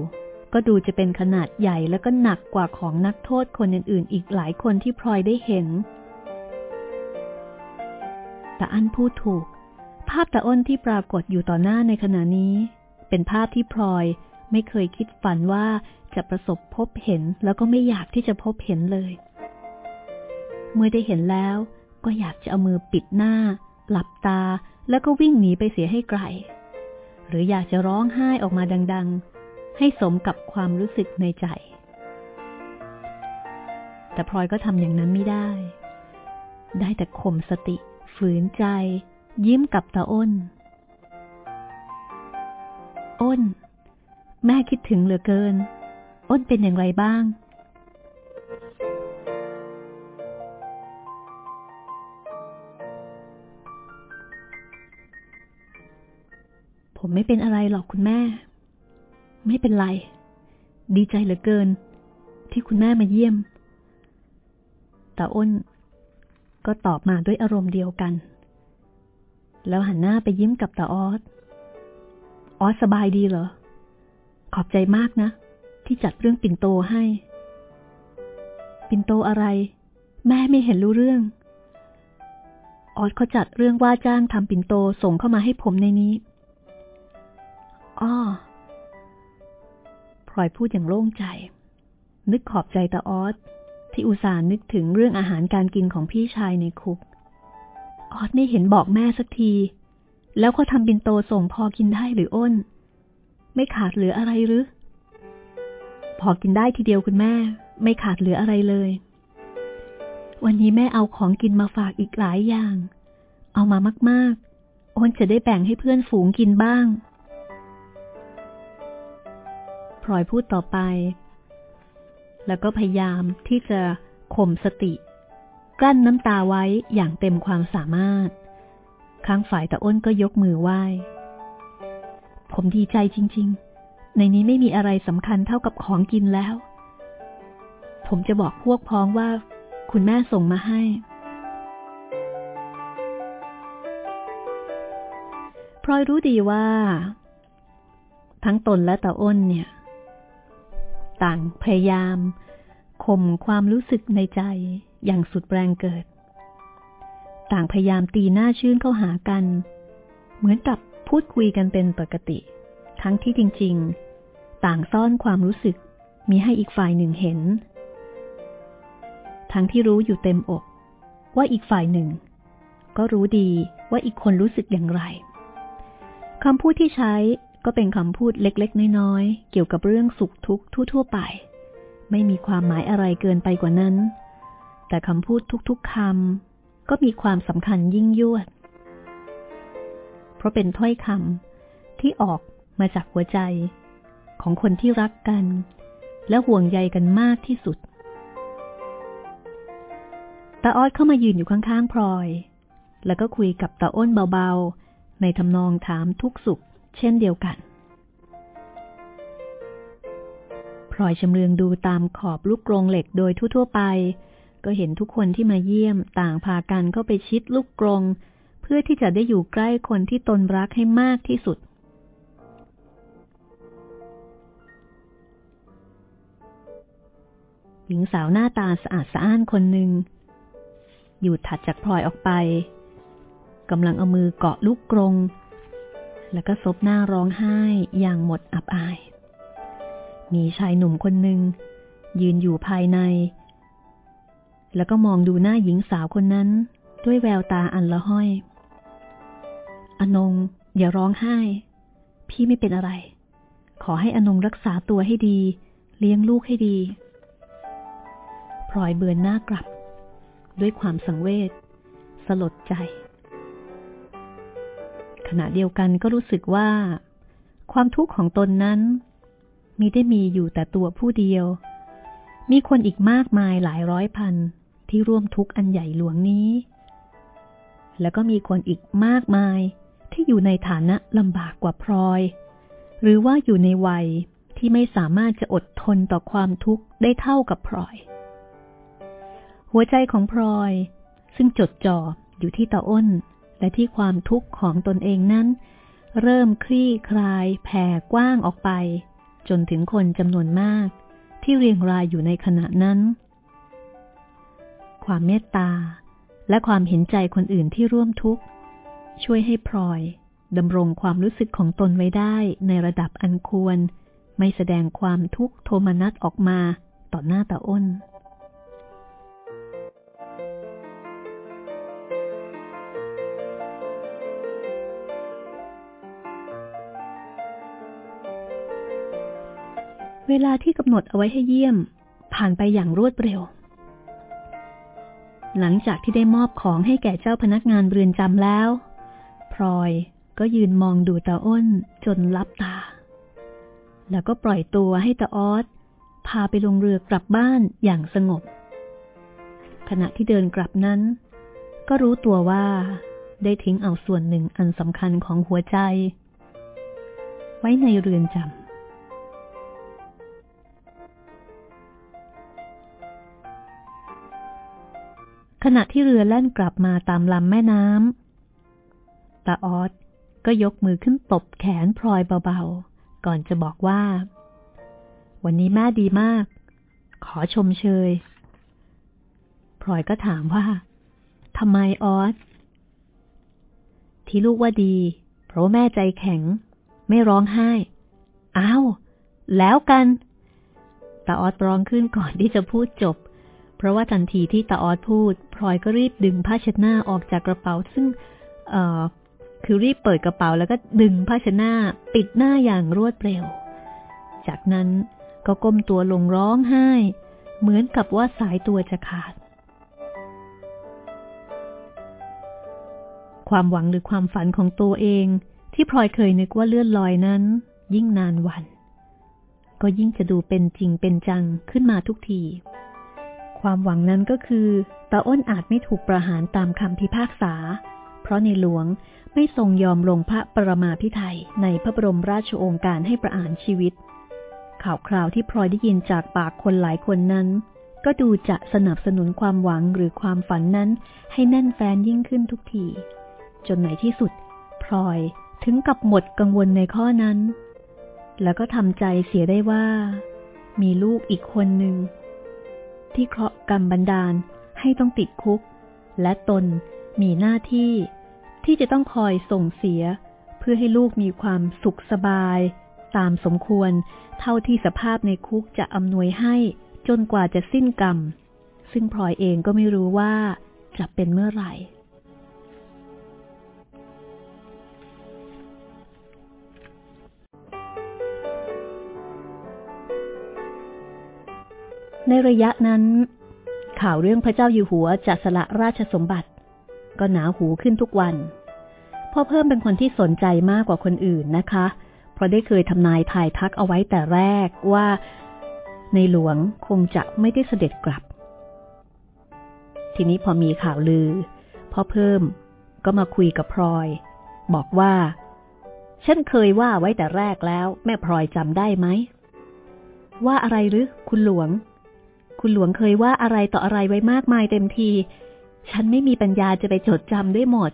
ก็ดูจะเป็นขนาดใหญ่แล้วก็หนักกว่าของนักโทษคนอื่นๆ อีกหลายคนที่พลอยได้เห็นแต่อันพูดถูก ภาพตาอ้นที่ปรากฏอยู่ต่อหน้าในขณะนี้ เป็นภาพที่พลอยไม่เคยคิดฝันว่าจะประสบพบเห็นแล้วก็ไม่อยากที่จะพบเห็นเลย เมื่อได้เห็นแล้วก็อยากจะเอามือปิดหน้า หลับตาแล้วก็วิ่งหนีไปเสียให้ไกล หรืออยากจะร้องไห้ออกมาดัง ๆ ให้สมกับความรู้สึกในใจ แต่พลอยก็ทำอย่างนั้นไม่ได้ ได้แต่ข่มสติ ฝืนใจ ยิ้มกับตาอ้น อ้น แม่คิดถึงเหลือเกิน อ้นเป็นอย่างไรบ้าง ผมไม่เป็นอะไรหรอกคุณแม่ ไม่เป็นไร ดีใจเหลือเกิน ที่คุณแม่มาเยี่ยม แตาอ้น ก็ตอบมาด้วยอารมณ์เดียวกัน แล้วหันหน้าไปยิ้มกับตาออส ออสสบายดีเหรอ ขอบใจมากนะ ที่จัดเรื่องปิ่นโตให้ ปิ่นโตอะไร แม่ไม่เห็นรู้เรื่อง ออสเขาจัดเรื่องว่าจ้างทำปิ่นโตส่งเข้ามาให้ผมในนี้อ้อพลอยพูดอย่างโล่งใจ นึกขอบใจตาออสที่อุตส่าห์นึกถึงเรื่องอาหารการกินของพี่ชายในคุก ออสไม่เห็นบอกแม่สักที แล้วเขาทำบินโตส่งพอกินได้หรืออ้น ไม่ขาดเหลืออะไรหรือ พอกินได้ทีเดียวคุณแม่ ไม่ขาดเหลืออะไรเลย วันนี้แม่เอาของกินมาฝากอีกหลายอย่าง เอามามากๆ อ้นจะได้แบ่งให้เพื่อนฝูงกินบ้างพลอยพูดต่อไป แล้วก็พยายามที่จะข่มสติ กลั้นน้ำตาไว้อย่างเต็มความสามารถ ข้างฝ่ายตะอ้นก็ยกมือไหว้ ผมดีใจจริง ๆ ในนี้ไม่มีอะไรสำคัญเท่ากับของกินแล้ว ผมจะบอกพวกพ้องว่า คุณแม่ส่งมาให้ พลอยรู้ดีว่า ทั้งตนและตาอ้นเนี่ย ต่างพยายามข่มความรู้สึกในใจอย่างสุดแรงเกิด ต่างพยายามตีหน้าชื่นเข้าหากัน เหมือนกับพูดคุยกันเป็นปกติ ทั้งที่จริง ๆ ต่างซ่อนความรู้สึกมีให้อีกฝ่ายหนึ่งเห็น ทั้งที่รู้อยู่เต็มอก ว่าอีกฝ่ายหนึ่ง ก็รู้ดีว่าอีกคนรู้สึกอย่างไรคำพูดที่ใช้ก็เป็นคำพูดเล็กๆ น้อยๆ เกี่ยวกับเรื่องสุขทุกข์ทั่วๆไป ไม่มีความหมายอะไรเกินไปกว่านั้น แต่คำพูดทุกๆคำ ก็มีความสำคัญยิ่งยวด เพราะเป็นถ้อยคำที่ออกมาจากหัวใจ ของคนที่รักกัน และห่วงใยกันมากที่สุดตาออดเข้ามายืนอยู่ข้างๆพลอย แล้วก็คุยกับตาอ้นเบาๆ ในทำนองถามทุกสุข เช่นเดียวกันพลอยชำเลืองดูตามขอบลูกกรงเหล็กโดยทั่วๆไป ก็เห็นทุกคนที่มาเยี่ยมต่างพากันเข้าไปชิดลูกกรงเพื่อที่จะได้อยู่ใกล้คนที่ตนรักให้มากที่สุด หญิงสาวหน้าตาสะอาดสะอ้านคนหนึ่ง อยู่ถัดจากพลอยออกไปกำลังเอามือเกาะลูกกรง แล้วก็ซบหน้าร้องไห้อย่างหมดอับอาย มีชายหนุ่มคนหนึ่งยืนอยู่ภายใน แล้วก็มองดูหน้าหญิงสาวคนนั้น ด้วยแววตาอันละห้อย อนง อย่าร้องไห้ พี่ไม่เป็นอะไร ขอให้อนงรักษาตัวให้ดี เลี้ยงลูกให้ดีพลอยเบือนหน้ากลับ ด้วยความสังเวชสลดใจ ขณะเดียวกันก็รู้สึกว่า ความทุกข์ของตนนั้น มีได้มีอยู่แต่ตัวผู้เดียว มีคนอีกมากมายหลายร้อยพัน ที่ร่วมทุกข์อันใหญ่หลวงนี้ แล้วก็มีคนอีกมากมายที่อยู่ในฐานะลำบากกว่าพลอย หรือว่าอยู่ในวัยที่ไม่สามารถจะอดทนต่อความทุกข์ได้เท่ากับพลอย หัวใจของพลอย ซึ่งจดจ่ออยู่ที่ตาอ้น และที่ความทุกข์ของตนเองนั้น เริ่มคลี่คลายแผ่กว้างออกไป จนถึงคนจำนวนมาก ที่เรียงรายอยู่ในขณะนั้น ความเมตตา และความเห็นใจคนอื่นที่ร่วมทุกข์ ช่วยให้พลอยดำรงความรู้สึกของตนไว้ได้ในระดับอันควร ไม่แสดงความทุกข์โทมนัสออกมาต่อหน้าตาอ้นเวลาที่กำหนดเอาไว้ให้เยี่ยม ผ่านไปอย่างรวดเร็ว หลังจากที่ได้มอบของให้แก่เจ้าพนักงานเรือนจำแล้ว พลอยก็ยืนมองดูตาอ้นจนลับตา แล้วก็ปล่อยตัวให้ตาออสพาไปลงเรือกลับบ้านอย่างสงบ ขณะที่เดินกลับนั้น ก็รู้ตัวว่าได้ทิ้งเอาส่วนหนึ่งอันสำคัญของหัวใจ ไว้ในเรือนจำ ขณะที่เรือแล่นกลับมาตามลำแม่น้ำตาออสก็ยกมือขึ้นตบแขนพลอยเบาๆ ก่อนจะบอกว่า วันนี้แม่ดีมาก ขอชมเชย พลอยก็ถามว่าทำไมออสที่ลูกว่าดี เพราะแม่ใจแข็ง ไม่ร้องไห้ อ้าว แล้วกันตาออสร้องขึ้นก่อนที่จะพูดจบ ราะว่าทันทีที่ตาออดพูด พลอยก็รีบดึงผ้าเช็ดหน้าออกจากกระเป๋า ซึ่งเอ่อคือรีบเปิดกระเป๋าแล้วก็ดึงผ้าเช็ดหน้า ปิดหน้าอย่างรวดเร็ว จากนั้นก็ก้มตัวลงร้องไห้ เหมือนกับว่าสายตัวจะขาด ความหวังหรือความฝันของตัวเอง ที่พลอยเคยนึกว่าเลื่อนลอยนั้น ยิ่งนานวัน ก็ยิ่งจะดูเป็นจริงเป็นจังขึ้นมาทุกที ความหวังนั้นก็คือตาอ้นอาจไม่ถูกประหารตามคำพิพากษา เพราะในหลวงไม่ทรงยอมลงพระประมาพิไทยในพระบรมราชโองการให้ประหารชีวิต ข่าวคราวที่พลอยได้ยินจากปากคนหลายคนนั้น ก็ดูจะสนับสนุนความหวังหรือความฝันนั้น ให้แน่นแฟนยิ่งขึ้นทุกที จนในที่สุด พลอยถึงกับหมดกังวลในข้อนั้น แล้วก็ทำใจเสียได้ว่า มีลูกอีกคนหนึ่ง ที่เคราะห์กรรมบันดาลให้ต้องติดคุก และตนมีหน้าที่ ที่จะต้องคอยส่งเสีย เพื่อให้ลูกมีความสุขสบาย ตามสมควร เท่าที่สภาพในคุกจะอำนวยให้จนกว่าจะสิ้นกรรม ซึ่งพลอยเองก็ไม่รู้ว่าจะเป็นเมื่อไหร่ ในระยะนั้น ข่าวเรื่องพระเจ้าอยู่หัวจะสละราชสมบัติ ก็หนาหูขึ้นทุกวันพ่อเพิ่มเป็นคนที่สนใจมากกว่าคนอื่นนะคะ เพราะได้เคยทำนายทายทักเอาไว้แต่แรกว่า ในหลวงคงจะไม่ได้เสด็จกลับ ทีนี้พอมีข่าวลือ พ่อเพิ่มก็มาคุยกับพลอย บอกว่า ฉันเคยว่าไว้แต่แรกแล้ว แม่พลอยจำได้ไหม ว่าอะไรหรือคุณหลวง คุณหลวงเคยว่าอะไรต่ออะไรไว้มากมายเต็มที ฉันไม่มีปัญญาจะไปจดจำได้หมด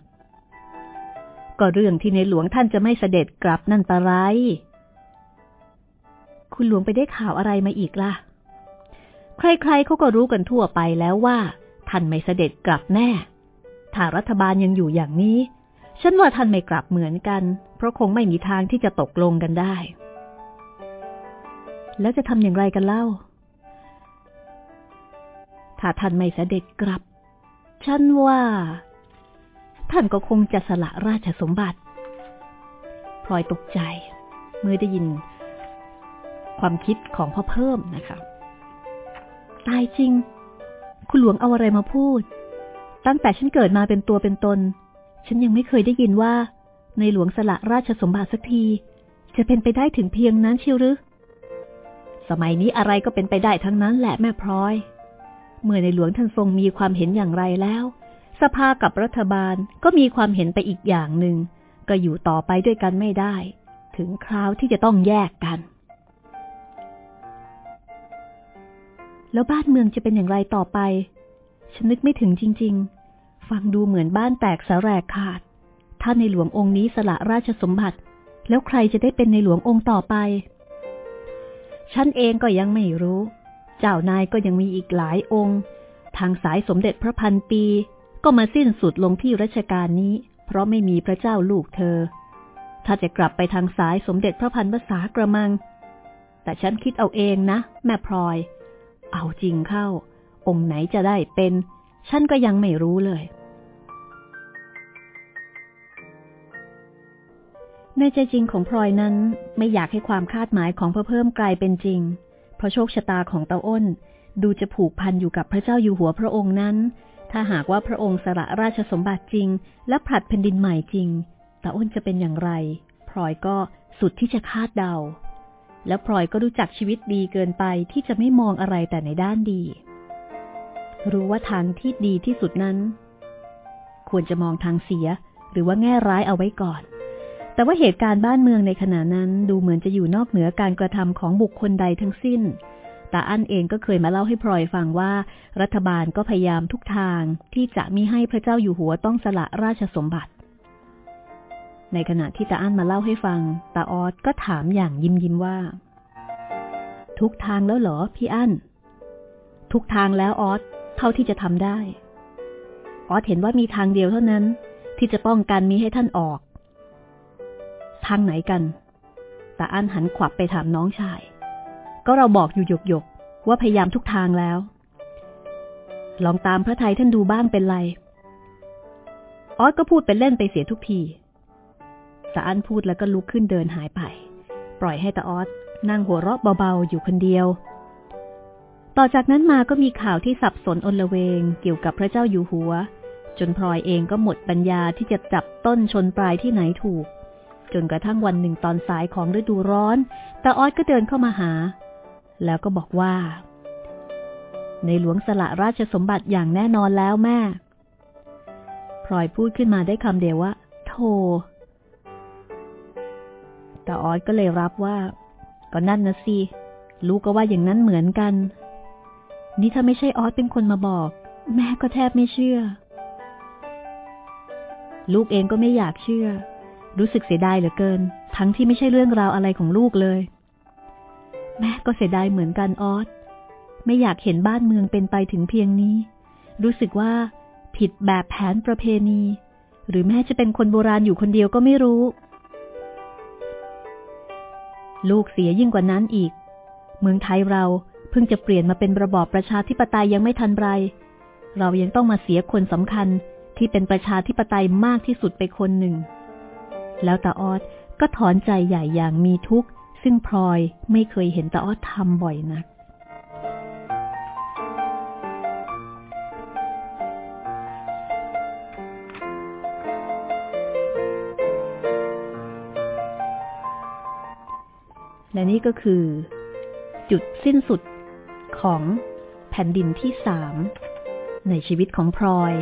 ก็เรื่องที่ในหลวงท่านจะไม่เสด็จกลับนั่นปะไร คุณหลวงไปได้ข่าวอะไรมาอีกล่ะ ใครๆเขาก็รู้กันทั่วไปแล้วว่า ท่านไม่เสด็จกลับแน่ ถ้ารัฐบาลยังอยู่อย่างนี้ ฉันว่าท่านไม่กลับเหมือนกัน เพราะคงไม่มีทางที่จะตกลงกันได้ แล้วจะทำอย่างไรกันเล่า ถ้าท่านไม่เสด็จกลับ ฉันว่า ท่านก็คงจะสละราชสมบัติพลอยตกใจ เมื่อได้ยิน ความคิดของพ่อเพิ่มนะคะ ตายจริง คุณหลวงเอาอะไรมาพูด ตั้งแต่ฉันเกิดมาเป็นตัวเป็นตน ฉันยังไม่เคยได้ยินว่า ในหลวงสละราชสมบัติสักที จะเป็นไปได้ถึงเพียงนั้นเชียวหรือสมัยนี้อะไรก็เป็นไปได้ทั้งนั้นแหละแม่พลอย เมื่อในหลวงท่านทรงมีความเห็นอย่างไรแล้ว สภากับรัฐบาลก็มีความเห็นไปอีกอย่างหนึ่ง ก็อยู่ต่อไปด้วยกันไม่ได้ ถึงคราวที่จะต้องแยกกัน แล้วบ้านเมืองจะเป็นอย่างไรต่อไป ฉันนึกไม่ถึงจริง ๆ ฟังดูเหมือนบ้านแตกสาแรกขาด ถ้าในหลวงองค์นี้สละราชสมบัติ แล้วใครจะได้เป็นในหลวงองค์ต่อไป ฉันเองก็ยังไม่รู้ เจ้านายก็ยังมีอีกหลายองค์ ทางสายสมเด็จพระพันปี ก็มาสิ้นสุดลงที่รัชกาลนี้ เพราะไม่มีพระเจ้าลูกเธอ ถ้าจะกลับไปทางสายสมเด็จพระพันภาษากระมัง แต่ฉันคิดเอาเองนะ แม่พลอย เอาจริงเข้า องค์ไหนจะได้เป็น ฉันก็ยังไม่รู้เลยในใจจริงของพลอยนั้นไม่อยากให้ความคาดหมายของพระเพิ่มกลายเป็นจริง เพราะโชคชะตาของเตาอ้น ดูจะผูกพันอยู่กับพระเจ้าอยู่หัวพระองค์นั้น ถ้าหากว่าพระองค์สละราชสมบัติจริง และผลัดแผ่นดินใหม่จริงเตาอ้นจะเป็นอย่างไรพลอยก็สุดที่จะคาดเดา แล้วพลอยก็รู้จักชีวิตดีเกินไปที่จะไม่มองอะไรแต่ในด้านดี รู้ว่าทางที่ดีที่สุดนั้น ควรจะมองทางเสียหรือว่าแง่ร้ายเอาไว้ก่อน แต่ว่าเหตุการณ์บ้านเมืองในขณะนั้นดูเหมือนจะอยู่นอกเหนือการกระทำของบุคคลใดทั้งสิ้นแต่อั้นเองก็เคยมาเล่าให้พลอยฟังว่า รัฐบาลก็พยายามทุกทางที่จะมิให้พระเจ้าอยู่หัวต้องสละราชสมบัติ ในขณะที่ตาอั้นมาเล่าให้ฟังตาออดก็ถามอย่างยิ้มยิ้มว่า ทุกทางแล้วเหรอพี่อั้น ทุกทางแล้วออสเท่าที่จะทำได้ ออสเห็นว่ามีทางเดียวเท่านั้น ที่จะป้องกันมีให้ท่านออก ทางไหนกันตาอั้นหันขวับไปถามน้องชาย ก็เราบอกอยู่หยกหยกว่าพยายามทุกทางแล้ว ลองตามพระไทยท่านดูบ้างเป็นไร ออสก็พูดเป็นเล่นไปเสียทุกทีตาอั้นพูดแล้วก็ลุกขึ้นเดินหายไป ปล่อยให้ตาออสนั่งหัวเราะเบาๆอยู่คนเดียว ต่อจากนั้นมาก็มีข่าวที่สับสนอนละเวงเกี่ยวกับพระเจ้าอยู่หัว จนพลอยเองก็หมดปัญญาที่จะจับต้นชนปลายที่ไหนถูก จนกระทั่งวันหนึ่งตอนสายของฤดูร้อนตาออสก็เดินเข้ามาหา แล้วก็บอกว่า ในหลวงสละราชสมบัติอย่างแน่นอนแล้วแม่พลอยพูดขึ้นมาได้คำเดียวว่าโธตาออสก็เลยรับว่า ก็นั่นนะสิลูกก็ว่าอย่างนั้นเหมือนกัน นี่ถ้าไม่ใช่ออสเป็นคนมาบอก แม่ก็แทบไม่เชื่อ ลูกเองก็ไม่อยากเชื่อ รู้สึกเสียดายเหลือเกิน ทั้งที่ไม่ใช่เรื่องราวอะไรของลูกเลย แม่ก็เสียดายเหมือนกันออสไม่อยากเห็นบ้านเมืองเป็นไปถึงเพียงนี้ รู้สึกว่า ผิดแบบแผนประเพณี หรือแม่จะเป็นคนโบราณอยู่คนเดียวก็ไม่รู้ ลูกเสียยิ่งกว่านั้นอีก เมืองไทยเราเพิ่งจะเปลี่ยนมาเป็นระบอบประชาธิปไตยยังไม่ทันไร เรายังต้องมาเสียคนสำคัญที่เป็นประชาธิปไตยมากที่สุดไปคนหนึ่ง แล้วตาออดก็ถอนใจใหญ่อย่างมีทุกข์ ซึ่งพลอยไม่เคยเห็นตาออดทำบ่อยนัก และนี่ก็คือ จุดสิ้นสุดของแผ่นดินที่สามในชีวิตของพลอย